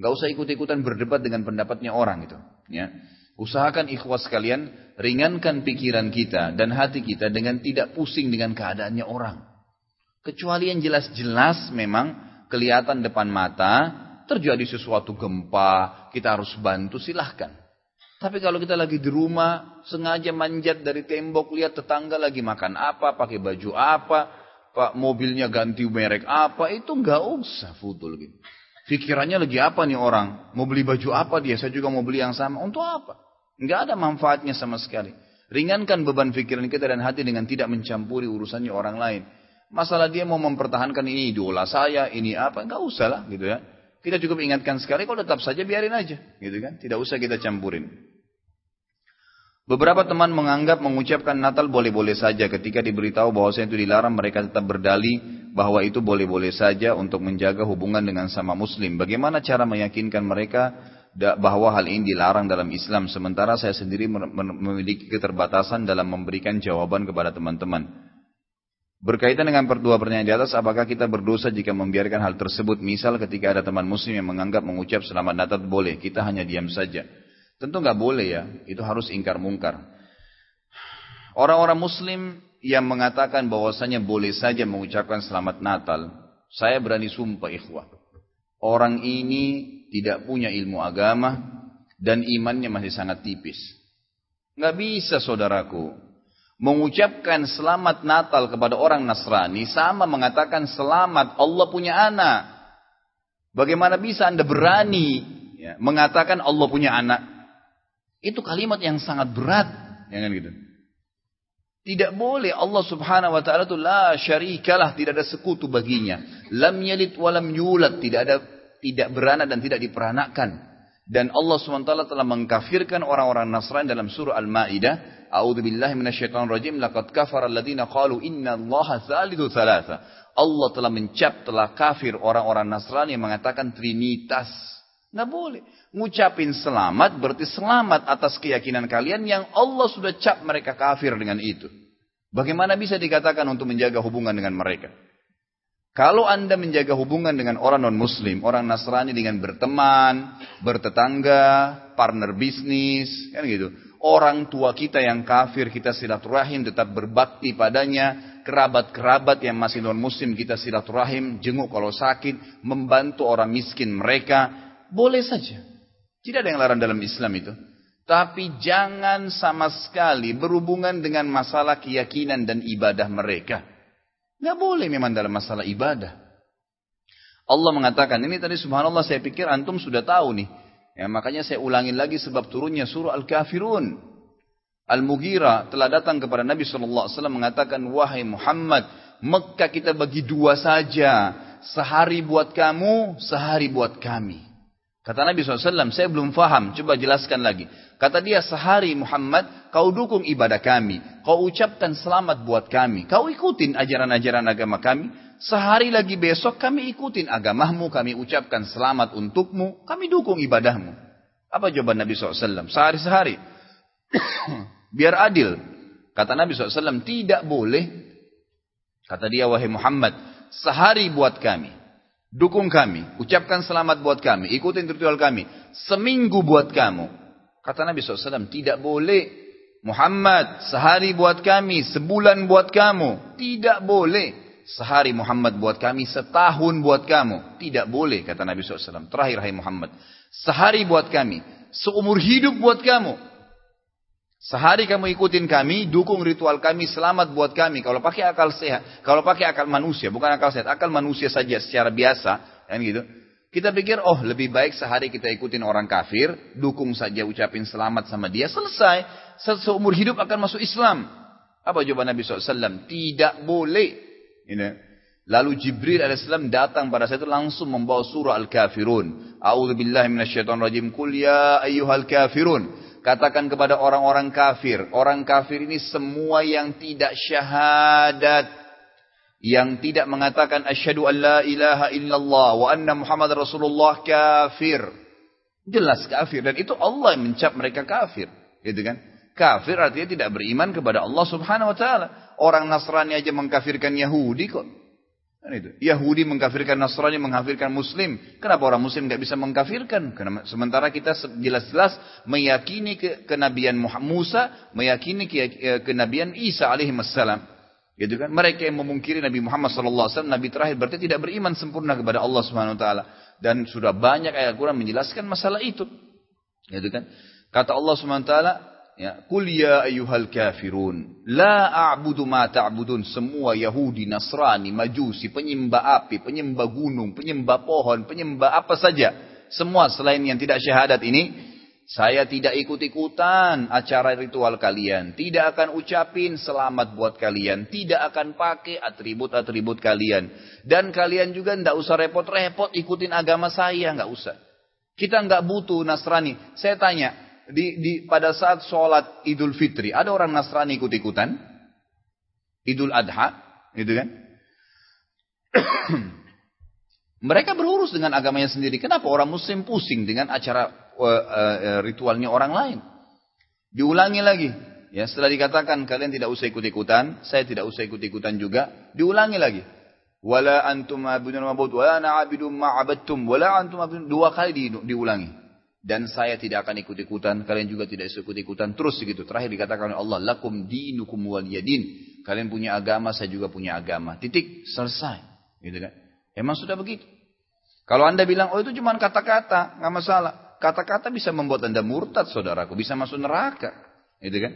nggak usah ikut-ikutan berdebat dengan pendapatnya orang itu. Ya, usahakan ikhwas sekalian ringankan pikiran kita dan hati kita dengan tidak pusing dengan keadaannya orang. Kecuali yang jelas-jelas memang kelihatan depan mata, terjadi sesuatu gempa, kita harus bantu silahkan. Tapi kalau kita lagi di rumah, sengaja manjat dari tembok, lihat tetangga lagi makan apa, pakai baju apa, pak mobilnya ganti merek apa, itu nggak usah futul gitu. Pikirannya lagi apa nih orang? Mau beli baju apa dia? Saya juga mau beli yang sama. Untuk apa? Nggak ada manfaatnya sama sekali. Ringankan beban pikiran kita dan hati dengan tidak mencampuri urusannya orang lain. Masalah dia mau mempertahankan ini idola saya, ini apa, nggak usah lah gitu ya. Kita cukup ingatkan sekali, kalau tetap saja biarin aja, gitu kan? Tidak usah kita campurin. Beberapa teman menganggap mengucapkan Natal boleh-boleh saja ketika diberitahu bahwa itu dilarang mereka tetap berdalih bahwa itu boleh-boleh saja untuk menjaga hubungan dengan sama muslim. Bagaimana cara meyakinkan mereka bahwa hal ini dilarang dalam Islam sementara saya sendiri memiliki keterbatasan dalam memberikan jawaban kepada teman-teman. Berkaitan dengan dua pertanyaan di atas, apakah kita berdosa jika membiarkan hal tersebut? Misal ketika ada teman muslim yang menganggap mengucap selamat Natal boleh, kita hanya diam saja. Tentu nggak boleh ya, itu harus ingkar mungkar. Orang-orang muslim yang mengatakan bahwasanya boleh saja mengucapkan selamat Natal, saya berani sumpah ikhwah. Orang ini tidak punya ilmu agama dan imannya masih sangat tipis. Nggak bisa saudaraku. Mengucapkan selamat Natal kepada orang Nasrani sama mengatakan selamat Allah punya anak. Bagaimana bisa anda berani ya, mengatakan Allah punya anak? Itu kalimat yang sangat berat. Ya kan gitu. Tidak boleh Allah subhanahu wa ta'ala itu la syarikalah. Tidak ada sekutu baginya. Lam yalid walam yulad. Tidak ada tidak beranak dan tidak diperanakan. Dan Allah SWT telah mengkafirkan orang-orang Nasrani dalam surah Al-Ma'idah. A'udhu billahi minasyaitan rajim. Laqad kafar alladhina qalu inna allaha thalithu thalatha. Allah telah mencap, telah kafir orang-orang Nasrani yang mengatakan Trinitas. Nggak boleh. Ngucapin selamat berarti selamat atas keyakinan kalian yang Allah sudah cap mereka kafir dengan itu. Bagaimana bisa dikatakan untuk menjaga hubungan dengan mereka? Kalau anda menjaga hubungan dengan orang non-muslim, orang Nasrani dengan berteman, bertetangga, partner bisnis, kan gitu. Orang tua kita yang kafir kita silaturahim tetap berbakti padanya, kerabat-kerabat yang masih non-muslim kita silaturahim, jenguk kalau sakit, membantu orang miskin mereka, boleh saja. Tidak ada yang larang dalam Islam itu. Tapi jangan sama sekali berhubungan dengan masalah keyakinan dan ibadah mereka. Nggak boleh memang dalam masalah ibadah. Allah mengatakan, ini tadi subhanallah saya pikir antum sudah tahu nih. Ya, makanya saya ulangin lagi sebab turunnya surah Al-Kafirun. Al-Mughira telah datang kepada Nabi SAW mengatakan, Wahai Muhammad, Mekah kita bagi dua saja. Sehari buat kamu, sehari buat kami. Kata Nabi SAW, saya belum faham, coba jelaskan lagi. Kata dia, sehari Muhammad, kau dukung ibadah kami. Kau ucapkan selamat buat kami. Kau ikutin ajaran-ajaran agama kami. Sehari lagi besok kami ikutin agamamu, kami ucapkan selamat untukmu, kami dukung ibadahmu. Apa jawaban Nabi SAW? Sehari-sehari. <coughs> Biar adil. Kata Nabi SAW, tidak boleh. Kata dia, wahai Muhammad, sehari buat kami. Dukung kami, ucapkan selamat buat kami, ikutin ritual kami. Seminggu buat kamu. Kata Nabi SAW, tidak boleh. Muhammad, sehari buat kami, sebulan buat kamu. Tidak boleh. Sehari Muhammad buat kami, setahun buat kamu. Tidak boleh, kata Nabi SAW. Terakhir, hai Muhammad. Sehari buat kami, seumur hidup buat kamu. Sehari kamu ikutin kami, dukung ritual kami, selamat buat kami. Kalau pakai akal sehat, kalau pakai akal manusia, bukan akal sehat, akal manusia saja secara biasa, kan gitu. Kita pikir, oh lebih baik sehari kita ikutin orang kafir, dukung saja ucapin selamat sama dia, selesai. Seumur hidup akan masuk Islam. Apa jawaban Nabi SAW? Tidak boleh. Ini. Lalu Jibril AS datang pada saat itu langsung membawa surah Al-Kafirun. A'udhu billahi rajim. Kul ya ayyuhal kafirun. Katakan kepada orang-orang kafir. Orang kafir ini semua yang tidak syahadat. Yang tidak mengatakan asyhadu an la ilaha illallah wa anna Muhammad Rasulullah kafir. Jelas kafir. Dan itu Allah yang mencap mereka kafir. Gitu kan? Kafir artinya tidak beriman kepada Allah subhanahu wa ta'ala. Orang Nasrani aja mengkafirkan Yahudi kok. Kan itu. Yahudi mengkafirkan Nasrani, mengkafirkan Muslim. Kenapa orang Muslim nggak bisa mengkafirkan? Karena sementara kita jelas-jelas meyakini ke kenabian Musa, meyakini ke, kenabian Isa alaihi. Gitu kan? Mereka yang memungkiri Nabi Muhammad wasallam nabi terakhir berarti tidak beriman sempurna kepada Allah Subhanahu wa taala. Dan sudah banyak ayat Quran menjelaskan masalah itu. Gitu kan? Kata Allah Subhanahu wa taala, Ya, Kul ya ayyuhal kafirun, la a'budu ma ta'budun. Semua Yahudi, Nasrani, Majusi, penyembah api, penyembah gunung, penyembah pohon, penyembah apa saja. Semua selain yang tidak syahadat ini, saya tidak ikut-ikutan acara ritual kalian. Tidak akan ucapin selamat buat kalian. Tidak akan pakai atribut-atribut kalian. Dan kalian juga tidak usah repot-repot ikutin agama saya. Nggak usah. Kita nggak butuh Nasrani. Saya tanya, di, di pada saat sholat Idul Fitri ada orang Nasrani ikut-ikutan Idul Adha gitu kan <clears throat> mereka berurus dengan agamanya sendiri kenapa orang Muslim pusing dengan acara uh, uh, ritualnya orang lain diulangi lagi ya setelah dikatakan kalian tidak usah ikut-ikutan saya tidak usah ikut-ikutan juga diulangi lagi wala antum abudun ma'bud wala na'abidum ma'abadtum wala antum abudun dua kali di, diulangi dan saya tidak akan ikut-ikutan, kalian juga tidak ikut-ikutan, terus begitu. Terakhir dikatakan oleh Allah, lakum dinukum waliyadin. Kalian punya agama, saya juga punya agama. Titik, selesai. Gitu kan? Emang sudah begitu. Kalau anda bilang, oh itu cuma kata-kata, nggak masalah. Kata-kata bisa membuat anda murtad, saudaraku. Bisa masuk neraka. Gitu kan?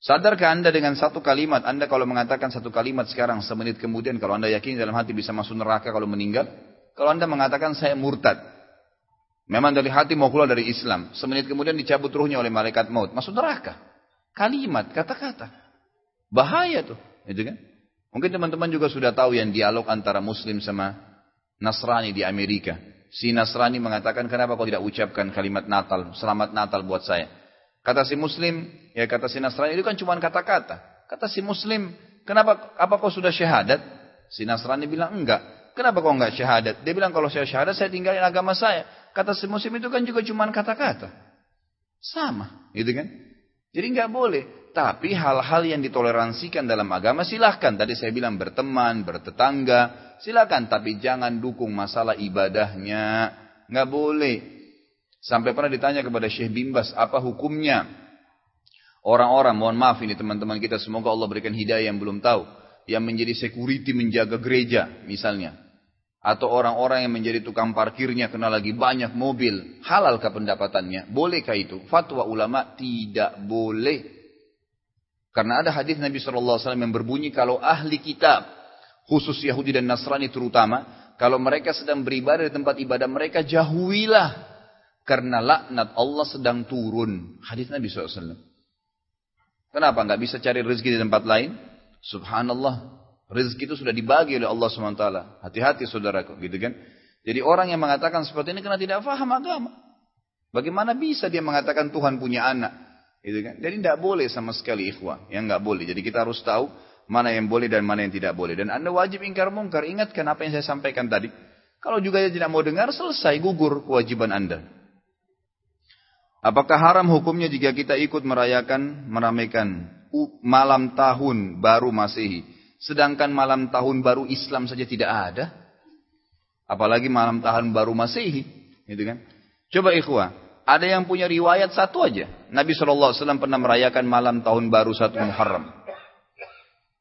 Sadarkah anda dengan satu kalimat, anda kalau mengatakan satu kalimat sekarang, semenit kemudian, kalau anda yakin dalam hati bisa masuk neraka kalau meninggal, kalau anda mengatakan saya murtad, memang dari hati mau keluar dari Islam, semenit kemudian dicabut ruhnya oleh malaikat maut, masuk neraka. Kalimat, kata-kata. Bahaya tuh, itu kan? Mungkin teman-teman juga sudah tahu yang dialog antara Muslim sama Nasrani di Amerika. Si Nasrani mengatakan, kenapa kau tidak ucapkan kalimat Natal, selamat Natal buat saya. Kata si Muslim, ya kata si Nasrani itu kan cuma kata-kata. Kata si Muslim, kenapa? Apa kau sudah syahadat? Si Nasrani bilang enggak. Kenapa kau enggak syahadat? Dia bilang kalau saya syahadat saya tinggalin agama saya. Kata si Muslim itu kan juga cuma kata-kata. Sama, gitu kan? Jadi enggak boleh. Tapi hal-hal yang ditoleransikan dalam agama silahkan. Tadi saya bilang berteman, bertetangga, silahkan. Tapi jangan dukung masalah ibadahnya. Enggak boleh. Sampai pernah ditanya kepada Syekh Bimbas, apa hukumnya orang-orang, mohon maaf ini teman-teman kita, semoga Allah berikan hidayah yang belum tahu, yang menjadi security menjaga gereja misalnya. Atau orang-orang yang menjadi tukang parkirnya kena lagi banyak mobil. Halalkah pendapatannya? Bolehkah itu? Fatwa ulama tidak boleh. Karena ada hadis Nabi SAW yang berbunyi kalau ahli kitab, khusus Yahudi dan Nasrani terutama, kalau mereka sedang beribadah di tempat ibadah mereka, jauhilah karena laknat Allah sedang turun. Hadis Nabi SAW. Kenapa nggak bisa cari rezeki di tempat lain? Subhanallah. Rezeki itu sudah dibagi oleh Allah SWT. Hati-hati saudaraku. Gitu kan? Jadi orang yang mengatakan seperti ini karena tidak faham agama. Bagaimana bisa dia mengatakan Tuhan punya anak? Gitu kan? Jadi tidak boleh sama sekali ikhwah. Yang nggak boleh. Jadi kita harus tahu mana yang boleh dan mana yang tidak boleh. Dan anda wajib ingkar mungkar. Ingatkan apa yang saya sampaikan tadi. Kalau juga dia tidak mau dengar, selesai gugur kewajiban anda. Apakah haram hukumnya jika kita ikut merayakan, meramaikan malam tahun baru Masehi, sedangkan malam tahun baru Islam saja tidak ada? Apalagi malam tahun baru Masehi, gitu kan? Coba ikhwah, ada yang punya riwayat satu aja. Nabi SAW pernah merayakan malam tahun baru satu Muharram.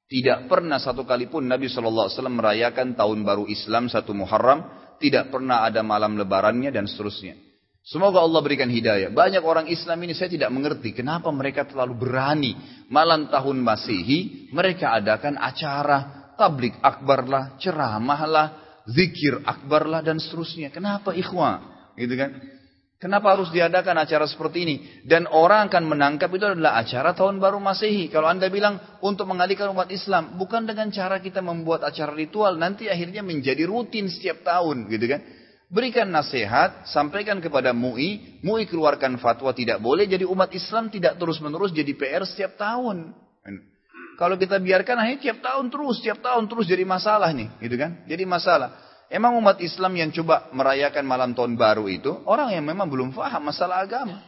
Tidak pernah satu kali pun Nabi SAW merayakan tahun baru Islam satu Muharram. Tidak pernah ada malam lebarannya dan seterusnya. Semoga Allah berikan hidayah. Banyak orang Islam ini saya tidak mengerti kenapa mereka terlalu berani malam tahun Masehi mereka adakan acara tablik akbar lah, ceramah lah, zikir akbar lah dan seterusnya. Kenapa ikhwah? Gitu kan? Kenapa harus diadakan acara seperti ini? Dan orang akan menangkap itu adalah acara tahun baru Masehi. Kalau Anda bilang untuk mengalihkan umat Islam, bukan dengan cara kita membuat acara ritual, nanti akhirnya menjadi rutin setiap tahun, gitu kan? Berikan nasihat, sampaikan kepada MUI, MUI keluarkan fatwa tidak boleh, jadi umat Islam tidak terus-menerus jadi PR setiap tahun. Kalau kita biarkan akhirnya tiap tahun terus, tiap tahun terus jadi masalah nih, gitu kan? Jadi masalah. Emang umat Islam yang coba merayakan malam tahun baru itu, orang yang memang belum faham masalah agama.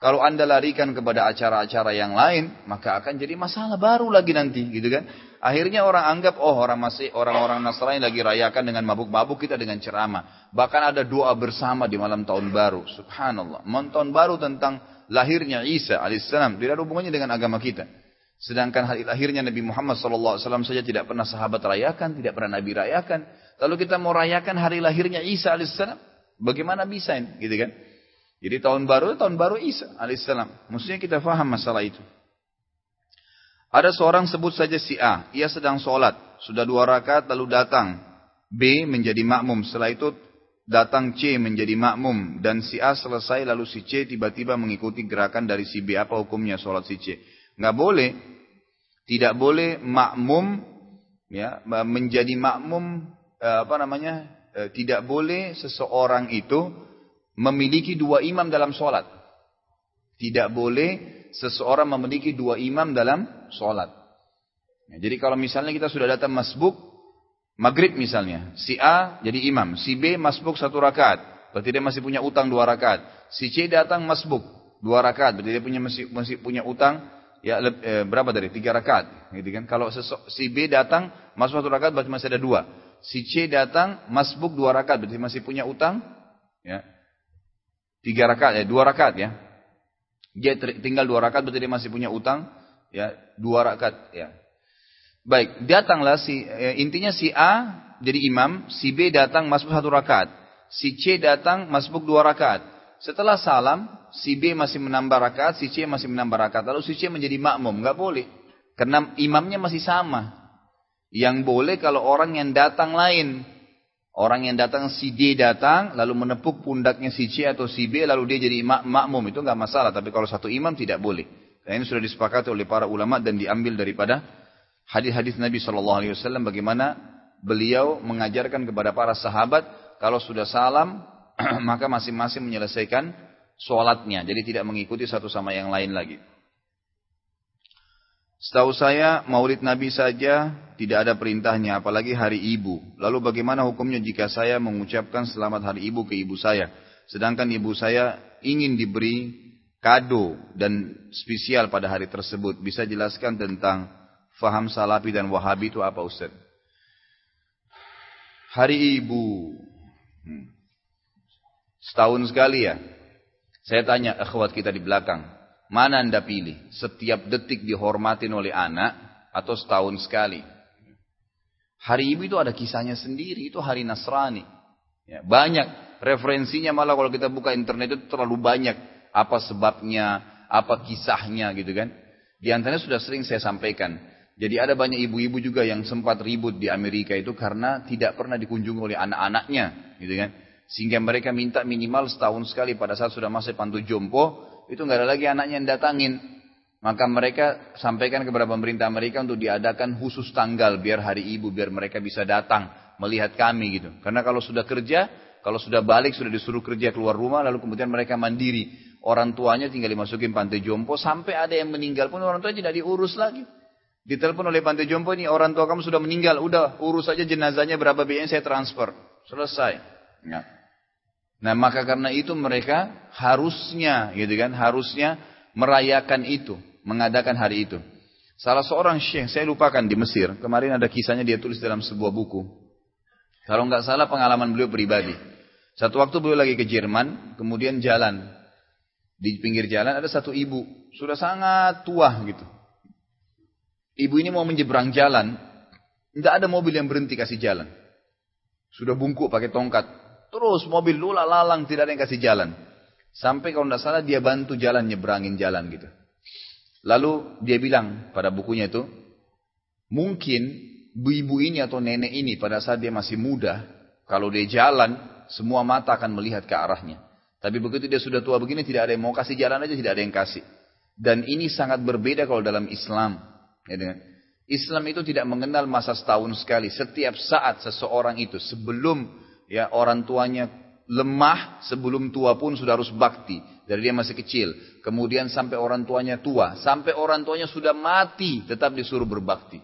Kalau anda larikan kepada acara-acara yang lain, maka akan jadi masalah baru lagi nanti, gitu kan? Akhirnya orang anggap, oh orang masih orang-orang Nasrani lagi rayakan dengan mabuk-mabuk kita dengan ceramah. Bahkan ada doa bersama di malam tahun baru. Subhanallah. Malam tahun baru tentang lahirnya Isa alaihissalam tidak ada hubungannya dengan agama kita. Sedangkan hari lahirnya Nabi Muhammad SAW saja tidak pernah sahabat rayakan, tidak pernah Nabi rayakan. Lalu kita mau rayakan hari lahirnya Isa alaihissalam, bagaimana bisa ini, gitu kan? Jadi tahun baru tahun baru Isa alaihissalam. Maksudnya kita faham masalah itu. Ada seorang sebut saja si A, ia sedang sholat, sudah dua rakaat lalu datang B menjadi makmum. Setelah itu datang C menjadi makmum dan si A selesai lalu si C tiba-tiba mengikuti gerakan dari si B. Apa hukumnya sholat si C? Nggak boleh. Tidak boleh makmum ya menjadi makmum eh, apa namanya? Eh, tidak boleh seseorang itu memiliki dua imam dalam sholat. Tidak boleh seseorang memiliki dua imam dalam sholat. Ya, jadi kalau misalnya kita sudah datang masbuk, maghrib misalnya, si A jadi imam, si B masbuk satu rakaat, berarti dia masih punya utang dua rakaat. Si C datang masbuk dua rakaat, berarti dia punya masih, masih punya utang ya e, berapa dari tiga rakaat, gitu kan? Kalau si B datang masuk satu rakaat berarti masih ada dua. Si C datang masbuk dua rakaat, berarti masih punya utang ya tiga rakaat ya, dua rakaat ya. Dia tinggal dua rakaat berarti dia masih punya utang ya, dua rakaat ya. Baik, datanglah si eh, intinya si A jadi imam, si B datang masuk satu rakaat, si C datang masuk dua rakaat. Setelah salam, si B masih menambah rakaat, si C masih menambah rakaat. Lalu si C menjadi makmum, nggak boleh. Karena imamnya masih sama. Yang boleh kalau orang yang datang lain. Orang yang datang si D datang, lalu menepuk pundaknya si C atau si B, lalu dia jadi mak makmum. Itu nggak masalah. Tapi kalau satu imam tidak boleh. Karena ini sudah disepakati oleh para ulama dan diambil daripada hadis-hadis Nabi Shallallahu Alaihi Wasallam bagaimana beliau mengajarkan kepada para sahabat kalau sudah salam <clears throat> maka masing-masing menyelesaikan sholatnya. Jadi tidak mengikuti satu sama yang lain lagi. Setahu saya maulid Nabi saja tidak ada perintahnya apalagi hari ibu. Lalu bagaimana hukumnya jika saya mengucapkan selamat hari ibu ke ibu saya. Sedangkan ibu saya ingin diberi kado dan spesial pada hari tersebut. Bisa jelaskan tentang faham salafi dan wahabi itu apa Ustaz? Hari ibu. Hmm. Setahun sekali ya. Saya tanya akhwat kita di belakang. Mana anda pilih? Setiap detik dihormatin oleh anak atau setahun sekali? Hari ibu itu ada kisahnya sendiri. Itu hari Nasrani. Ya, banyak referensinya malah kalau kita buka internet itu terlalu banyak. Apa sebabnya, apa kisahnya gitu kan. Di antaranya sudah sering saya sampaikan. Jadi ada banyak ibu-ibu juga yang sempat ribut di Amerika itu karena tidak pernah dikunjungi oleh anak-anaknya, gitu kan? Sehingga mereka minta minimal setahun sekali pada saat sudah masih pantu jompo, itu nggak ada lagi anaknya yang datangin. Maka mereka sampaikan kepada pemerintah Amerika untuk diadakan khusus tanggal biar hari ibu, biar mereka bisa datang melihat kami gitu. Karena kalau sudah kerja, kalau sudah balik, sudah disuruh kerja keluar rumah, lalu kemudian mereka mandiri. Orang tuanya tinggal dimasukin pantai jompo, sampai ada yang meninggal pun orang tua tidak diurus lagi. Ditelepon oleh pantai jompo ini, orang tua kamu sudah meninggal, udah urus saja jenazahnya berapa biayanya saya transfer. Selesai. Ya. Nah maka karena itu mereka harusnya gitu kan harusnya merayakan itu, mengadakan hari itu. Salah seorang syekh, saya lupakan di Mesir, kemarin ada kisahnya dia tulis dalam sebuah buku. Kalau nggak salah pengalaman beliau pribadi. Satu waktu beliau lagi ke Jerman, kemudian jalan. Di pinggir jalan ada satu ibu, sudah sangat tua gitu. Ibu ini mau menyeberang jalan, nggak ada mobil yang berhenti kasih jalan. Sudah bungkuk pakai tongkat, Terus mobil lula lalang tidak ada yang kasih jalan. Sampai kalau tidak salah dia bantu jalan nyebrangin jalan gitu. Lalu dia bilang pada bukunya itu, mungkin ibu-ibu ini atau nenek ini pada saat dia masih muda, kalau dia jalan, semua mata akan melihat ke arahnya. Tapi begitu dia sudah tua begini, tidak ada yang mau kasih jalan aja, tidak ada yang kasih. Dan ini sangat berbeda kalau dalam Islam. Ya, Islam itu tidak mengenal masa setahun sekali. Setiap saat seseorang itu sebelum ya orang tuanya lemah sebelum tua pun sudah harus bakti dari dia masih kecil. Kemudian sampai orang tuanya tua. Sampai orang tuanya sudah mati tetap disuruh berbakti.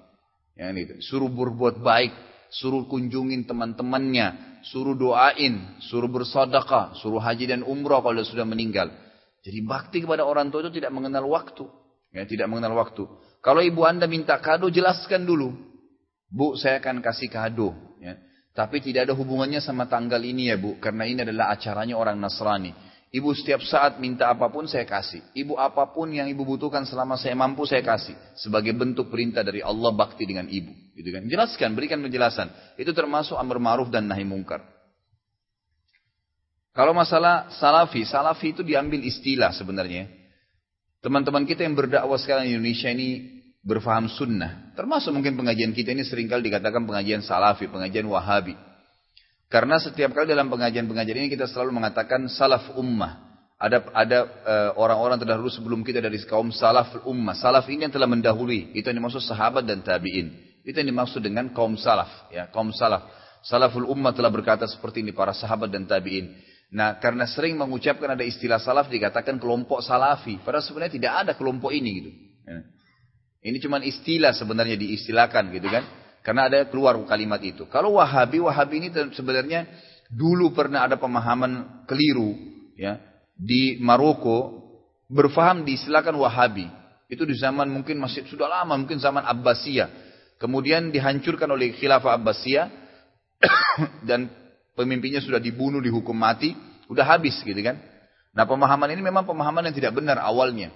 Ya ini suruh berbuat baik suruh kunjungin teman-temannya suruh doain suruh bersedekah suruh haji dan umrah kalau sudah meninggal. Jadi bakti kepada orang tua itu tidak mengenal waktu. Ya tidak mengenal waktu. Kalau ibu anda minta kado jelaskan dulu. Bu saya akan kasih kado. Ya tapi tidak ada hubungannya sama tanggal ini ya bu. Karena ini adalah acaranya orang Nasrani. Ibu setiap saat minta apa pun saya kasih. Ibu apa pun yang ibu butuhkan selama saya mampu saya kasih. Sebagai bentuk perintah dari Allah bakti dengan ibu. Gitu kan. Jelaskan, berikan penjelasan. Itu termasuk amr ma'ruf dan nahi mungkar. Kalau masalah salafi, salafi itu diambil istilah sebenarnya. Teman-teman kita yang berdakwah sekarang di Indonesia ini berfaham sunnah. Termasuk mungkin pengajian kita ini sering kali dikatakan pengajian salafi, pengajian wahabi. Karena setiap kali dalam pengajian-pengajian ini kita selalu mengatakan salaf ummah. Ada ada uh, orang-orang terdahulu sebelum kita dari kaum salaf ummah. Salaf ini yang telah mendahului. Itu yang dimaksud sahabat dan tabi'in. Itu yang dimaksud dengan kaum salaf. Ya, kaum salaf. Salaful ummah telah berkata seperti ini para sahabat dan tabi'in. Nah, karena sering mengucapkan ada istilah salaf dikatakan kelompok salafi. Padahal sebenarnya tidak ada kelompok ini gitu. Ya. Ini cuma istilah sebenarnya diistilahkan gitu kan. Karena ada keluar kalimat itu. Kalau Wahabi, Wahabi ini sebenarnya dulu pernah ada pemahaman keliru ya di Maroko berfaham diistilahkan Wahabi. Itu di zaman mungkin masih sudah lama, mungkin zaman Abbasiyah. Kemudian dihancurkan oleh khilafah Abbasiyah <coughs> dan pemimpinnya sudah dibunuh, dihukum mati, udah habis gitu kan. Nah pemahaman ini memang pemahaman yang tidak benar awalnya.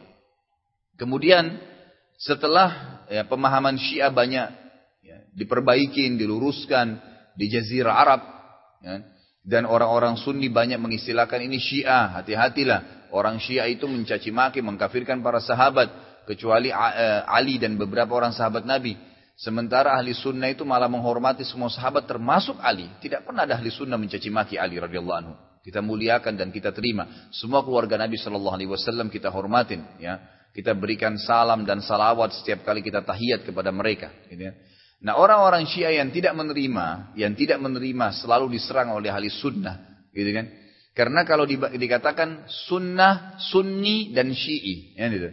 Kemudian setelah ya, pemahaman Syiah banyak ya, diperbaiki, diluruskan di Jazirah Arab, ya, dan orang-orang Sunni banyak mengistilahkan ini Syiah, hati-hatilah. Orang Syiah itu mencaci maki, mengkafirkan para sahabat, kecuali uh, Ali dan beberapa orang sahabat Nabi. Sementara ahli sunnah itu malah menghormati semua sahabat termasuk Ali. Tidak pernah ada ahli sunnah mencaci maki Ali radhiyallahu anhu. Kita muliakan dan kita terima. Semua keluarga Nabi Shallallahu Alaihi Wasallam kita hormatin. Ya, kita berikan salam dan salawat setiap kali kita tahiyat kepada mereka. Gitu ya. Nah orang-orang Syiah yang tidak menerima, yang tidak menerima selalu diserang oleh ahli sunnah, gitu kan? Karena kalau dikatakan sunnah, sunni dan syi'i, ya gitu.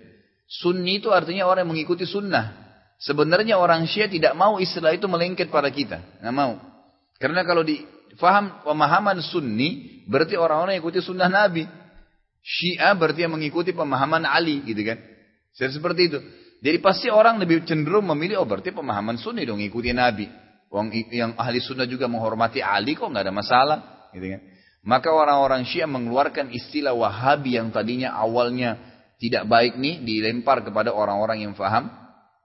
Sunni itu artinya orang yang mengikuti sunnah. Sebenarnya orang Syiah tidak mau istilah itu melengket pada kita. Nggak mau. Karena kalau difaham pemahaman sunni, berarti orang-orang yang ikuti sunnah Nabi. Syiah berarti yang mengikuti pemahaman Ali gitu kan. Seperti itu. Jadi pasti orang lebih cenderung memilih, oh berarti pemahaman sunni dong ikuti Nabi. Orang yang ahli sunnah juga menghormati Ali kok nggak ada masalah. Gitu kan. Maka orang-orang Syiah mengeluarkan istilah Wahabi yang tadinya awalnya tidak baik nih dilempar kepada orang-orang yang faham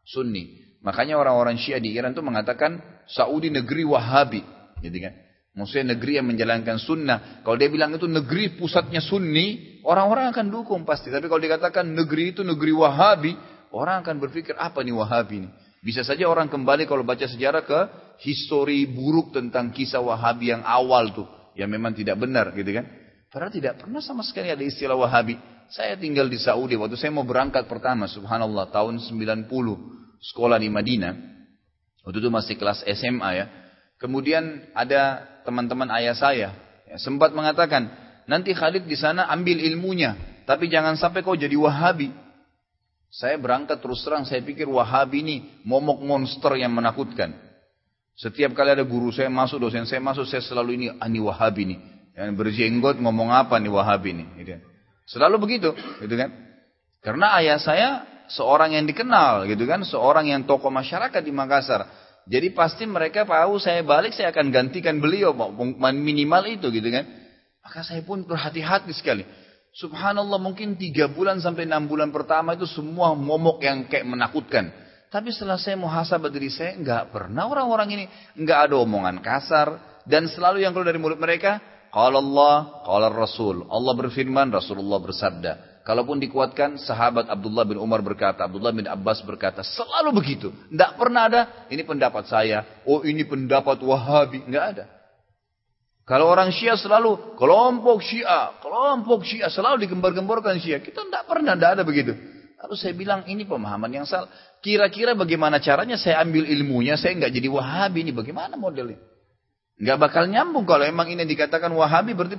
Sunni. Makanya orang-orang Syiah di Iran itu mengatakan Saudi negeri Wahabi, gitu kan? Maksudnya negeri yang menjalankan sunnah. Kalau dia bilang itu negeri pusatnya sunni, orang-orang akan dukung pasti. Tapi kalau dikatakan negeri itu negeri wahabi, orang akan berpikir apa nih wahabi ini? Bisa saja orang kembali kalau baca sejarah ke histori buruk tentang kisah wahabi yang awal tuh. Yang memang tidak benar gitu kan. Padahal tidak pernah sama sekali ada istilah wahabi. Saya tinggal di Saudi waktu saya mau berangkat pertama, subhanallah, tahun 90, sekolah di Madinah. Waktu itu masih kelas SMA ya. Kemudian ada teman-teman ayah saya ya, sempat mengatakan, nanti Khalid di sana ambil ilmunya, tapi jangan sampai kau jadi Wahabi. Saya berangkat terus terang, saya pikir Wahabi ini momok monster yang menakutkan. Setiap kali ada guru saya masuk, dosen saya masuk, saya selalu ini, ah, ini Wahabi nih. Yang berjenggot ngomong apa nih Wahabi nih. Gitu. Selalu begitu, gitu kan? Karena ayah saya seorang yang dikenal, gitu kan? Seorang yang tokoh masyarakat di Makassar. Jadi pasti mereka tahu saya balik, saya akan gantikan beliau, minimal itu, gitu kan? Maka saya pun berhati-hati sekali. Subhanallah mungkin tiga bulan sampai enam bulan pertama itu semua momok yang kayak menakutkan. Tapi setelah saya muhasabah diri saya, nggak pernah orang-orang ini nggak ada omongan kasar dan selalu yang keluar dari mulut mereka Qala Allah, qala Rasul. Allah berfirman, Rasulullah bersabda. Kalaupun dikuatkan, sahabat Abdullah bin Umar berkata, Abdullah bin Abbas berkata, selalu begitu. Tidak pernah ada, ini pendapat saya, oh ini pendapat Wahabi. Nggak ada. Kalau orang Syiah selalu, kelompok Syiah, kelompok Syiah, selalu digembar-gemborkan Syiah. Kita tidak pernah, tidak ada begitu. Lalu saya bilang, ini pemahaman yang salah. Kira-kira bagaimana caranya saya ambil ilmunya, saya nggak jadi Wahabi ini. Bagaimana modelnya? Nggak bakal nyambung kalau emang ini dikatakan Wahabi berarti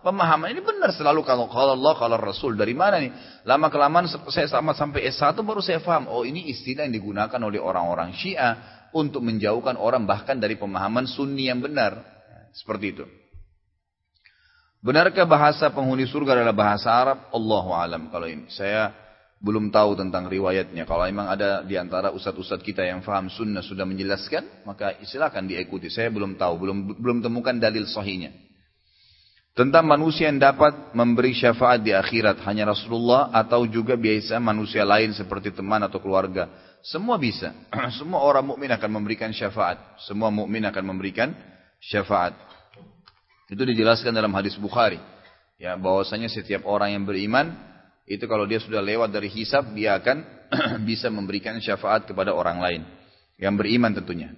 pemahaman ini benar selalu kalau kalau Allah kalau Rasul dari mana nih? Lama kelamaan saya sama sampai S1 baru saya paham oh ini istilah yang digunakan oleh orang-orang Syiah untuk menjauhkan orang bahkan dari pemahaman Sunni yang benar. Seperti itu. Benarkah bahasa penghuni surga adalah bahasa Arab? Allahu alam kalau ini. Saya belum tahu tentang riwayatnya. Kalau memang ada di antara ustadz-ustadz kita yang faham sunnah sudah menjelaskan, maka silakan diikuti. Saya belum tahu, belum belum temukan dalil sahihnya. Tentang manusia yang dapat memberi syafaat di akhirat hanya Rasulullah atau juga biasa manusia lain seperti teman atau keluarga. Semua bisa. <clears throat> Semua orang mukmin akan memberikan syafaat. Semua mukmin akan memberikan syafaat. Itu dijelaskan dalam hadis Bukhari. Ya, bahwasanya setiap orang yang beriman itu kalau dia sudah lewat dari hisab, dia akan <clears throat> bisa memberikan syafaat kepada orang lain. Yang beriman tentunya.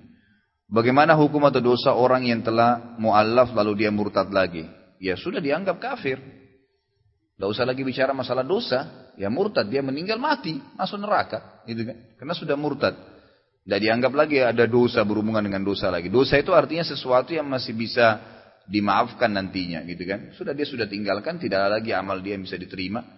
Bagaimana hukum atau dosa orang yang telah mu'allaf lalu dia murtad lagi? Ya sudah dianggap kafir. Tidak usah lagi bicara masalah dosa. Ya murtad, dia meninggal mati, masuk neraka. Gitu kan? Karena sudah murtad. Tidak dianggap lagi ada dosa berhubungan dengan dosa lagi. Dosa itu artinya sesuatu yang masih bisa dimaafkan nantinya. gitu kan? Sudah dia sudah tinggalkan, tidak ada lagi amal dia yang bisa diterima.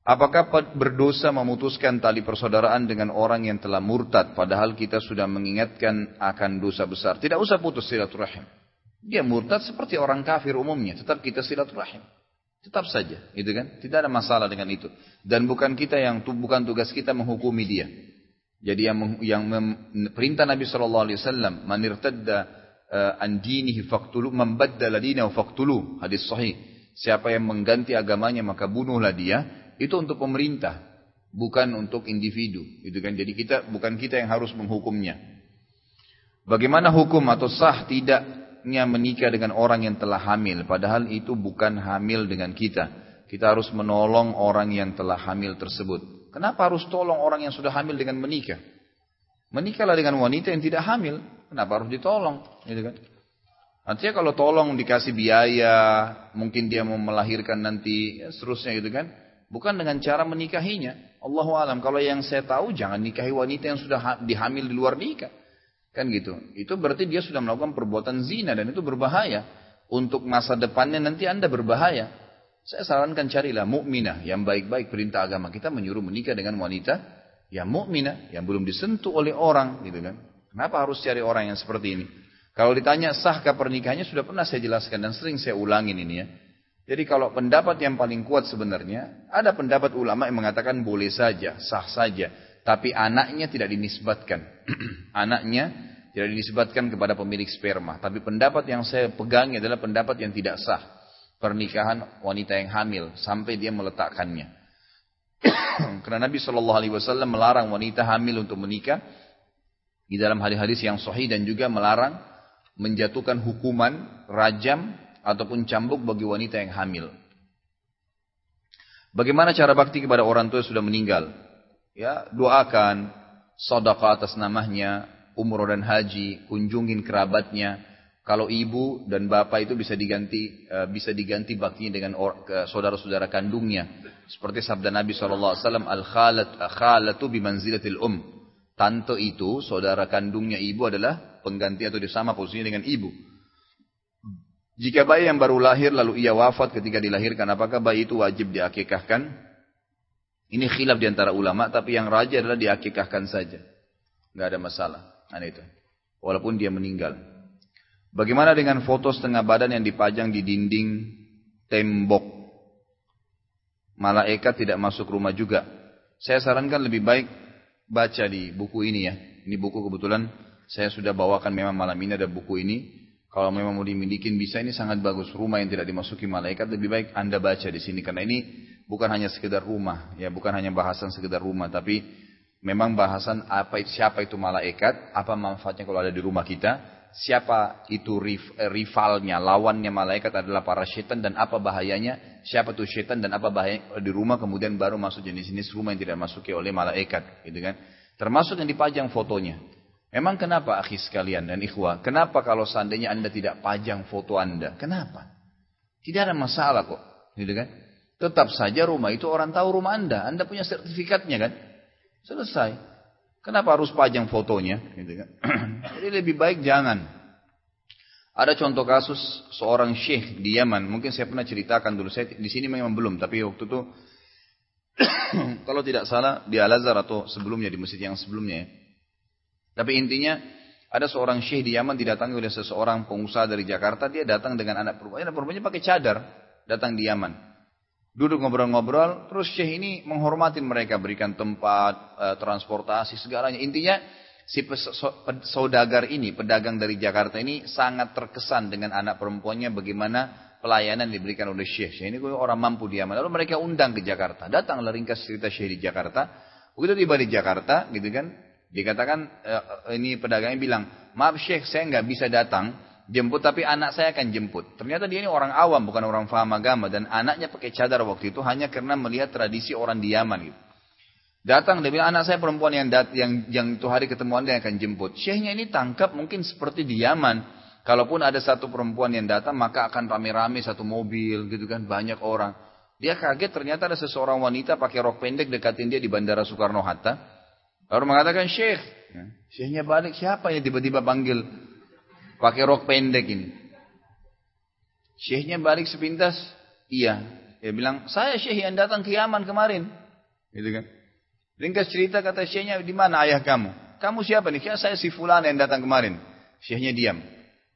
Apakah berdosa memutuskan tali persaudaraan dengan orang yang telah murtad padahal kita sudah mengingatkan akan dosa besar? Tidak usah putus silaturahim. Dia murtad seperti orang kafir umumnya, tetap kita silaturahim. Tetap saja, gitu kan? Tidak ada masalah dengan itu. Dan bukan kita yang bukan tugas kita menghukumi dia. Jadi yang yang perintah Nabi Shallallahu Alaihi Wasallam, manirtadda uh, an dinihi faktulu, membaddala dinahu faktulu, hadis sahih. siapa yang mengganti agamanya maka bunuhlah dia, itu untuk pemerintah, bukan untuk individu, gitu kan. Jadi kita bukan kita yang harus menghukumnya. Bagaimana hukum atau sah tidaknya menikah dengan orang yang telah hamil, padahal itu bukan hamil dengan kita. Kita harus menolong orang yang telah hamil tersebut. Kenapa harus tolong orang yang sudah hamil dengan menikah? Menikahlah dengan wanita yang tidak hamil. Kenapa harus ditolong? Gitu kan? Artinya kalau tolong dikasih biaya, mungkin dia mau melahirkan nanti, ya, seterusnya gitu kan. Bukan dengan cara menikahinya. Allahu alam. Kalau yang saya tahu jangan nikahi wanita yang sudah dihamil di luar nikah. Kan gitu. Itu berarti dia sudah melakukan perbuatan zina dan itu berbahaya. Untuk masa depannya nanti Anda berbahaya. Saya sarankan carilah mukminah yang baik-baik perintah agama kita menyuruh menikah dengan wanita yang mukminah yang belum disentuh oleh orang gitu kan. Kenapa harus cari orang yang seperti ini? Kalau ditanya sahkah pernikahannya sudah pernah saya jelaskan dan sering saya ulangin ini ya. Jadi kalau pendapat yang paling kuat sebenarnya ada pendapat ulama yang mengatakan boleh saja, sah saja, tapi anaknya tidak dinisbatkan. <clears throat> anaknya tidak dinisbatkan kepada pemilik sperma, tapi pendapat yang saya pegang adalah pendapat yang tidak sah pernikahan wanita yang hamil sampai dia meletakkannya. <clears throat> Karena Nabi Shallallahu Alaihi Wasallam melarang wanita hamil untuk menikah di dalam hadis-hadis yang sahih dan juga melarang menjatuhkan hukuman rajam ataupun cambuk bagi wanita yang hamil. Bagaimana cara bakti kepada orang tua yang sudah meninggal? Ya, doakan, sedekah atas namanya, umroh dan haji, kunjungin kerabatnya, kalau ibu dan bapak itu bisa diganti eh, bisa diganti baktinya dengan saudara-saudara kandungnya. Seperti sabda Nabi SAW, al-khalat khalatu bimanzilatil um. Tante itu, saudara kandungnya ibu adalah pengganti atau sama posisinya dengan ibu. Jika bayi yang baru lahir lalu ia wafat ketika dilahirkan, apakah bayi itu wajib diakikahkan? Ini khilaf di antara ulama, tapi yang raja adalah diakikahkan saja. Nggak ada masalah. Nah itu. Walaupun dia meninggal. Bagaimana dengan foto setengah badan yang dipajang di dinding tembok? Malaikat tidak masuk rumah juga. Saya sarankan lebih baik baca di buku ini ya. Ini buku kebetulan saya sudah bawakan memang malam ini ada buku ini. Kalau memang mau dimiliki bisa ini sangat bagus. Rumah yang tidak dimasuki malaikat lebih baik Anda baca di sini karena ini bukan hanya sekedar rumah, ya bukan hanya bahasan sekedar rumah, tapi memang bahasan apa siapa itu malaikat, apa manfaatnya kalau ada di rumah kita, siapa itu eh, rivalnya, lawannya malaikat adalah para syaitan dan apa bahayanya, siapa itu syaitan dan apa bahaya di rumah kemudian baru masuk jenis-jenis rumah yang tidak masuki oleh malaikat, gitu kan? Termasuk yang dipajang fotonya. Memang kenapa akhi sekalian dan ikhwah? Kenapa kalau seandainya Anda tidak pajang foto Anda? Kenapa? Tidak ada masalah kok, gitu kan? Tetap saja rumah itu orang tahu rumah Anda. Anda punya sertifikatnya kan? Selesai. Kenapa harus pajang fotonya? Gitu kan? <clears throat> Jadi lebih baik jangan. Ada contoh kasus seorang syekh di Yaman. Mungkin saya pernah ceritakan dulu. Saya di sini memang belum, tapi waktu itu <clears throat> kalau tidak salah di Al Azhar atau sebelumnya di masjid yang sebelumnya. Ya. Tapi intinya ada seorang syekh di Yaman didatangi oleh seseorang pengusaha dari Jakarta. Dia datang dengan anak perempuan. Anak perempuannya pakai cadar datang di Yaman. Duduk ngobrol-ngobrol, terus Syekh ini menghormati mereka, berikan tempat, e, transportasi, segalanya. Intinya si saudagar ini, pedagang dari Jakarta ini sangat terkesan dengan anak perempuannya bagaimana pelayanan diberikan oleh Syekh. Syekh ini orang mampu dia. Lalu mereka undang ke Jakarta. Datanglah ringkas cerita Syekh di Jakarta. Begitu tiba di Jakarta, gitu kan, dikatakan e, ini pedagangnya bilang, maaf Syekh saya nggak bisa datang jemput tapi anak saya akan jemput. Ternyata dia ini orang awam bukan orang faham agama dan anaknya pakai cadar waktu itu hanya karena melihat tradisi orang di Yaman gitu. Datang dia bilang anak saya perempuan yang dat, yang yang itu hari ketemuan dia akan jemput. Syekhnya ini tangkap mungkin seperti di Yaman. Kalaupun ada satu perempuan yang datang maka akan rame-rame satu mobil gitu kan banyak orang. Dia kaget ternyata ada seseorang wanita pakai rok pendek dekatin dia di Bandara Soekarno Hatta. Lalu mengatakan Syekh. Ya, Syekhnya balik siapa yang tiba-tiba panggil Pakai rok pendek ini. Syekhnya balik sepintas. Iya. Dia bilang, saya syekh yang datang ke Yaman kemarin. Gitu kan. Ringkas cerita kata syekhnya, di mana ayah kamu? Kamu siapa nih? Saya si fulan yang datang kemarin. Syekhnya diam.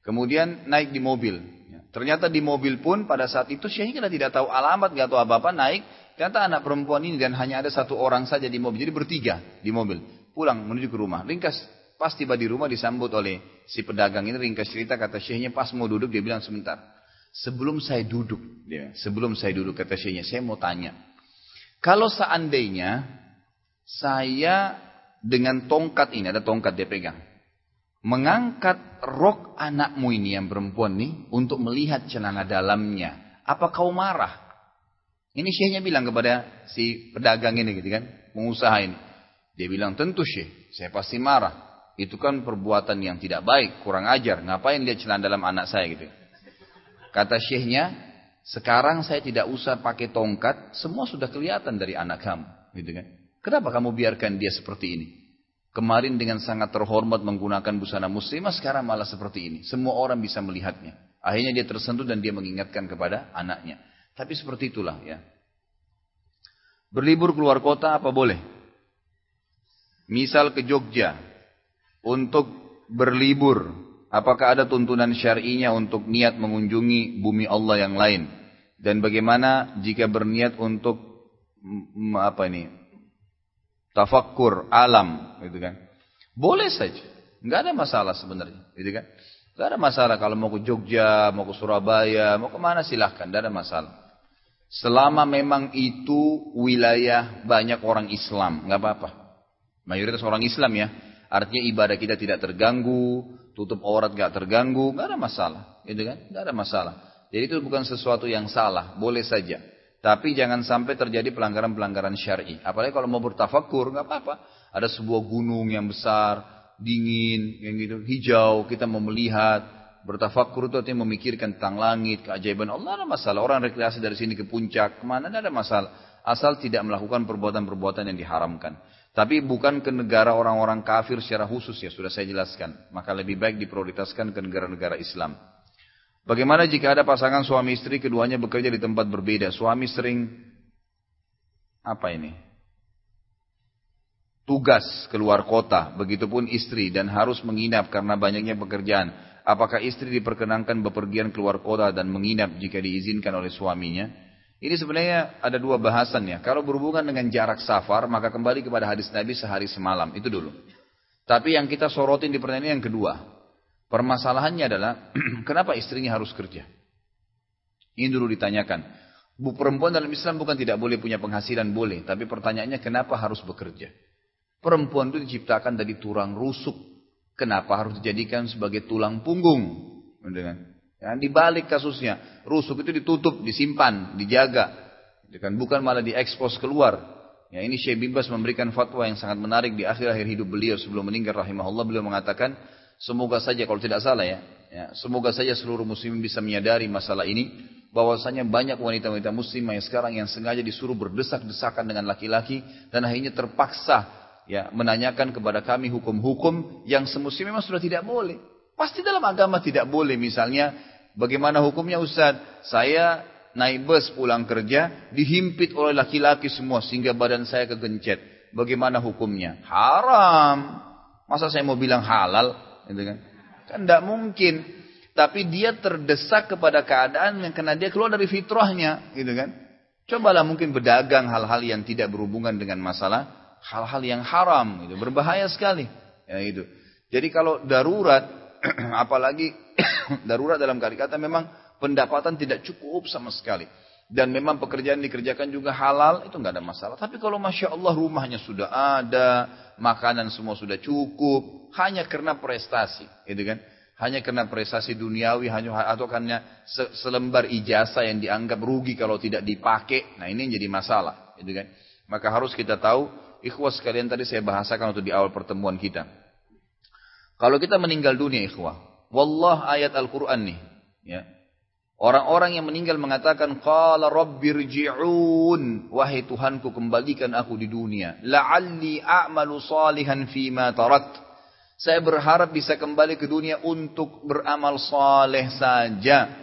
Kemudian naik di mobil. Ya. Ternyata di mobil pun pada saat itu syekhnya tidak tahu alamat, nggak tahu apa-apa, naik. Ternyata anak perempuan ini dan hanya ada satu orang saja di mobil. Jadi bertiga di mobil. Pulang menuju ke rumah. Ringkas Pas tiba di rumah disambut oleh si pedagang ini ringkas cerita kata syekhnya pas mau duduk dia bilang sebentar. sebelum saya duduk, ya, sebelum saya duduk kata syekhnya, saya mau tanya. Kalau seandainya saya dengan tongkat ini, ada tongkat dia pegang. Mengangkat rok anakmu ini yang perempuan nih untuk melihat celana dalamnya. Apa kau marah? Ini syekhnya bilang kepada si pedagang ini gitu kan, pengusaha ini. Dia bilang, tentu syekh, saya pasti marah. Itu kan perbuatan yang tidak baik, kurang ajar. Ngapain lihat celana dalam anak saya gitu. Kata syekhnya, sekarang saya tidak usah pakai tongkat, semua sudah kelihatan dari anak kamu. Gitu kan. Kenapa kamu biarkan dia seperti ini? Kemarin dengan sangat terhormat menggunakan busana muslimah, sekarang malah seperti ini. Semua orang bisa melihatnya. Akhirnya dia tersentuh dan dia mengingatkan kepada anaknya. Tapi seperti itulah ya. Berlibur keluar kota apa boleh? Misal ke Jogja untuk berlibur Apakah ada tuntunan syar'inya untuk niat mengunjungi bumi Allah yang lain? Dan bagaimana jika berniat untuk apa ini? Tafakkur alam, gitu kan? Boleh saja, nggak ada masalah sebenarnya, gitu kan? Nggak ada masalah kalau mau ke Jogja, mau ke Surabaya, mau ke mana silahkan, nggak ada masalah. Selama memang itu wilayah banyak orang Islam, nggak apa-apa. Mayoritas orang Islam ya, artinya ibadah kita tidak terganggu, tutup aurat gak terganggu, gak ada masalah, gitu kan? Gak ada masalah. Jadi itu bukan sesuatu yang salah, boleh saja. Tapi jangan sampai terjadi pelanggaran-pelanggaran syar'i. Apalagi kalau mau bertafakur, nggak apa-apa. Ada sebuah gunung yang besar, dingin, yang gitu, hijau, kita mau melihat. Bertafakur itu artinya memikirkan tentang langit, keajaiban Allah, ada masalah. Orang rekreasi dari sini ke puncak, ke mana, ada masalah. Asal tidak melakukan perbuatan-perbuatan yang diharamkan. Tapi bukan ke negara orang-orang kafir secara khusus ya, sudah saya jelaskan. Maka lebih baik diprioritaskan ke negara-negara Islam. Bagaimana jika ada pasangan suami istri keduanya bekerja di tempat berbeda? Suami sering apa ini? Tugas keluar kota, begitupun istri dan harus menginap karena banyaknya pekerjaan. Apakah istri diperkenankan bepergian keluar kota dan menginap jika diizinkan oleh suaminya? Ini sebenarnya ada dua bahasannya. Kalau berhubungan dengan jarak safar, maka kembali kepada hadis Nabi sehari semalam. Itu dulu. Tapi yang kita sorotin di pertanyaan yang kedua. Permasalahannya adalah, <clears throat> kenapa istrinya harus kerja? Ini dulu ditanyakan. Bu perempuan dalam Islam bukan tidak boleh punya penghasilan, boleh. Tapi pertanyaannya kenapa harus bekerja? Perempuan itu diciptakan dari tulang rusuk. Kenapa harus dijadikan sebagai tulang punggung? Dengan Ya, dibalik kasusnya, rusuk itu ditutup, disimpan, dijaga. Ya kan? Bukan malah diekspos keluar. Ya, ini Syekh Bimbas memberikan fatwa yang sangat menarik di akhir-akhir hidup beliau sebelum meninggal rahimahullah. Beliau mengatakan, semoga saja kalau tidak salah ya, ya semoga saja seluruh muslimin bisa menyadari masalah ini. Bahwasanya banyak wanita-wanita muslimah yang sekarang yang sengaja disuruh berdesak-desakan dengan laki-laki dan akhirnya terpaksa ya menanyakan kepada kami hukum-hukum yang semestinya memang sudah tidak boleh. Pasti dalam agama tidak boleh misalnya Bagaimana hukumnya Ustaz? Saya naik bus pulang kerja, dihimpit oleh laki-laki semua sehingga badan saya kegencet. Bagaimana hukumnya? Haram. Masa saya mau bilang halal? Gitu kan? Kan tidak mungkin. Tapi dia terdesak kepada keadaan yang karena dia keluar dari fitrahnya, gitu kan? Cobalah mungkin berdagang hal-hal yang tidak berhubungan dengan masalah hal-hal yang haram, itu berbahaya sekali. Ya itu. Jadi kalau darurat, <clears throat> apalagi <clears throat> darurat dalam kali kata memang pendapatan tidak cukup sama sekali. Dan memang pekerjaan dikerjakan juga halal, itu nggak ada masalah. Tapi kalau Masya Allah rumahnya sudah ada, makanan semua sudah cukup, hanya karena prestasi. Gitu kan? Hanya karena prestasi duniawi, hanya atau karena selembar ijazah yang dianggap rugi kalau tidak dipakai. Nah ini yang jadi masalah. Gitu kan? Maka harus kita tahu, ikhwah sekalian tadi saya bahasakan untuk di awal pertemuan kita. Kalau kita meninggal dunia ikhwah, Wallah ayat Al-Quran nih. Ya. Orang-orang yang meninggal mengatakan, Qala rabbirji'un. Wahai Tuhanku kembalikan aku di dunia. La'alli a'malu salihan fima tarat. Saya berharap bisa kembali ke dunia untuk beramal saleh saja.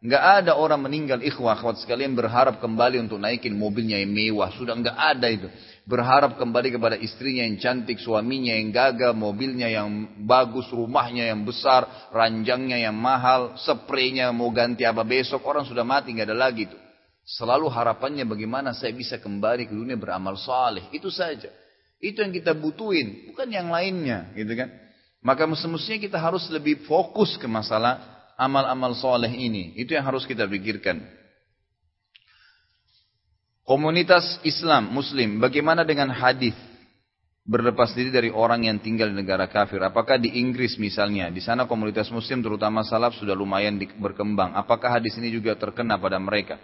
Enggak ada orang meninggal ikhwah akhwat sekalian berharap kembali untuk naikin mobilnya yang mewah. Sudah enggak ada itu berharap kembali kepada istrinya yang cantik, suaminya yang gagah, mobilnya yang bagus, rumahnya yang besar, ranjangnya yang mahal, spraynya mau ganti apa besok, orang sudah mati, nggak ada lagi itu. Selalu harapannya bagaimana saya bisa kembali ke dunia beramal saleh, itu saja. Itu yang kita butuhin, bukan yang lainnya, gitu kan? Maka semestinya kita harus lebih fokus ke masalah amal-amal soleh ini? Itu yang harus kita pikirkan. Komunitas Islam, Muslim, bagaimana dengan hadis berlepas diri dari orang yang tinggal di negara kafir? Apakah di Inggris misalnya, di sana komunitas Muslim terutama salaf sudah lumayan berkembang. Apakah hadis ini juga terkena pada mereka?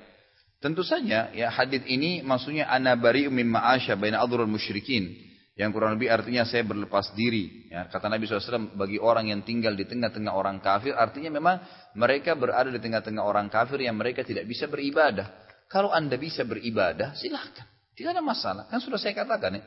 Tentu saja, ya hadis ini maksudnya anabari mimma asya baina adhurul musyrikin. Yang kurang lebih artinya saya berlepas diri. Ya, kata Nabi SAW, bagi orang yang tinggal di tengah-tengah orang kafir, artinya memang mereka berada di tengah-tengah orang kafir yang mereka tidak bisa beribadah. Kalau anda bisa beribadah, silahkan. Tidak ada masalah. Kan sudah saya katakan ya.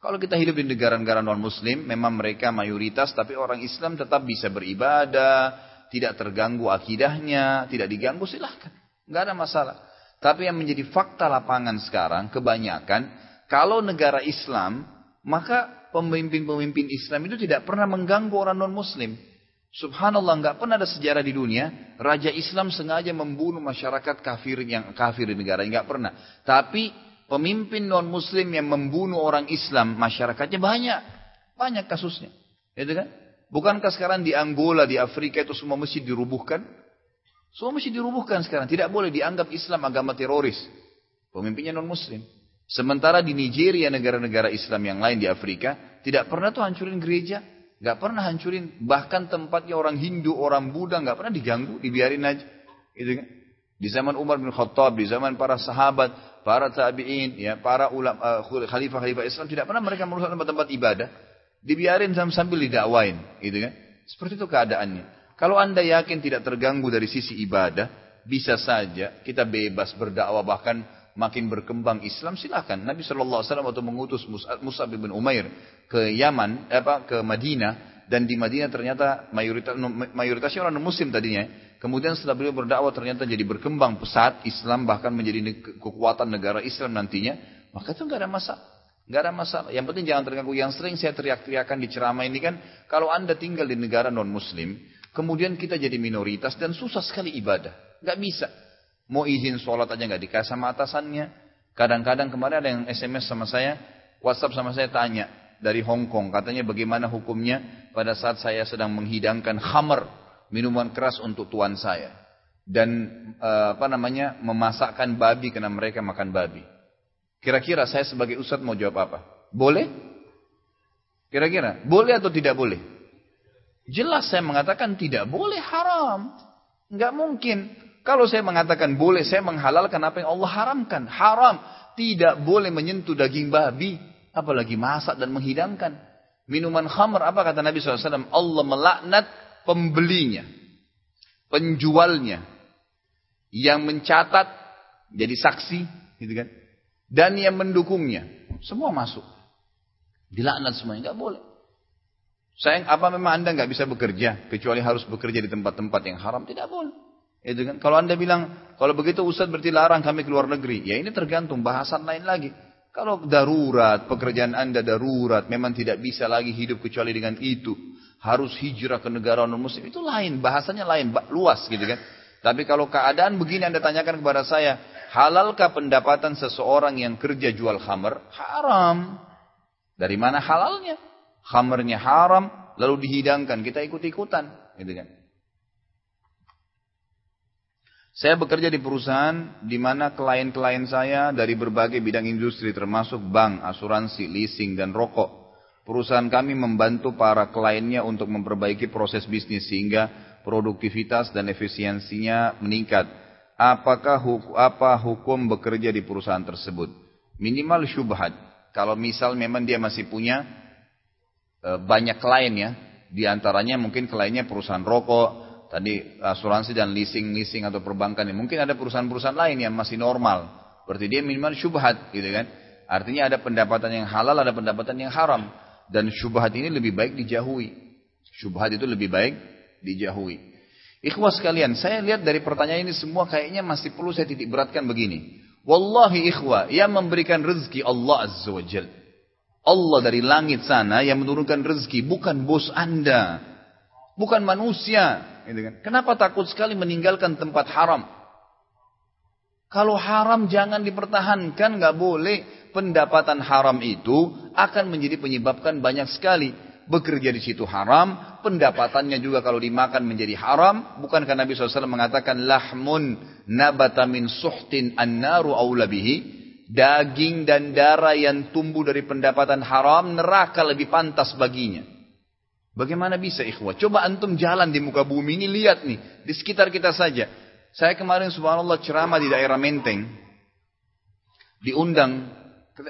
Kalau kita hidup di negara-negara non-muslim, memang mereka mayoritas, tapi orang Islam tetap bisa beribadah, tidak terganggu akidahnya, tidak diganggu, silahkan. Nggak ada masalah. Tapi yang menjadi fakta lapangan sekarang, kebanyakan, kalau negara Islam, maka pemimpin-pemimpin Islam itu tidak pernah mengganggu orang non-muslim. Subhanallah nggak pernah ada sejarah di dunia raja Islam sengaja membunuh masyarakat kafir yang kafir di negara nggak pernah. Tapi pemimpin non Muslim yang membunuh orang Islam masyarakatnya banyak banyak kasusnya, itu kan? Bukankah sekarang di Angola di Afrika itu semua masjid dirubuhkan? Semua masjid dirubuhkan sekarang. Tidak boleh dianggap Islam agama teroris. Pemimpinnya non Muslim. Sementara di Nigeria negara-negara Islam yang lain di Afrika tidak pernah tuh hancurin gereja, Gak pernah hancurin. Bahkan tempatnya orang Hindu, orang Buddha gak pernah diganggu, dibiarin aja. Gitu kan? Di zaman Umar bin Khattab, di zaman para sahabat, para tabi'in, ya, para ulama, uh, khalifah-khalifah Islam tidak pernah mereka merusak tempat-tempat ibadah. Dibiarin sambil didakwain, gitu kan? Seperti itu keadaannya. Kalau anda yakin tidak terganggu dari sisi ibadah, bisa saja kita bebas berdakwah bahkan makin berkembang Islam silakan. Nabi Shallallahu Alaihi Wasallam waktu mengutus Mus'ab bin Umair ke Yaman, apa ke Madinah dan di Madinah ternyata mayoritas mayoritasnya orang Muslim tadinya. Kemudian setelah beliau berdakwah ternyata jadi berkembang pesat Islam bahkan menjadi kekuatan negara Islam nantinya. Maka itu nggak ada masalah. Nggak ada masalah. Yang penting jangan terganggu. Yang sering saya teriak-teriakan di ceramah ini kan, kalau anda tinggal di negara non Muslim, kemudian kita jadi minoritas dan susah sekali ibadah. Nggak bisa. Mau izin sholat aja nggak dikasih sama atasannya. Kadang-kadang kemarin ada yang SMS sama saya, WhatsApp sama saya tanya dari Hong Kong, katanya bagaimana hukumnya pada saat saya sedang menghidangkan khamar, minuman keras untuk tuan saya. Dan eh, apa namanya memasakkan babi karena mereka makan babi. Kira-kira saya sebagai ustadz mau jawab apa? Boleh? Kira-kira boleh atau tidak boleh? Jelas saya mengatakan tidak boleh haram. Nggak mungkin. Kalau saya mengatakan boleh, saya menghalalkan apa yang Allah haramkan. Haram. Tidak boleh menyentuh daging babi. Apalagi masak dan menghidangkan. Minuman khamr, apa kata Nabi SAW? Allah melaknat pembelinya. Penjualnya. Yang mencatat, jadi saksi. gitu kan? Dan yang mendukungnya. Semua masuk. Dilaknat semuanya. Nggak boleh. Sayang, apa memang anda nggak bisa bekerja? Kecuali harus bekerja di tempat-tempat yang haram? Tidak boleh. Itu kan. Kalau anda bilang, kalau begitu Ustaz berarti larang kami keluar negeri. Ya ini tergantung bahasan lain lagi. Kalau darurat, pekerjaan anda darurat, memang tidak bisa lagi hidup kecuali dengan itu. Harus hijrah ke negara non-muslim, itu lain. Bahasanya lain, luas gitu kan. Tapi kalau keadaan begini anda tanyakan kepada saya, halalkah pendapatan seseorang yang kerja jual khamar? Haram. Dari mana halalnya? Khamarnya haram, lalu dihidangkan, kita ikut-ikutan. Gitu kan. Saya bekerja di perusahaan di mana klien-klien saya dari berbagai bidang industri termasuk bank, asuransi, leasing, dan rokok. Perusahaan kami membantu para kliennya untuk memperbaiki proses bisnis sehingga produktivitas dan efisiensinya meningkat. Apakah hukum, apa hukum bekerja di perusahaan tersebut? Minimal syubhat. Kalau misal memang dia masih punya e, banyak klien ya, di antaranya mungkin kliennya perusahaan rokok, tadi asuransi dan leasing-leasing atau perbankan. Mungkin ada perusahaan-perusahaan lain yang masih normal. Berarti dia minimal syubhat gitu kan. Artinya ada pendapatan yang halal, ada pendapatan yang haram. Dan syubhat ini lebih baik dijauhi. Syubhat itu lebih baik dijauhi. Ikhwah sekalian, saya lihat dari pertanyaan ini semua kayaknya masih perlu saya titik beratkan begini. Wallahi ikhwah, yang memberikan rezeki Allah Azza wa Jal. Allah dari langit sana yang menurunkan rezeki, bukan bos anda. Bukan manusia. Gitu kan. Kenapa takut sekali meninggalkan tempat haram? Kalau haram jangan dipertahankan, nggak boleh. Pendapatan haram itu akan menjadi penyebabkan banyak sekali. bekerja di situ haram, pendapatannya juga kalau dimakan menjadi haram. Bukankah Nabi SAW mengatakan lahmun nabata min suhtin annaru aulabihi? Daging dan darah yang tumbuh dari pendapatan haram, neraka lebih pantas baginya. Bagaimana bisa ikhwah? Coba antum jalan di muka bumi ini, lihat nih. Di sekitar kita saja. Saya kemarin subhanallah ceramah di daerah Menteng. Diundang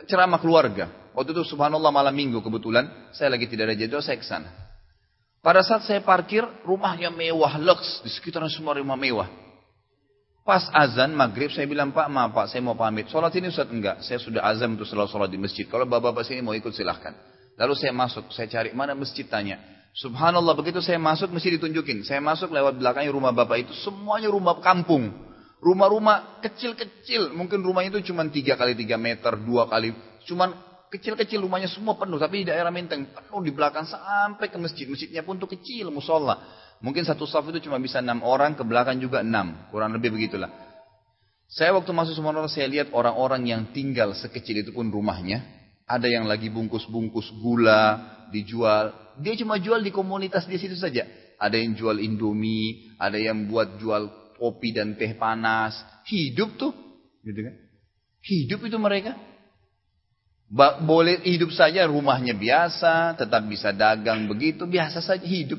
ceramah keluarga. Waktu itu subhanallah malam minggu kebetulan. Saya lagi tidak ada jadwal, saya ke sana. Pada saat saya parkir, rumahnya mewah, lux. Di sekitarnya semua rumah mewah. Pas azan maghrib saya bilang Pak maaf Pak saya mau pamit. Sholat ini Ustaz enggak. Saya sudah azam untuk selalu sholat di masjid. Kalau bapak-bapak sini mau ikut silahkan. Lalu saya masuk. Saya cari mana masjid tanya. Subhanallah begitu saya masuk mesti ditunjukin. Saya masuk lewat belakangnya rumah bapak itu. Semuanya rumah kampung. Rumah-rumah kecil-kecil. Mungkin rumahnya itu cuma 3 kali 3 meter. 2 kali. Cuman Kecil-kecil rumahnya semua penuh, tapi di daerah Menteng penuh di belakang sampai ke masjid. Masjidnya pun tuh kecil, musola. Mungkin satu saf itu cuma bisa enam orang, ke belakang juga enam. Kurang lebih begitulah. Saya waktu masuk semua saya lihat orang-orang yang tinggal sekecil itu pun rumahnya. Ada yang lagi bungkus-bungkus gula, dijual. Dia cuma jual di komunitas di situ saja. Ada yang jual indomie, ada yang buat jual kopi dan teh panas. Hidup tuh, gitu kan? Hidup itu mereka boleh hidup saja rumahnya biasa, tetap bisa dagang begitu, biasa saja hidup.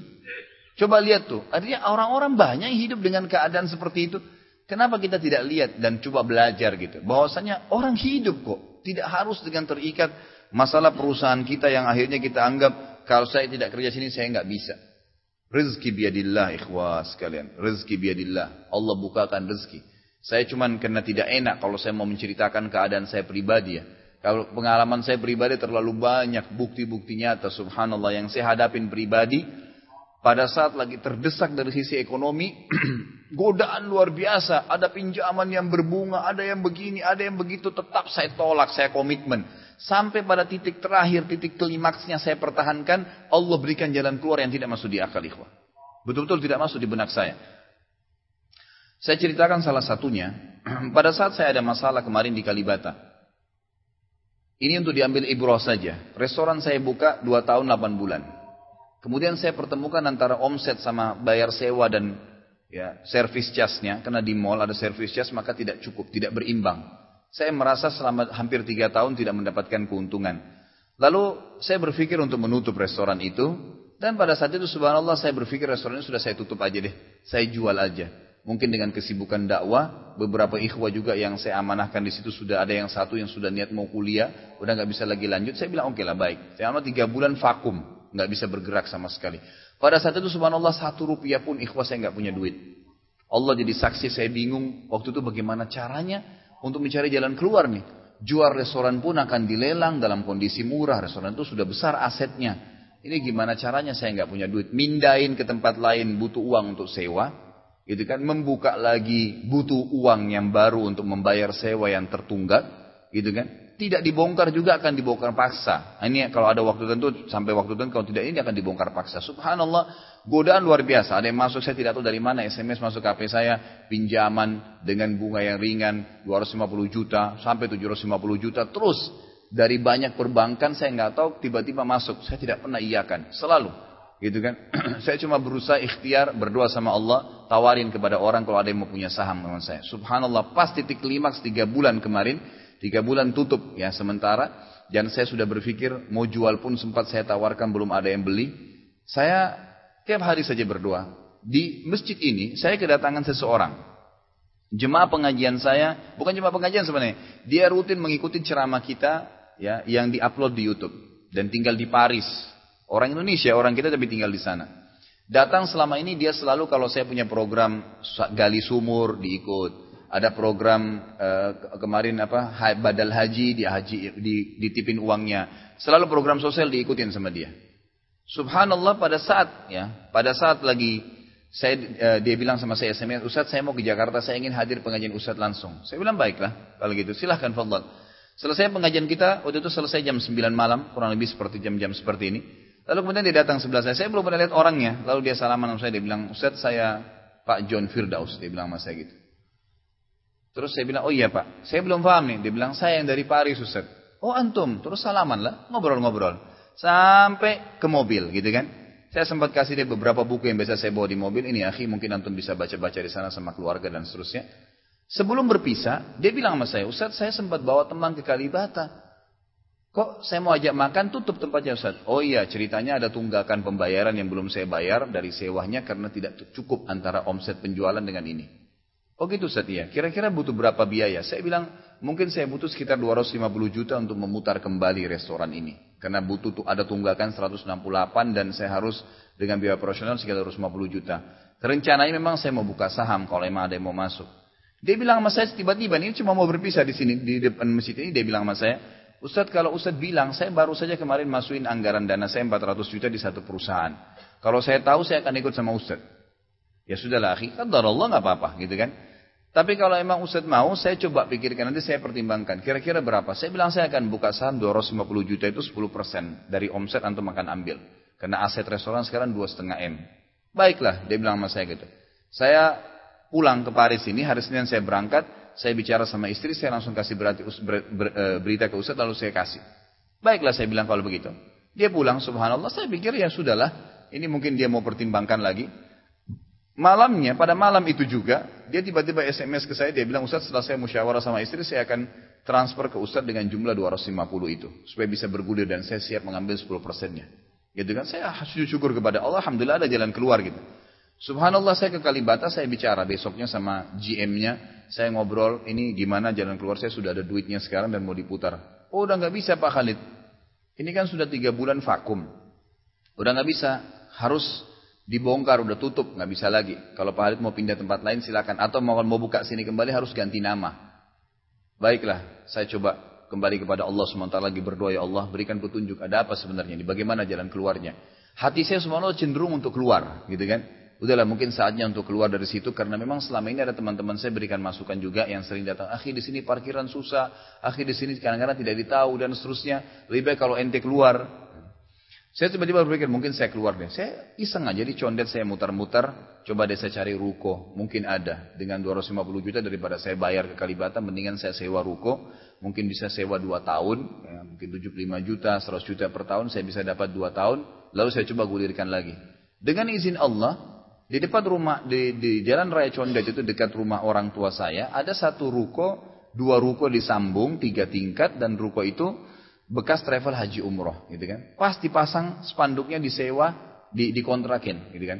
Coba lihat tuh, artinya orang-orang banyak yang hidup dengan keadaan seperti itu. Kenapa kita tidak lihat dan coba belajar gitu? Bahwasanya orang hidup kok, tidak harus dengan terikat masalah perusahaan kita yang akhirnya kita anggap kalau saya tidak kerja sini saya nggak bisa. Rezeki biadillah ikhwas sekalian. Rezeki biadillah. Allah bukakan rezeki. Saya cuman karena tidak enak kalau saya mau menceritakan keadaan saya pribadi ya. Kalau pengalaman saya pribadi terlalu banyak bukti-bukti nyata subhanallah yang saya hadapin pribadi pada saat lagi terdesak dari sisi ekonomi <clears throat> godaan luar biasa ada pinjaman yang berbunga ada yang begini ada yang begitu tetap saya tolak saya komitmen sampai pada titik terakhir titik klimaksnya saya pertahankan Allah berikan jalan keluar yang tidak masuk di akal ikhwah betul-betul tidak masuk di benak saya saya ceritakan salah satunya <clears throat> pada saat saya ada masalah kemarin di Kalibata ini untuk diambil ibrah saja. Restoran saya buka 2 tahun 8 bulan. Kemudian saya pertemukan antara omset sama bayar sewa dan ya servis jasnya. Karena di mall ada servis jas maka tidak cukup, tidak berimbang. Saya merasa selama hampir 3 tahun tidak mendapatkan keuntungan. Lalu saya berpikir untuk menutup restoran itu. Dan pada saat itu subhanallah saya berpikir restoran ini sudah saya tutup aja deh. Saya jual aja. Mungkin dengan kesibukan dakwah, beberapa ikhwah juga yang saya amanahkan di situ sudah ada yang satu yang sudah niat mau kuliah, udah nggak bisa lagi lanjut. Saya bilang oke okay lah baik. Saya amat tiga bulan vakum, nggak bisa bergerak sama sekali. Pada saat itu subhanallah satu rupiah pun ikhwah saya nggak punya duit. Allah jadi saksi saya bingung waktu itu bagaimana caranya untuk mencari jalan keluar nih. Jual restoran pun akan dilelang dalam kondisi murah. Restoran itu sudah besar asetnya. Ini gimana caranya saya nggak punya duit. Mindain ke tempat lain butuh uang untuk sewa gitu kan membuka lagi butuh uang yang baru untuk membayar sewa yang tertunggak gitu kan tidak dibongkar juga akan dibongkar paksa. Nah, ini kalau ada waktu tentu sampai waktu tentu kalau tidak ini akan dibongkar paksa. Subhanallah godaan luar biasa. Ada yang masuk saya tidak tahu dari mana SMS masuk HP saya pinjaman dengan bunga yang ringan 250 juta sampai 750 juta terus. Dari banyak perbankan saya nggak tahu tiba-tiba masuk. Saya tidak pernah iakan selalu. Gitu kan? <clears throat> saya cuma berusaha ikhtiar berdoa sama Allah, tawarin kepada orang kalau ada yang mau punya saham dengan saya. Subhanallah, pas titik klimaks tiga bulan kemarin, tiga bulan tutup ya sementara, dan saya sudah berpikir mau jual pun sempat saya tawarkan belum ada yang beli. Saya tiap hari saja berdoa. Di masjid ini saya kedatangan seseorang. Jemaah pengajian saya, bukan jemaah pengajian sebenarnya, dia rutin mengikuti ceramah kita ya yang diupload di YouTube dan tinggal di Paris Orang Indonesia, orang kita tapi tinggal di sana. Datang selama ini dia selalu kalau saya punya program gali sumur diikut. Ada program uh, kemarin apa badal haji dia haji di, ditipin uangnya. Selalu program sosial diikutin sama dia. Subhanallah pada saat ya, pada saat lagi saya uh, dia bilang sama saya SMS, Ustaz saya mau ke Jakarta, saya ingin hadir pengajian Ustaz langsung. Saya bilang baiklah kalau gitu, silahkan fadl. Selesai pengajian kita, waktu itu selesai jam 9 malam, kurang lebih seperti jam-jam seperti ini. Lalu kemudian dia datang sebelah saya. Saya belum pernah lihat orangnya. Lalu dia salaman sama saya. Dia bilang, Ustaz saya Pak John Firdaus. Dia bilang sama saya gitu. Terus saya bilang, oh iya Pak. Saya belum paham nih. Dia bilang, saya yang dari Paris Ustaz. Oh antum. Terus salaman lah. Ngobrol-ngobrol. sampai ke mobil gitu kan. Saya sempat kasih dia beberapa buku yang biasa saya bawa di mobil. Ini akhi mungkin antum bisa baca-baca di sana sama keluarga dan seterusnya. Sebelum berpisah, dia bilang sama saya, Ustaz saya sempat bawa teman ke Kalibata. Kok saya mau ajak makan tutup tempatnya Ustaz? Oh iya ceritanya ada tunggakan pembayaran yang belum saya bayar dari sewahnya karena tidak cukup antara omset penjualan dengan ini. Oh gitu ya. Kira-kira butuh berapa biaya? Saya bilang mungkin saya butuh sekitar 250 juta untuk memutar kembali restoran ini. Karena butuh tuh ada tunggakan 168 dan saya harus dengan biaya operasional sekitar 250 juta. Rencananya memang saya mau buka saham kalau memang ada yang mau masuk. Dia bilang sama saya tiba-tiba ini cuma mau berpisah di sini di depan masjid ini dia bilang sama saya, Ustadz kalau Ustadz bilang saya baru saja kemarin masukin anggaran dana saya 400 juta di satu perusahaan. Kalau saya tahu saya akan ikut sama Ustadz. Ya sudahlah akhi, kan Allah nggak apa-apa gitu kan. Tapi kalau emang Ustadz mau, saya coba pikirkan nanti saya pertimbangkan. Kira-kira berapa? Saya bilang saya akan buka saham 250 juta itu 10% dari omset antum akan ambil. Karena aset restoran sekarang 2,5 M. Baiklah, dia bilang sama saya gitu. Saya pulang ke Paris ini, hari Senin saya berangkat, saya bicara sama istri, saya langsung kasih berarti, ber, ber, eh, berita ke Ustadz lalu saya kasih. Baiklah saya bilang kalau begitu. Dia pulang, subhanallah, saya pikir ya sudahlah. Ini mungkin dia mau pertimbangkan lagi. Malamnya, pada malam itu juga, dia tiba-tiba SMS ke saya, dia bilang, Ustaz setelah saya musyawarah sama istri, saya akan transfer ke Ustaz dengan jumlah 250 itu. Supaya bisa bergulir dan saya siap mengambil 10 persennya. Gitu kan, saya sujud syukur kepada Allah, Alhamdulillah ada jalan keluar gitu. Subhanallah saya ke Kalibata, saya bicara besoknya sama GM-nya, saya ngobrol, ini gimana jalan keluar, saya sudah ada duitnya sekarang dan mau diputar. Oh udah nggak bisa Pak Khalid. Ini kan sudah tiga bulan vakum. Udah nggak bisa, harus dibongkar udah tutup nggak bisa lagi. Kalau Pak Halid mau pindah tempat lain silakan. Atau mau mau buka sini kembali harus ganti nama. Baiklah saya coba kembali kepada Allah sementara lagi berdoa ya Allah berikan petunjuk ada apa sebenarnya ini? Bagaimana jalan keluarnya? Hati saya semua cenderung untuk keluar gitu kan? Udahlah mungkin saatnya untuk keluar dari situ karena memang selama ini ada teman-teman saya berikan masukan juga yang sering datang akhi di sini parkiran susah akhi di sini kadang-kadang tidak ditahu dan seterusnya. Lebih baik kalau ente keluar saya tiba-tiba berpikir mungkin saya keluar deh. Saya iseng aja di condet saya mutar-mutar. Coba deh saya cari ruko. Mungkin ada. Dengan 250 juta daripada saya bayar ke Kalibata. Mendingan saya sewa ruko. Mungkin bisa sewa 2 tahun. Ya, mungkin 75 juta, 100 juta per tahun. Saya bisa dapat 2 tahun. Lalu saya coba gulirkan lagi. Dengan izin Allah. Di depan rumah, di, di jalan raya Condet itu dekat rumah orang tua saya. Ada satu ruko. Dua ruko disambung. Tiga tingkat. Dan ruko itu bekas travel haji umroh gitu kan. Pas dipasang spanduknya disewa, di, dikontrakin gitu kan.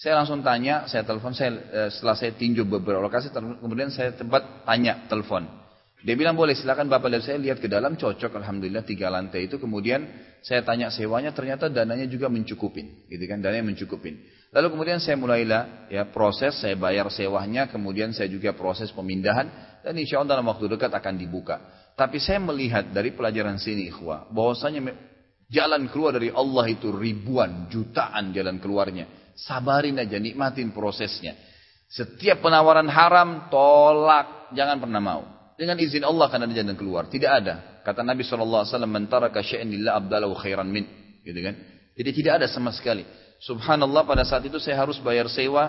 Saya langsung tanya, saya telepon, saya eh, setelah saya tinjau beberapa lokasi, kemudian saya tempat tanya telepon. Dia bilang boleh silakan bapak dan saya lihat ke dalam cocok alhamdulillah tiga lantai itu kemudian saya tanya sewanya ternyata dananya juga mencukupin gitu kan dananya mencukupin lalu kemudian saya mulailah ya proses saya bayar sewanya kemudian saya juga proses pemindahan dan insya Allah dalam waktu dekat akan dibuka tapi saya melihat dari pelajaran sini ikhwah, bahwasanya jalan keluar dari Allah itu ribuan, jutaan jalan keluarnya. Sabarin aja, nikmatin prosesnya. Setiap penawaran haram, tolak, jangan pernah mau. Dengan izin Allah akan ada jalan keluar. Tidak ada. Kata Nabi SAW, Mentara kasya'in lillah abdalahu khairan min. Gitu kan? Jadi tidak ada sama sekali. Subhanallah pada saat itu saya harus bayar sewa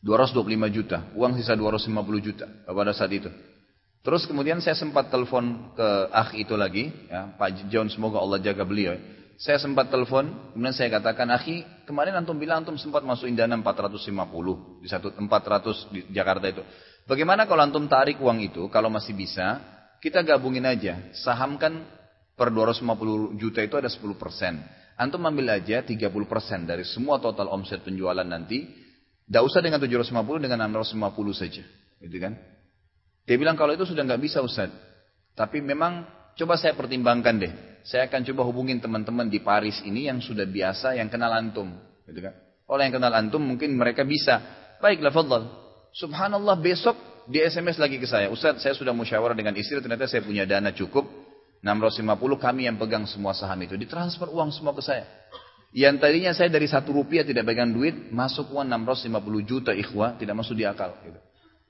225 juta. Uang sisa 250 juta pada saat itu. Terus kemudian saya sempat telepon ke akh itu lagi, ya, Pak John semoga Allah jaga beliau. Saya sempat telepon, kemudian saya katakan, akhi, kemarin antum bilang antum sempat masukin dana 450 di satu 400 di Jakarta itu. Bagaimana kalau antum tarik uang itu, kalau masih bisa, kita gabungin aja. Saham kan per 250 juta itu ada 10 persen. Antum ambil aja 30 persen dari semua total omset penjualan nanti. Tidak usah dengan 750, dengan 650 saja. Gitu kan? Dia bilang kalau itu sudah nggak bisa Ustaz. Tapi memang coba saya pertimbangkan deh. Saya akan coba hubungin teman-teman di Paris ini yang sudah biasa yang kenal antum, gitu kan. Kalau yang kenal antum mungkin mereka bisa. Baiklah fadl. Subhanallah besok di SMS lagi ke saya. Ustaz saya sudah musyawarah dengan istri ternyata saya punya dana cukup. 650 kami yang pegang semua saham itu. Ditransfer uang semua ke saya. Yang tadinya saya dari satu rupiah tidak pegang duit, masuk uang 650 juta ikhwah, tidak masuk di akal. Gitu.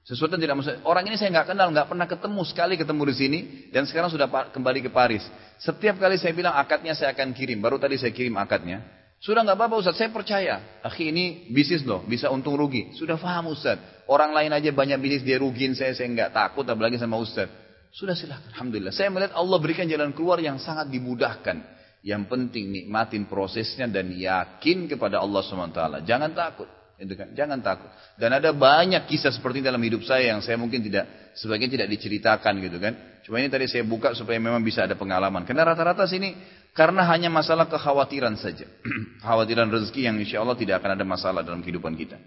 Sesuatu yang tidak maksud. Orang ini saya nggak kenal, nggak pernah ketemu sekali ketemu di sini dan sekarang sudah kembali ke Paris. Setiap kali saya bilang akadnya saya akan kirim, baru tadi saya kirim akadnya. Sudah nggak apa-apa Ustaz, saya percaya. Akhi ini bisnis loh, bisa untung rugi. Sudah paham Ustaz. Orang lain aja banyak bisnis dia rugiin saya, saya nggak takut apalagi sama Ustaz. Sudah silahkan, Alhamdulillah. Saya melihat Allah berikan jalan keluar yang sangat dimudahkan. Yang penting nikmatin prosesnya dan yakin kepada Allah SWT. Jangan takut. Kan? Jangan takut. Dan ada banyak kisah seperti dalam hidup saya yang saya mungkin tidak, sebagian tidak diceritakan gitu kan. Cuma ini tadi saya buka supaya memang bisa ada pengalaman. Karena rata-rata sini karena hanya masalah kekhawatiran saja. <clears throat> Kekhawatiran rezeki yang insya Allah tidak akan ada masalah dalam kehidupan kita.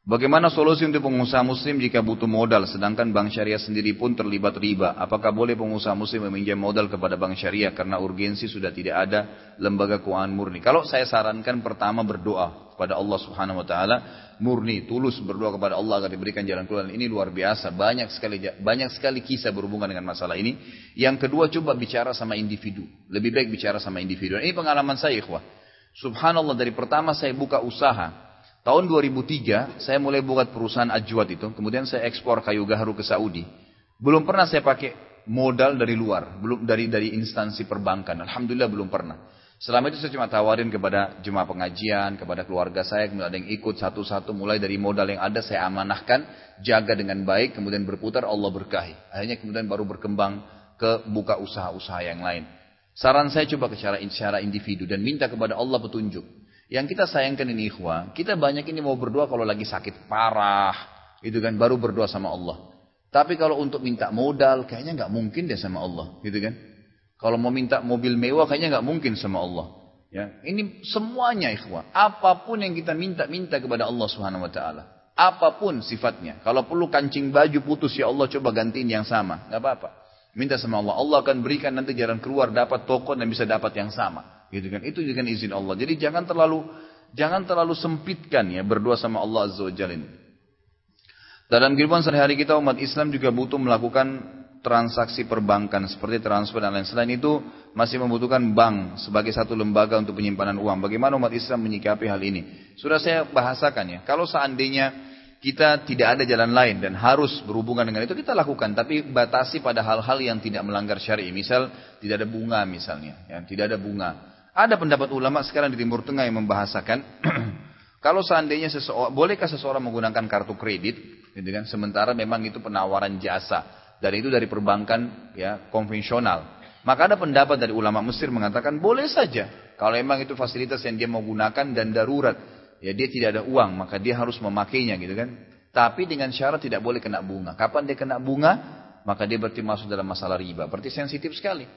Bagaimana solusi untuk pengusaha muslim jika butuh modal sedangkan bank syariah sendiri pun terlibat riba? Apakah boleh pengusaha muslim meminjam modal kepada bank syariah karena urgensi sudah tidak ada lembaga keuangan murni? Kalau saya sarankan pertama berdoa kepada Allah Subhanahu wa taala murni, tulus berdoa kepada Allah agar diberikan jalan keluar. Ini luar biasa, banyak sekali banyak sekali kisah berhubungan dengan masalah ini. Yang kedua coba bicara sama individu. Lebih baik bicara sama individu. Ini pengalaman saya, ikhwah. Subhanallah dari pertama saya buka usaha Tahun 2003 saya mulai buat perusahaan Ajwat itu, kemudian saya ekspor kayu gaharu ke Saudi. Belum pernah saya pakai modal dari luar, belum dari dari instansi perbankan. Alhamdulillah belum pernah. Selama itu saya cuma tawarin kepada jemaah pengajian, kepada keluarga saya, kemudian ada yang ikut satu-satu, mulai dari modal yang ada saya amanahkan, jaga dengan baik, kemudian berputar Allah berkahi. Akhirnya kemudian baru berkembang ke buka usaha-usaha yang lain. Saran saya coba ke secara, secara individu dan minta kepada Allah petunjuk. Yang kita sayangkan ini ikhwah, kita banyak ini mau berdoa kalau lagi sakit parah, itu kan baru berdoa sama Allah. Tapi kalau untuk minta modal, kayaknya nggak mungkin deh sama Allah, gitu kan? Kalau mau minta mobil mewah, kayaknya nggak mungkin sama Allah. Ya, ini semuanya ikhwah. Apa pun yang kita minta, minta kepada Allah Subhanahu Wa Taala. Apa pun sifatnya. Kalau perlu kancing baju putus ya Allah coba gantiin yang sama, nggak apa-apa. Minta sama Allah. Allah akan berikan nanti jalan keluar, dapat toko dan bisa dapat yang sama. Gitu kan? Itu dengan izin Allah. Jadi jangan terlalu jangan terlalu sempitkan ya berdoa sama Allah Azza wa Jalla Dalam kehidupan sehari-hari kita umat Islam juga butuh melakukan transaksi perbankan seperti transfer dan lain selain itu masih membutuhkan bank sebagai satu lembaga untuk penyimpanan uang. Bagaimana umat Islam menyikapi hal ini? Sudah saya bahasakan ya. Kalau seandainya kita tidak ada jalan lain dan harus berhubungan dengan itu kita lakukan tapi batasi pada hal-hal yang tidak melanggar syari'i misal tidak ada bunga misalnya ya, tidak ada bunga ada pendapat ulama sekarang di Timur Tengah yang membahasakan <clears throat> kalau seandainya seseorang bolehkah seseorang menggunakan kartu kredit, gitu kan? Sementara memang itu penawaran jasa dan itu dari perbankan ya konvensional. Maka ada pendapat dari ulama Mesir mengatakan boleh saja kalau memang itu fasilitas yang dia mau gunakan dan darurat. Ya dia tidak ada uang maka dia harus memakainya gitu kan. Tapi dengan syarat tidak boleh kena bunga. Kapan dia kena bunga? Maka dia berarti masuk dalam masalah riba. Berarti sensitif sekali.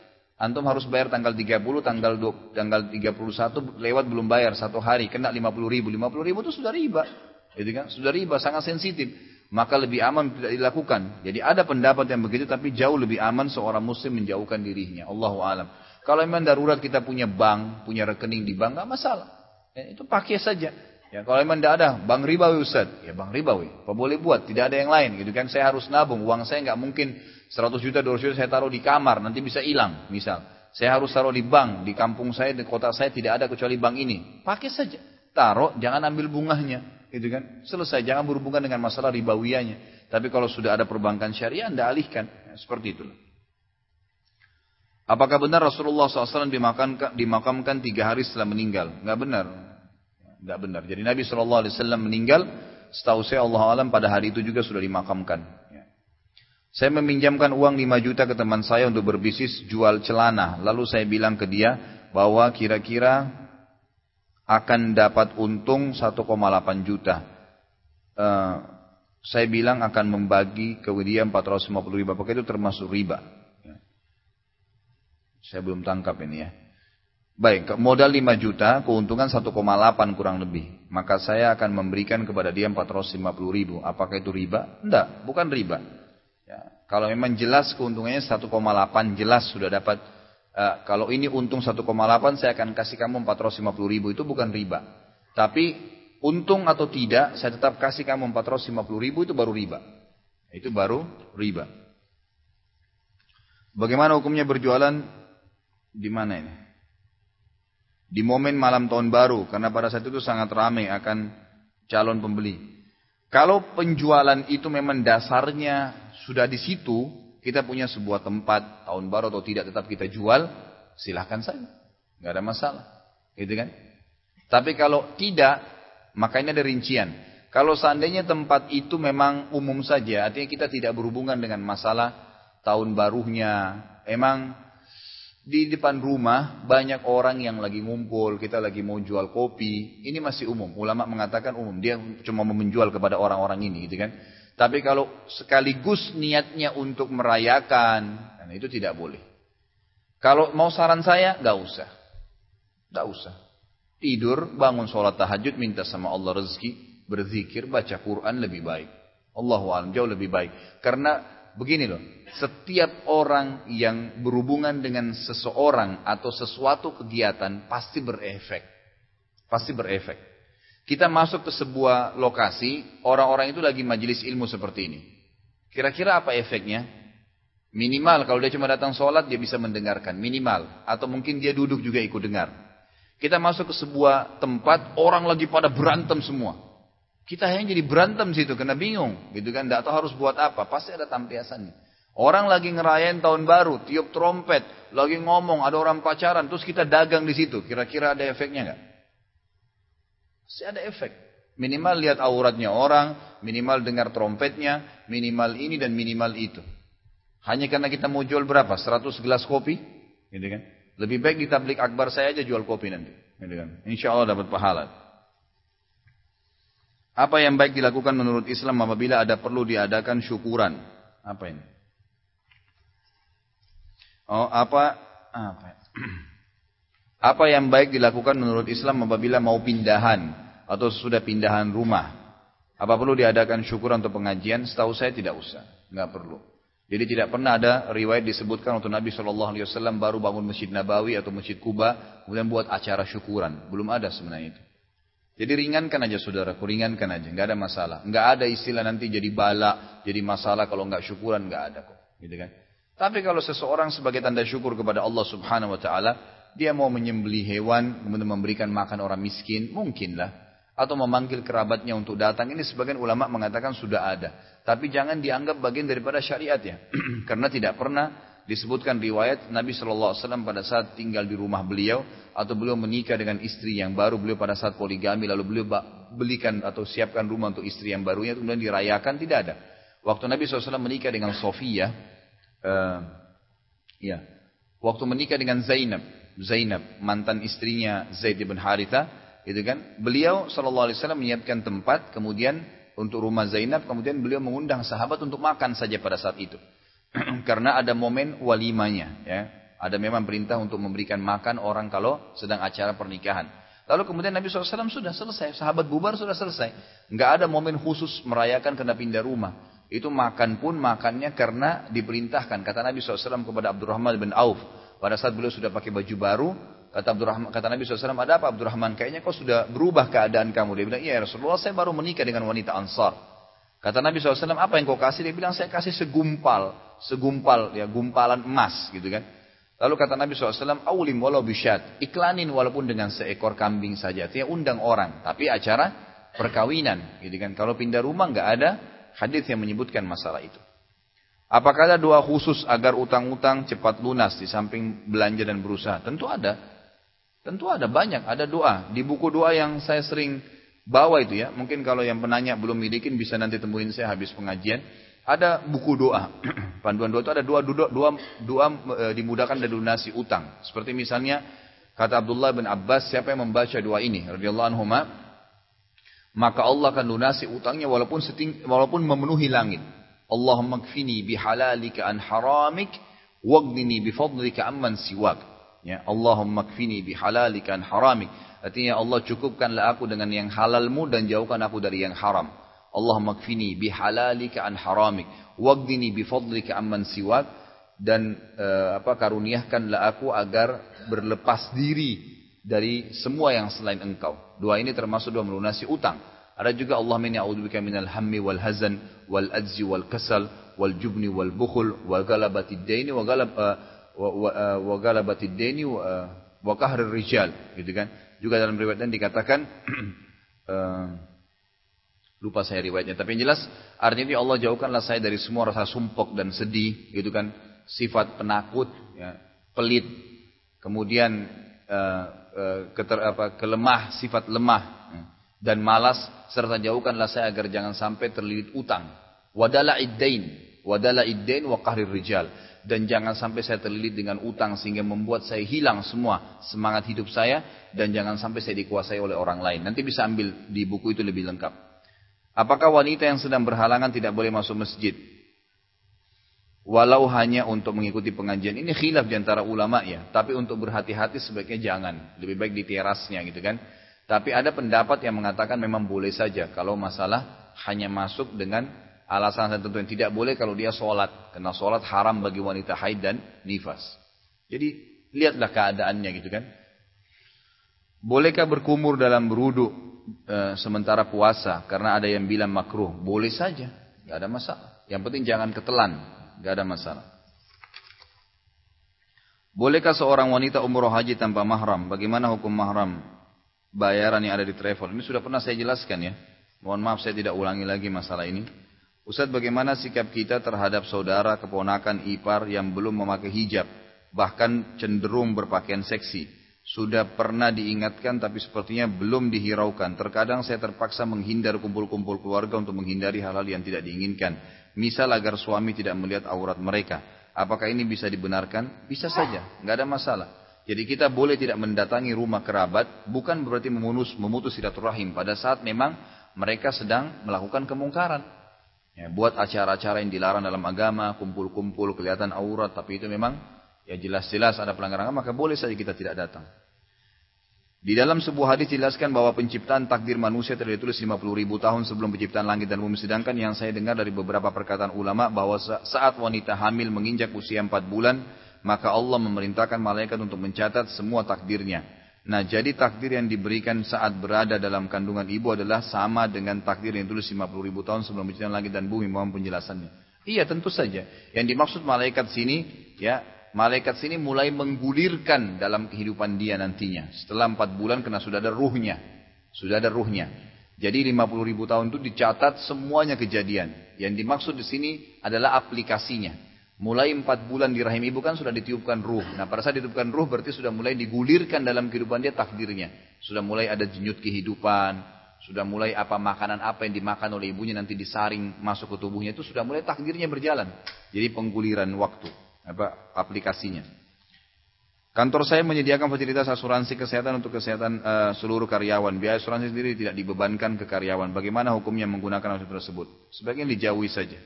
Antum harus bayar tanggal 30, tanggal 2, tanggal 31 lewat belum bayar satu hari kena 50 ribu. 50 ribu itu sudah riba. Gitu kan? Sudah riba, sangat sensitif. Maka lebih aman tidak dilakukan. Jadi ada pendapat yang begitu tapi jauh lebih aman seorang muslim menjauhkan dirinya. Allahu alam. Kalau memang darurat kita punya bank, punya rekening di bank, nggak masalah. Ya, itu pakai saja. Ya, kalau memang tidak ada, bank ribawi Ustaz. Ya bank ribawi. Apa boleh buat? Tidak ada yang lain. Gitu kan? Saya harus nabung. Uang saya nggak mungkin 100 juta, 200 juta saya taruh di kamar, nanti bisa hilang, misal. Saya harus taruh di bank, di kampung saya, di kota saya tidak ada kecuali bank ini. Pakai saja. Taruh, jangan ambil bunganya. Gitu kan? Selesai, jangan berhubungan dengan masalah ribawiyanya. Tapi kalau sudah ada perbankan syariah, Anda alihkan. Ya, seperti itulah. Apakah benar Rasulullah SAW dimakamkan, dimakamkan tiga hari setelah meninggal? Enggak benar. Enggak benar. Jadi Nabi SAW meninggal, setahu saya Allah Alam pada hari itu juga sudah dimakamkan. Saya meminjamkan uang 5 juta ke teman saya untuk berbisnis jual celana. Lalu saya bilang ke dia bahwa kira-kira akan dapat untung 1,8 juta. Uh, saya bilang akan membagi ke dia 450 ribu. Apakah itu termasuk riba? Ya. Saya belum tangkap ini ya. Baik, modal 5 juta, keuntungan 1,8 kurang lebih. Maka saya akan memberikan kepada dia 450 ribu. Apakah itu riba? Tidak, bukan riba. Kalau memang jelas keuntungannya 1,8 jelas sudah dapat. Uh, kalau ini untung 1,8 saya akan kasih kamu 450 ribu itu bukan riba. Tapi untung atau tidak saya tetap kasih kamu 450 ribu itu baru riba. Itu baru riba. Bagaimana hukumnya berjualan di mana ini? Di momen malam tahun baru karena pada saat itu sangat ramai akan calon pembeli. Kalau penjualan itu memang dasarnya sudah di situ, kita punya sebuah tempat tahun baru atau tidak tetap kita jual, silahkan saja. nggak ada masalah. Gitu kan? Tapi kalau tidak, maka ini ada rincian. Kalau seandainya tempat itu memang umum saja, artinya kita tidak berhubungan dengan masalah tahun barunya. Emang Di depan rumah banyak orang yang lagi ngumpul, kita lagi mau jual kopi. Ini masih umum. Ulama mengatakan umum. Dia cuma mau menjual kepada orang-orang ini, gitu kan? Tapi kalau sekaligus niatnya untuk merayakan, nah itu tidak boleh. Kalau mau saran saya, nggak usah, nggak usah. Tidur, bangun sholat tahajud, minta sama Allah rezeki, berzikir, baca Quran lebih baik. Allahu a'lam jauh lebih baik. Karena begini loh, setiap orang yang berhubungan dengan seseorang atau sesuatu kegiatan pasti berefek. Pasti berefek. Kita masuk ke sebuah lokasi, orang-orang itu lagi majelis ilmu seperti ini. Kira-kira apa efeknya? Minimal kalau dia cuma datang sholat dia bisa mendengarkan, minimal. Atau mungkin dia duduk juga ikut dengar. Kita masuk ke sebuah tempat, orang lagi pada berantem semua. Kita hanya jadi berantem situ kena bingung, gitu kan? Tidak tahu harus buat apa. Pasti ada tampiasannya. Orang lagi ngerayain tahun baru, tiup trompet, lagi ngomong, ada orang pacaran, terus kita dagang di situ. Kira-kira ada efeknya nggak? Pasti ada efek. Minimal lihat auratnya orang, minimal dengar trompetnya, minimal ini dan minimal itu. Hanya karena kita mau jual berapa? 100 gelas kopi, gitu kan? Lebih baik di tablik akbar saya aja jual kopi nanti, gitu kan? Insya Allah dapat pahala. Apa yang baik dilakukan menurut Islam apabila ada perlu diadakan syukuran? Apa ini? Oh, apa apa? <clears throat> Apa yang baik dilakukan menurut Islam apabila mau pindahan atau sudah pindahan rumah? Apa perlu diadakan syukuran untuk pengajian? Setahu saya tidak usah, nggak perlu. Jadi tidak pernah ada riwayat disebutkan untuk Nabi Shallallahu Alaihi Wasallam baru bangun masjid Nabawi atau masjid Kuba kemudian buat acara syukuran. Belum ada sebenarnya itu. Jadi ringankan aja saudara, ringankan aja, nggak ada masalah. Nggak ada istilah nanti jadi bala, jadi masalah kalau nggak syukuran nggak ada kok, gitu kan? Tapi kalau seseorang sebagai tanda syukur kepada Allah Subhanahu Wa Taala, dia mau menyembeli hewan, kemudian memberikan makan orang miskin, mungkinlah. Atau memanggil kerabatnya untuk datang. Ini sebagian ulama mengatakan sudah ada. Tapi jangan dianggap bagian daripada syariat ya. <clears throat> Karena tidak pernah disebutkan riwayat Nabi Wasallam pada saat tinggal di rumah beliau atau beliau menikah dengan istri yang baru beliau pada saat poligami lalu beliau belikan atau siapkan rumah untuk istri yang barunya kemudian dirayakan tidak ada waktu Nabi SAW menikah dengan Sofia uh, ya waktu menikah dengan Zainab Zainab mantan istrinya Zaid bin Haritha itu kan? Beliau Shallallahu Alaihi Wasallam menyiapkan tempat kemudian untuk rumah Zainab kemudian beliau mengundang sahabat untuk makan saja pada saat itu. <clears throat> Karena ada momen walimanya ya. Ada memang perintah untuk memberikan makan orang kalau sedang acara pernikahan. Lalu kemudian Nabi SAW sudah selesai sahabat bubar sudah selesai. Nggak ada momen khusus merayakan kena pindah rumah. Itu makan pun makannya karena diperintahkan. Kata Nabi SAW kepada Abdurrahman bin Auf pada saat beliau sudah pakai baju baru kata Abdurrahman kata Nabi SAW ada apa Abdurrahman kayaknya kau sudah berubah keadaan kamu dia bilang iya Rasulullah saya baru menikah dengan wanita Ansar kata Nabi SAW apa yang kau kasih dia bilang saya kasih segumpal segumpal ya gumpalan emas gitu kan. Lalu kata Nabi SAW, awlim walau bisyat, iklanin walaupun dengan seekor kambing saja. Artinya undang orang, tapi acara perkawinan, gitu kan. Kalau pindah rumah nggak ada hadis yang menyebutkan masalah itu. Apakah ada doa khusus agar utang-utang cepat lunas di samping belanja dan berusaha? Tentu ada. Tentu ada banyak, ada doa. Di buku doa yang saya sering bawa itu ya, mungkin kalau yang penanya belum milikin bisa nanti temuin saya habis pengajian. Ada buku doa. <clears throat> Panduan doa itu ada dua doa, doa, doa e, dimudahkan dari lunasi utang. Seperti misalnya kata Abdullah bin Abbas, siapa yang membaca doa ini radhiyallahu anhu maka Allah akan lunasi utangnya walaupun seting, walaupun memenuhi langit. Allahumma kfini bihalalika an haramik waghnini bifadlika amman siwak. Ya, Allahumma kfini bihalalika an haramik. Artinya Allah cukupkanlah aku dengan yang halalmu dan jauhkan aku dari yang haram. Allahumma kfini bihalalika an haramik wagdini bifadlika amman siwak dan uh, apa karuniakanlah aku agar berlepas diri dari semua yang selain engkau. Doa ini termasuk doa melunasi utang. Ada juga Allah min a'udzubika minal hammi wal hazan wal ajzi wal kasal wal jubni wal bukhul wa galabatid daini wa galab uh, wa, wa, kahrir rijal gitu kan. Juga dalam riwayat dikatakan uh, <clears throat> Lupa saya riwayatnya. Tapi yang jelas artinya Allah jauhkanlah saya dari semua rasa sumpok dan sedih. Gitu kan. Sifat penakut. Ya, pelit. Kemudian uh, uh, keter, apa, kelemah. Sifat lemah. Ya, dan malas. Serta jauhkanlah saya agar jangan sampai terlilit utang. Wadala iddain. Wadala iddain wa qahrir rijal. dan jangan sampai saya terlilit dengan utang sehingga membuat saya hilang semua semangat hidup saya dan jangan sampai saya dikuasai oleh orang lain. Nanti bisa ambil di buku itu lebih lengkap. Apakah wanita yang sedang berhalangan tidak boleh masuk masjid? Walau hanya untuk mengikuti pengajian. Ini khilaf di antara ulama ya. Tapi untuk berhati-hati sebaiknya jangan. Lebih baik di terasnya gitu kan. Tapi ada pendapat yang mengatakan memang boleh saja. Kalau masalah hanya masuk dengan alasan tertentu yang tidak boleh kalau dia sholat. Karena sholat haram bagi wanita haid dan nifas. Jadi lihatlah keadaannya gitu kan. Bolehkah berkumur dalam beruduk e, sementara puasa karena ada yang bilang makruh, boleh saja, nggak ada masalah. Yang penting jangan ketelan, nggak ada masalah. Bolehkah seorang wanita umroh haji tanpa mahram? Bagaimana hukum mahram? Bayaran yang ada di travel. Ini sudah pernah saya jelaskan ya. Mohon maaf saya tidak ulangi lagi masalah ini. Ustaz bagaimana sikap kita terhadap saudara, keponakan, ipar yang belum memakai hijab. Bahkan cenderung berpakaian seksi. Sudah pernah diingatkan tapi sepertinya belum dihiraukan. Terkadang saya terpaksa menghindar kumpul-kumpul keluarga untuk menghindari hal-hal yang tidak diinginkan. Misal agar suami tidak melihat aurat mereka. Apakah ini bisa dibenarkan? Bisa saja, nggak ada masalah. Jadi kita boleh tidak mendatangi rumah kerabat, bukan berarti memutus, memutus silaturahim pada saat memang mereka sedang melakukan kemungkaran. Ya, buat acara-acara yang dilarang dalam agama, kumpul-kumpul, kelihatan aurat, tapi itu memang ya jelas-jelas ada pelanggaran maka boleh saja kita tidak datang. Di dalam sebuah hadis dijelaskan bahwa penciptaan takdir manusia telah ditulis 50 ribu tahun sebelum penciptaan langit dan bumi. Sedangkan yang saya dengar dari beberapa perkataan ulama bahwa saat wanita hamil menginjak usia 4 bulan, maka Allah memerintahkan malaikat untuk mencatat semua takdirnya. Nah jadi takdir yang diberikan saat berada dalam kandungan ibu adalah sama dengan takdir yang ditulis 50 ribu tahun sebelum penciptaan langit dan bumi. Mohon penjelasannya. Iya tentu saja. Yang dimaksud malaikat sini ya malaikat sini mulai menggulirkan dalam kehidupan dia nantinya. Setelah empat bulan karena sudah ada ruhnya. Sudah ada ruhnya. Jadi 50 ribu tahun itu dicatat semuanya kejadian. Yang dimaksud di sini adalah aplikasinya. Mulai empat bulan di rahim ibu kan sudah ditiupkan ruh. Nah pada saat ditiupkan ruh berarti sudah mulai digulirkan dalam kehidupan dia takdirnya. Sudah mulai ada jenyut kehidupan. Sudah mulai apa makanan apa yang dimakan oleh ibunya nanti disaring masuk ke tubuhnya itu sudah mulai takdirnya berjalan. Jadi pengguliran waktu apa aplikasinya. Kantor saya menyediakan fasilitas asuransi kesehatan untuk kesehatan uh, seluruh karyawan. Biaya asuransi sendiri tidak dibebankan ke karyawan. Bagaimana hukumnya menggunakan asuransi tersebut? Sebagian dijauhi saja.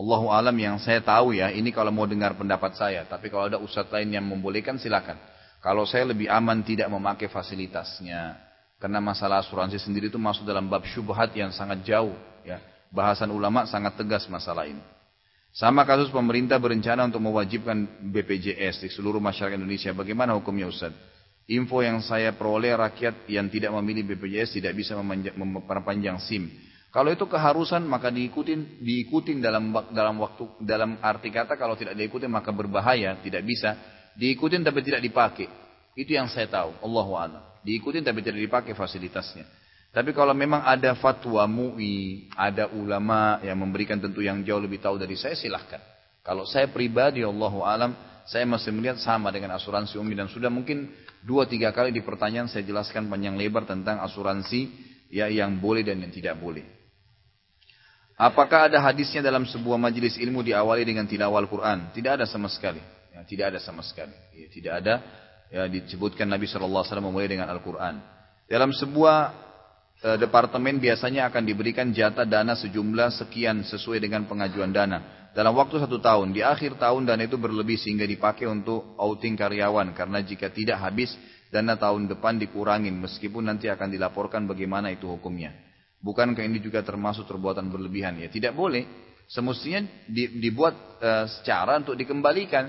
Allahu alam yang saya tahu ya, ini kalau mau dengar pendapat saya. Tapi kalau ada ustadz lain yang membolehkan silakan. Kalau saya lebih aman tidak memakai fasilitasnya. Karena masalah asuransi sendiri itu masuk dalam bab syubhat yang sangat jauh. Ya. Bahasan ulama sangat tegas masalah ini. Sama kasus pemerintah berencana untuk mewajibkan BPJS di seluruh masyarakat Indonesia. Bagaimana hukumnya Ustaz? Info yang saya peroleh rakyat yang tidak memilih BPJS tidak bisa memperpanjang SIM. Kalau itu keharusan maka diikutin diikutin dalam dalam waktu dalam arti kata kalau tidak diikutin maka berbahaya, tidak bisa. Diikutin tapi tidak dipakai. Itu yang saya tahu. Allahu a'lam. Diikutin tapi tidak dipakai fasilitasnya. Tapi kalau memang ada fatwa MUI, ada ulama yang memberikan tentu yang jauh lebih tahu dari saya, silahkan. Kalau saya pribadi, Allah alam, saya masih melihat sama dengan asuransi umi dan sudah mungkin dua tiga kali di pertanyaan saya jelaskan panjang lebar tentang asuransi ya yang boleh dan yang tidak boleh. Apakah ada hadisnya dalam sebuah majelis ilmu diawali dengan tilawal Quran? Tidak ada sama sekali. Ya, tidak ada sama sekali. Ya, tidak ada. Ya, disebutkan Nabi Wasallam memulai dengan Al Quran. Dalam sebuah Eh, departemen biasanya akan diberikan jatah dana sejumlah sekian sesuai dengan pengajuan dana. Dalam waktu satu tahun, di akhir tahun dana itu berlebih sehingga dipakai untuk outing karyawan. Karena jika tidak habis, dana tahun depan dikurangin meskipun nanti akan dilaporkan bagaimana itu hukumnya. Bukankah ini juga termasuk perbuatan berlebihan? Ya tidak boleh. Semestinya dibuat uh, secara untuk dikembalikan.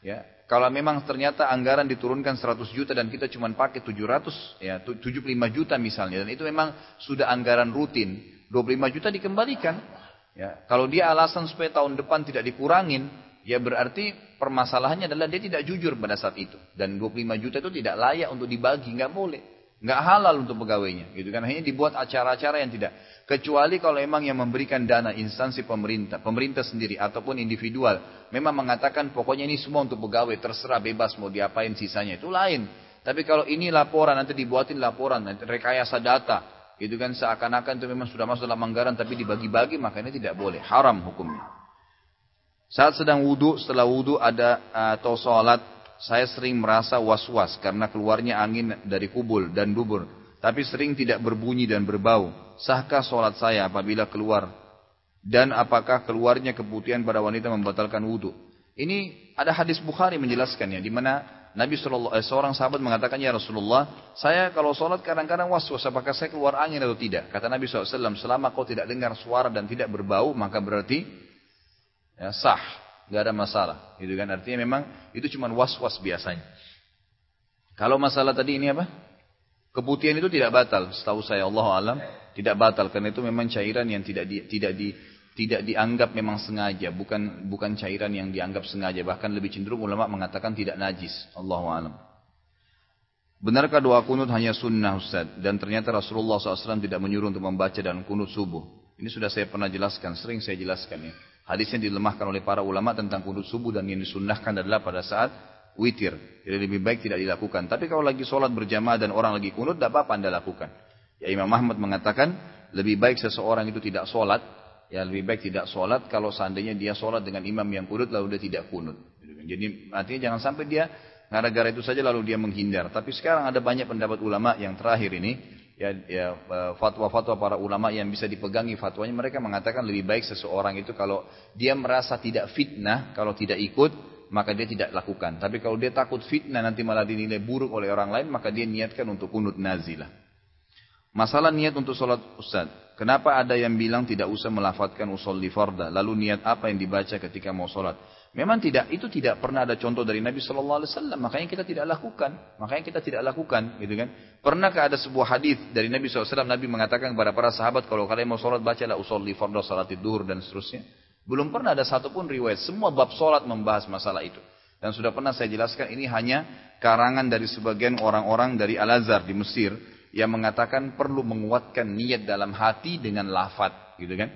Ya, kalau memang ternyata anggaran diturunkan 100 juta dan kita cuma pakai 700, ya 75 juta misalnya, dan itu memang sudah anggaran rutin, 25 juta dikembalikan. Ya, kalau dia alasan supaya tahun depan tidak dikurangin, ya berarti permasalahannya adalah dia tidak jujur pada saat itu. Dan 25 juta itu tidak layak untuk dibagi, nggak boleh. Nggak halal untuk pegawainya, gitu kan? Hanya dibuat acara-acara yang tidak. Kecuali kalau memang yang memberikan dana instansi pemerintah, pemerintah sendiri ataupun individual, memang mengatakan pokoknya ini semua untuk pegawai, terserah bebas mau diapain sisanya, itu lain. Tapi kalau ini laporan, nanti dibuatin laporan, nanti rekayasa data, gitu kan seakan-akan itu memang sudah masuk dalam anggaran tapi dibagi-bagi, maka ini tidak boleh, haram hukumnya. Saat sedang wudhu, setelah wudhu ada atau sholat, saya sering merasa was-was karena keluarnya angin dari kubul dan dubur. Tapi sering tidak berbunyi dan berbau. Sahkah sholat saya apabila keluar? Dan apakah keluarnya keputihan pada wanita membatalkan wudhu? Ini ada hadis Bukhari menjelaskannya, di mana Nabi Shallallahu eh, seorang sahabat mengatakan ya Rasulullah, saya kalau sholat kadang-kadang was-was apakah saya keluar angin atau tidak? Kata Nabi SAW, selama kau tidak dengar suara dan tidak berbau, maka berarti ya, sah, nggak ada masalah. Itu kan artinya memang itu cuma was-was biasanya. Kalau masalah tadi ini apa? Keputihan itu tidak batal, setahu saya Allah alam tidak batal karena itu memang cairan yang tidak di, tidak di tidak dianggap memang sengaja, bukan bukan cairan yang dianggap sengaja, bahkan lebih cenderung ulama mengatakan tidak najis. Allah alam. Benarkah doa kunut hanya sunnah Ustaz? Dan ternyata Rasulullah SAW tidak menyuruh untuk membaca dan kunut subuh. Ini sudah saya pernah jelaskan, sering saya jelaskan ya. Hadisnya dilemahkan oleh para ulama tentang kudus subuh dan yang disunnahkan adalah pada saat witir. Jadi lebih baik tidak dilakukan. Tapi kalau lagi sholat berjamaah dan orang lagi kunut, tidak apa-apa anda lakukan. Ya Imam Ahmad mengatakan, lebih baik seseorang itu tidak sholat, ya lebih baik tidak sholat kalau seandainya dia sholat dengan imam yang kunut lalu dia tidak kunut. Jadi artinya jangan sampai dia gara-gara itu saja lalu dia menghindar. Tapi sekarang ada banyak pendapat ulama yang terakhir ini ya, ya eh, fatwa-fatwa para ulama yang bisa dipegangi fatwanya mereka mengatakan lebih baik seseorang itu kalau dia merasa tidak fitnah kalau tidak ikut maka dia tidak lakukan. Tapi kalau dia takut fitnah nanti malah dinilai buruk oleh orang lain maka dia niatkan untuk kunut nazilah. Masalah niat untuk sholat Ustaz kenapa ada yang bilang tidak usah melafatkan usul farda? Lalu niat apa yang dibaca ketika mau sholat Memang tidak itu tidak pernah ada contoh dari Nabi Shallallahu Alaihi Wasallam, makanya kita tidak lakukan, makanya kita tidak lakukan, gitu kan? Pernahkah ada sebuah hadis dari Nabi SAW Nabi mengatakan kepada para sahabat kalau kalian mau sholat bacalah usolli fardu salat tidur dan seterusnya. Belum pernah ada satupun riwayat. Semua bab sholat membahas masalah itu. Dan sudah pernah saya jelaskan ini hanya karangan dari sebagian orang-orang dari Al-Azhar di Mesir yang mengatakan perlu menguatkan niat dalam hati dengan lafat, gitu kan?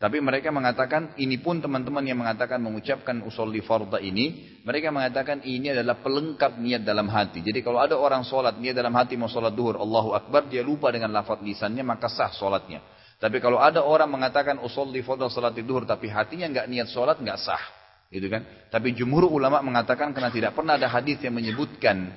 Tapi mereka mengatakan, ini pun teman-teman yang mengatakan mengucapkan usul di farda ini, mereka mengatakan ini adalah pelengkap niat dalam hati. Jadi kalau ada orang sholat, niat dalam hati mau sholat duhur, Allahu Akbar, dia lupa dengan lafaz lisannya, maka sah sholatnya. Tapi kalau ada orang mengatakan usul di farda sholat duhur, tapi hatinya nggak niat sholat, nggak sah. Gitu kan? Tapi jumhur ulama mengatakan karena tidak pernah ada hadis yang menyebutkan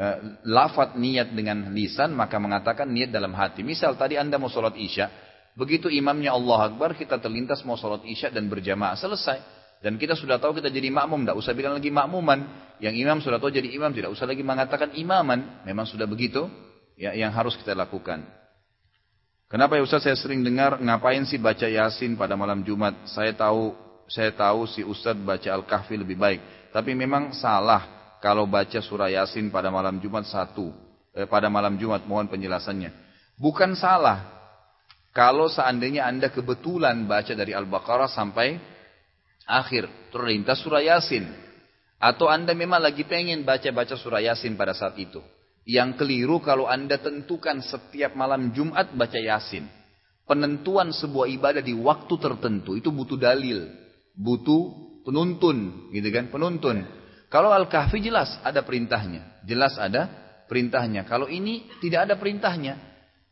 uh, lafaz niat dengan lisan, maka mengatakan niat dalam hati. Misal tadi anda mau sholat isya, Begitu imamnya Allah Akbar, kita terlintas mau sholat isya dan berjamaah. Selesai. Dan kita sudah tahu kita jadi makmum. Tidak usah bilang lagi makmuman. Yang imam sudah tahu jadi imam. Tidak usah lagi mengatakan imaman. Memang sudah begitu. Ya, yang harus kita lakukan. Kenapa ya Ustaz saya sering dengar ngapain sih baca Yasin pada malam Jumat? Saya tahu saya tahu si Ustaz baca Al-Kahfi lebih baik. Tapi memang salah kalau baca surah Yasin pada malam Jumat satu. Eh, pada malam Jumat mohon penjelasannya. Bukan salah, kalau seandainya Anda kebetulan baca dari Al-Baqarah sampai akhir, terlintas surah Yasin. Atau Anda memang lagi pengen baca-baca surah Yasin pada saat itu. Yang keliru kalau Anda tentukan setiap malam Jumat baca Yasin. Penentuan sebuah ibadah di waktu tertentu itu butuh dalil. Butuh penuntun, gitu kan? Penuntun. Kalau Al-Kahfi jelas ada perintahnya. Jelas ada perintahnya. Kalau ini tidak ada perintahnya.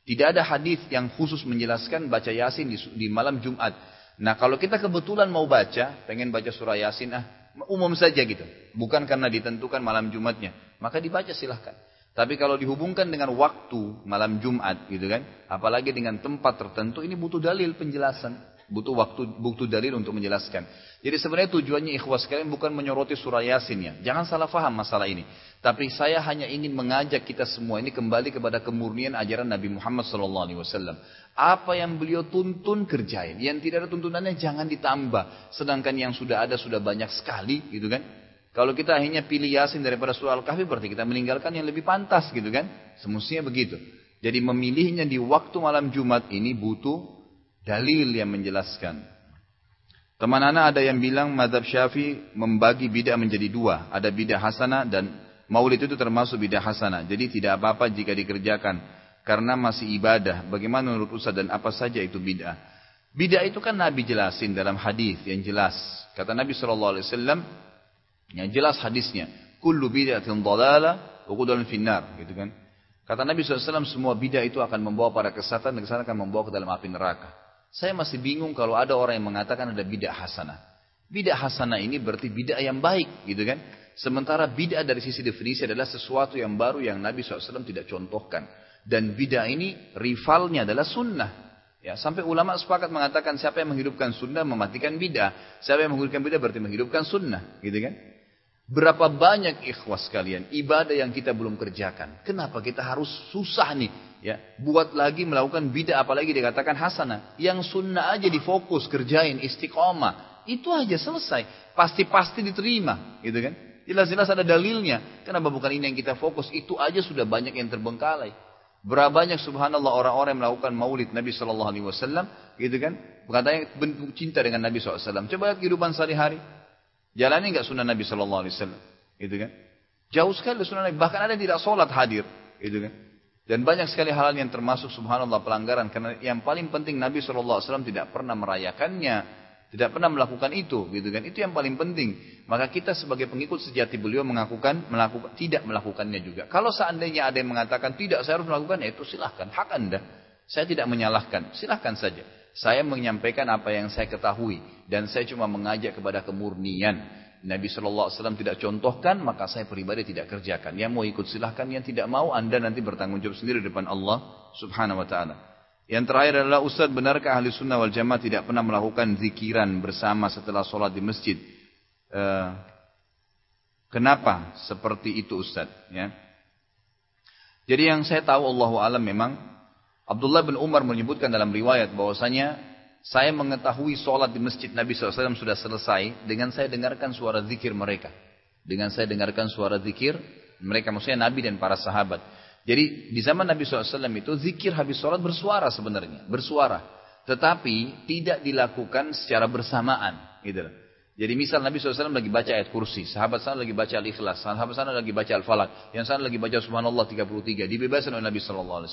Tidak ada hadis yang khusus menjelaskan baca Yasin di, di malam Jumat. Nah kalau kita kebetulan mau baca, pengen baca surah Yasin, ah umum saja gitu. Bukan karena ditentukan malam Jumatnya. Maka dibaca silahkan. Tapi kalau dihubungkan dengan waktu malam Jumat gitu kan. Apalagi dengan tempat tertentu ini butuh dalil penjelasan. Butuh waktu, butuh dalil untuk menjelaskan. Jadi sebenarnya tujuannya ikhwas kalian bukan menyoroti surah Yasin ya. Jangan salah faham masalah ini. Tapi saya hanya ingin mengajak kita semua ini kembali kepada kemurnian ajaran Nabi Muhammad SAW. Apa yang beliau tuntun kerjain. Yang tidak ada tuntunannya jangan ditambah. Sedangkan yang sudah ada sudah banyak sekali gitu kan. Kalau kita akhirnya pilih Yasin daripada surah Al-Kahfi berarti kita meninggalkan yang lebih pantas gitu kan. Semestinya begitu. Jadi memilihnya di waktu malam Jumat ini butuh dalil yang menjelaskan. Teman anak ada yang bilang madhab syafi membagi bidah menjadi dua. Ada bidah hasanah dan maulid itu termasuk bidah hasanah. Jadi tidak apa-apa jika dikerjakan. Karena masih ibadah. Bagaimana menurut Ustaz dan apa saja itu bidah. Bidah itu kan Nabi jelasin dalam hadis yang jelas. Kata Nabi SAW, yang jelas hadisnya. Kullu bid'atin dalala wa qudun finnar. Gitu kan. Kata Nabi SAW, semua bidah itu akan membawa pada kesatan dan kesatan akan membawa ke dalam api neraka. Saya masih bingung kalau ada orang yang mengatakan ada bidah hasanah. Bid'ah hasanah ini berarti bid'ah yang baik, gitu kan? Sementara bid'ah dari sisi definisi adalah sesuatu yang baru yang Nabi SAW tidak contohkan. Dan bid'ah ini rivalnya adalah sunnah. Ya, sampai ulama sepakat mengatakan siapa yang menghidupkan sunnah mematikan bid'ah. Siapa yang menghidupkan bid'ah berarti menghidupkan sunnah, gitu kan? Berapa banyak ikhwas kalian ibadah yang kita belum kerjakan. Kenapa kita harus susah nih ya buat lagi melakukan bidah apalagi dikatakan hasanah. Yang sunnah aja difokus kerjain istiqomah. Itu aja selesai. Pasti-pasti diterima, gitu kan? Jelas-jelas ada dalilnya. Kenapa bukan ini yang kita fokus? Itu aja sudah banyak yang terbengkalai. Berapa banyak subhanallah orang-orang yang melakukan maulid Nabi Shallallahu Alaihi Wasallam, gitu kan? Katanya bentuk cinta dengan Nabi SAW. Coba lihat kehidupan sehari-hari. Jalani nggak sunnah Nabi Shallallahu Alaihi Wasallam, gitu kan? Jauh sekali sunnah Nabi. Bahkan ada yang tidak sholat hadir, gitu kan? Dan banyak sekali hal yang termasuk subhanallah pelanggaran karena yang paling penting Nabi Wasallam tidak pernah merayakannya, tidak pernah melakukan itu, gitu kan? Itu yang paling penting. Maka kita sebagai pengikut sejati beliau mengakukan, melakukan, tidak melakukannya juga. Kalau seandainya ada yang mengatakan tidak saya harus melakukan, ya itu silahkan, hak anda. Saya tidak menyalahkan, silahkan saja. Saya menyampaikan apa yang saya ketahui dan saya cuma mengajak kepada kemurnian. Nabi Wasallam tidak contohkan, maka saya pribadi tidak kerjakan. Yang mau ikut silahkan, yang tidak mau anda nanti bertanggung jawab sendiri di depan Allah Subhanahu Wa Taala. Yang terakhir adalah Ustaz benarkah ahli sunnah wal jamaah tidak pernah melakukan zikiran bersama setelah sholat di masjid? Uh, kenapa seperti itu Ustaz? Ya. Jadi yang saya tahu Allah alam memang Abdullah bin Umar menyebutkan dalam riwayat bahwasanya saya mengetahui sholat di masjid Nabi SAW sudah selesai dengan saya dengarkan suara zikir mereka. Dengan saya dengarkan suara zikir mereka maksudnya Nabi dan para sahabat. Jadi di zaman Nabi SAW itu zikir habis sholat bersuara sebenarnya, bersuara. Tetapi tidak dilakukan secara bersamaan. Gitu. Jadi misal Nabi SAW lagi baca ayat kursi, sahabat sana lagi baca al-ikhlas, sahabat sana lagi baca al-falak, yang sana lagi baca subhanallah 33, dibebaskan oleh Nabi SAW.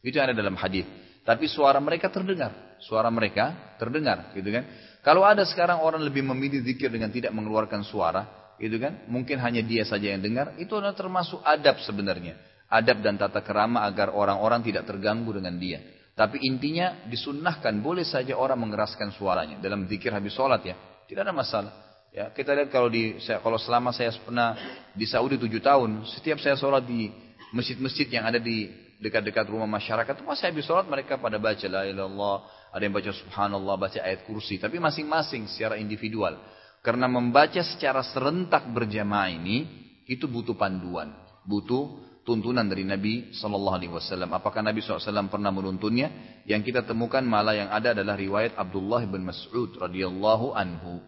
Itu yang ada dalam hadis. Tapi suara mereka terdengar. Suara mereka terdengar, gitu kan? Kalau ada sekarang orang lebih memilih zikir dengan tidak mengeluarkan suara, gitu kan? Mungkin hanya dia saja yang dengar, itu adalah termasuk adab sebenarnya. Adab dan tata kerama agar orang-orang tidak terganggu dengan dia. Tapi intinya disunnahkan boleh saja orang mengeraskan suaranya dalam zikir habis sholat ya. Tidak ada masalah. Ya, kita lihat kalau di saya, kalau selama saya pernah di Saudi tujuh tahun, setiap saya sholat di masjid-masjid yang ada di dekat-dekat rumah masyarakat pas habis sholat mereka pada baca la ilallah, ada yang baca subhanallah, baca ayat kursi, tapi masing-masing secara individual. Karena membaca secara serentak berjamaah ini itu butuh panduan, butuh tuntunan dari Nabi Wasallam. Apakah Nabi SAW pernah menuntunnya? Yang kita temukan malah yang ada adalah riwayat Abdullah bin Mas'ud radhiyallahu anhu.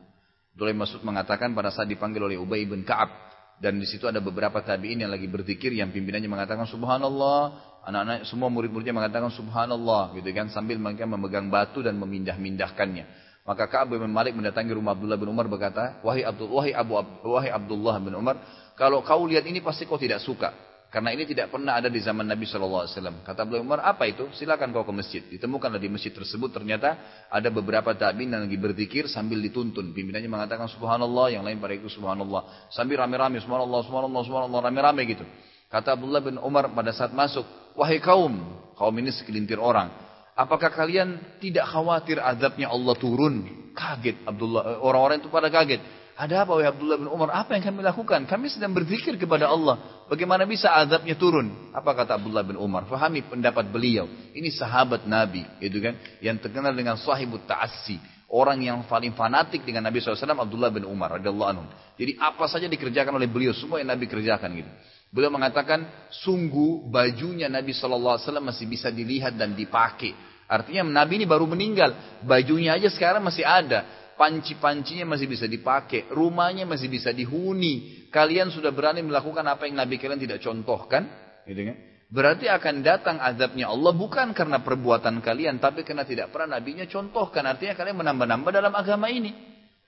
Abdullah bin Mas'ud mengatakan pada saat dipanggil oleh Ubay bin Ka'ab dan di situ ada beberapa tabiin yang lagi berzikir yang pimpinannya mengatakan subhanallah Anak-anak semua murid-muridnya mengatakan subhanallah gitu kan sambil mereka memegang batu dan memindah-mindahkannya. Maka Ka'ab bin Malik mendatangi rumah Abdullah bin Umar berkata, "Wahai Abdul wahai Abu wahai Abdullah bin Umar, kalau kau lihat ini pasti kau tidak suka. Karena ini tidak pernah ada di zaman Nabi Shallallahu Alaihi Wasallam. Kata Abdullah Umar, apa itu? Silakan kau ke masjid. Ditemukanlah di masjid tersebut ternyata ada beberapa tabiin yang lagi berzikir sambil dituntun. Pimpinannya mengatakan Subhanallah, yang lain pada itu Subhanallah. Sambil rame-rame Subhanallah, Subhanallah, Subhanallah, rame-rame gitu. Kata Abdullah bin Umar pada saat masuk, wahai kaum, kaum ini segelintir orang, apakah kalian tidak khawatir azabnya Allah turun? Kaget Abdullah, eh, orang-orang itu pada kaget. Ada apa wahai Abdullah bin Umar? Apa yang kami lakukan? Kami sedang berzikir kepada Allah. Bagaimana bisa azabnya turun? Apa kata Abdullah bin Umar? Fahami pendapat beliau. Ini sahabat Nabi, gitu kan? Yang terkenal dengan sahibut ta'assi. Orang yang paling fanatik dengan Nabi SAW Abdullah bin Umar radhiyallahu. Jadi apa saja dikerjakan oleh beliau semua yang Nabi kerjakan gitu. Beliau mengatakan, sungguh bajunya Nabi Wasallam masih bisa dilihat dan dipakai. Artinya Nabi ini baru meninggal, bajunya aja sekarang masih ada, panci-pancinya masih bisa dipakai, rumahnya masih bisa dihuni. Kalian sudah berani melakukan apa yang Nabi kalian tidak contohkan, gitu kan? Berarti akan datang azabnya Allah bukan karena perbuatan kalian, tapi karena tidak pernah nabinya contohkan. Artinya kalian menambah-nambah dalam agama ini.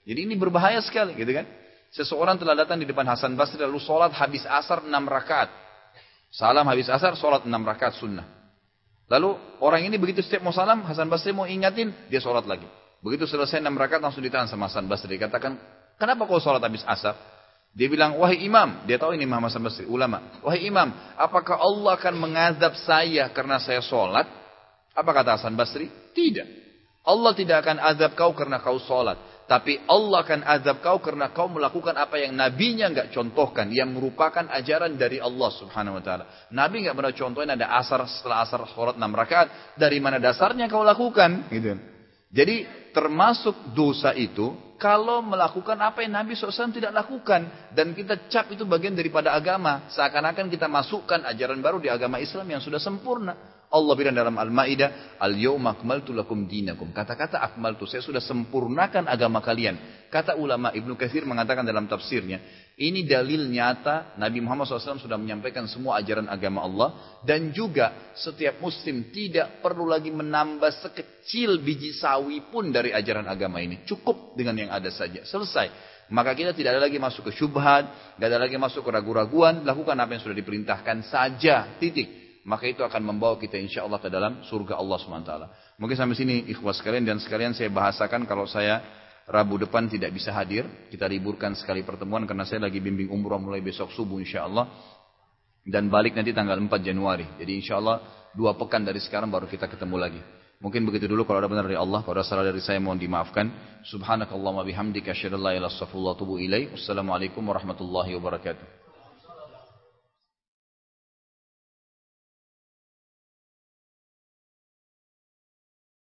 Jadi ini berbahaya sekali, gitu kan? Seseorang telah datang di depan Hasan Basri lalu sholat habis asar enam rakaat. Salam habis asar, sholat enam rakaat sunnah. Lalu orang ini begitu setiap mau salam, Hasan Basri mau ingatin, dia sholat lagi. Begitu selesai enam rakaat langsung ditahan sama Hasan Basri. Katakan, kenapa kau sholat habis asar? Dia bilang, wahai imam. Dia tahu ini Imam Hasan Basri, ulama. Wahai imam, apakah Allah akan mengazab saya karena saya sholat? Apa kata Hasan Basri? Tidak. Allah tidak akan azab kau karena kau sholat. Tapi Allah akan azab kau karena kau melakukan apa yang nabinya nggak contohkan, yang merupakan ajaran dari Allah Subhanahu wa taala. Nabi nggak pernah contohin ada asar setelah asar sholat 6 rakaat, dari mana dasarnya kau lakukan gitu. Jadi termasuk dosa itu kalau melakukan apa yang Nabi SAW tidak lakukan dan kita cap itu bagian daripada agama seakan-akan kita masukkan ajaran baru di agama Islam yang sudah sempurna Allah bilang dalam Al-Maidah, "Al-yawma akmaltu lakum dinakum." Kata-kata akmaltu, saya sudah sempurnakan agama kalian. Kata ulama Ibnu Katsir mengatakan dalam tafsirnya, ini dalil nyata Nabi Muhammad SAW sudah menyampaikan semua ajaran agama Allah dan juga setiap muslim tidak perlu lagi menambah sekecil biji sawi pun dari ajaran agama ini. Cukup dengan yang ada saja. Selesai. Maka kita tidak ada lagi masuk ke syubhat, tidak ada lagi masuk ke ragu-raguan, lakukan apa yang sudah diperintahkan saja. Titik maka itu akan membawa kita insya Allah ke dalam surga Allah SWT. Mungkin sampai sini ikhwas sekalian dan sekalian saya bahasakan kalau saya Rabu depan tidak bisa hadir, kita liburkan sekali pertemuan karena saya lagi bimbing umroh mulai besok subuh insya Allah dan balik nanti tanggal 4 Januari. Jadi insya Allah dua pekan dari sekarang baru kita ketemu lagi. Mungkin begitu dulu kalau ada benar dari Allah, kalau ada salah dari saya mohon dimaafkan. Subhanakallahumma bihamdika asyhadu an la ilaha illa anta. Wassalamualaikum warahmatullahi wabarakatuh.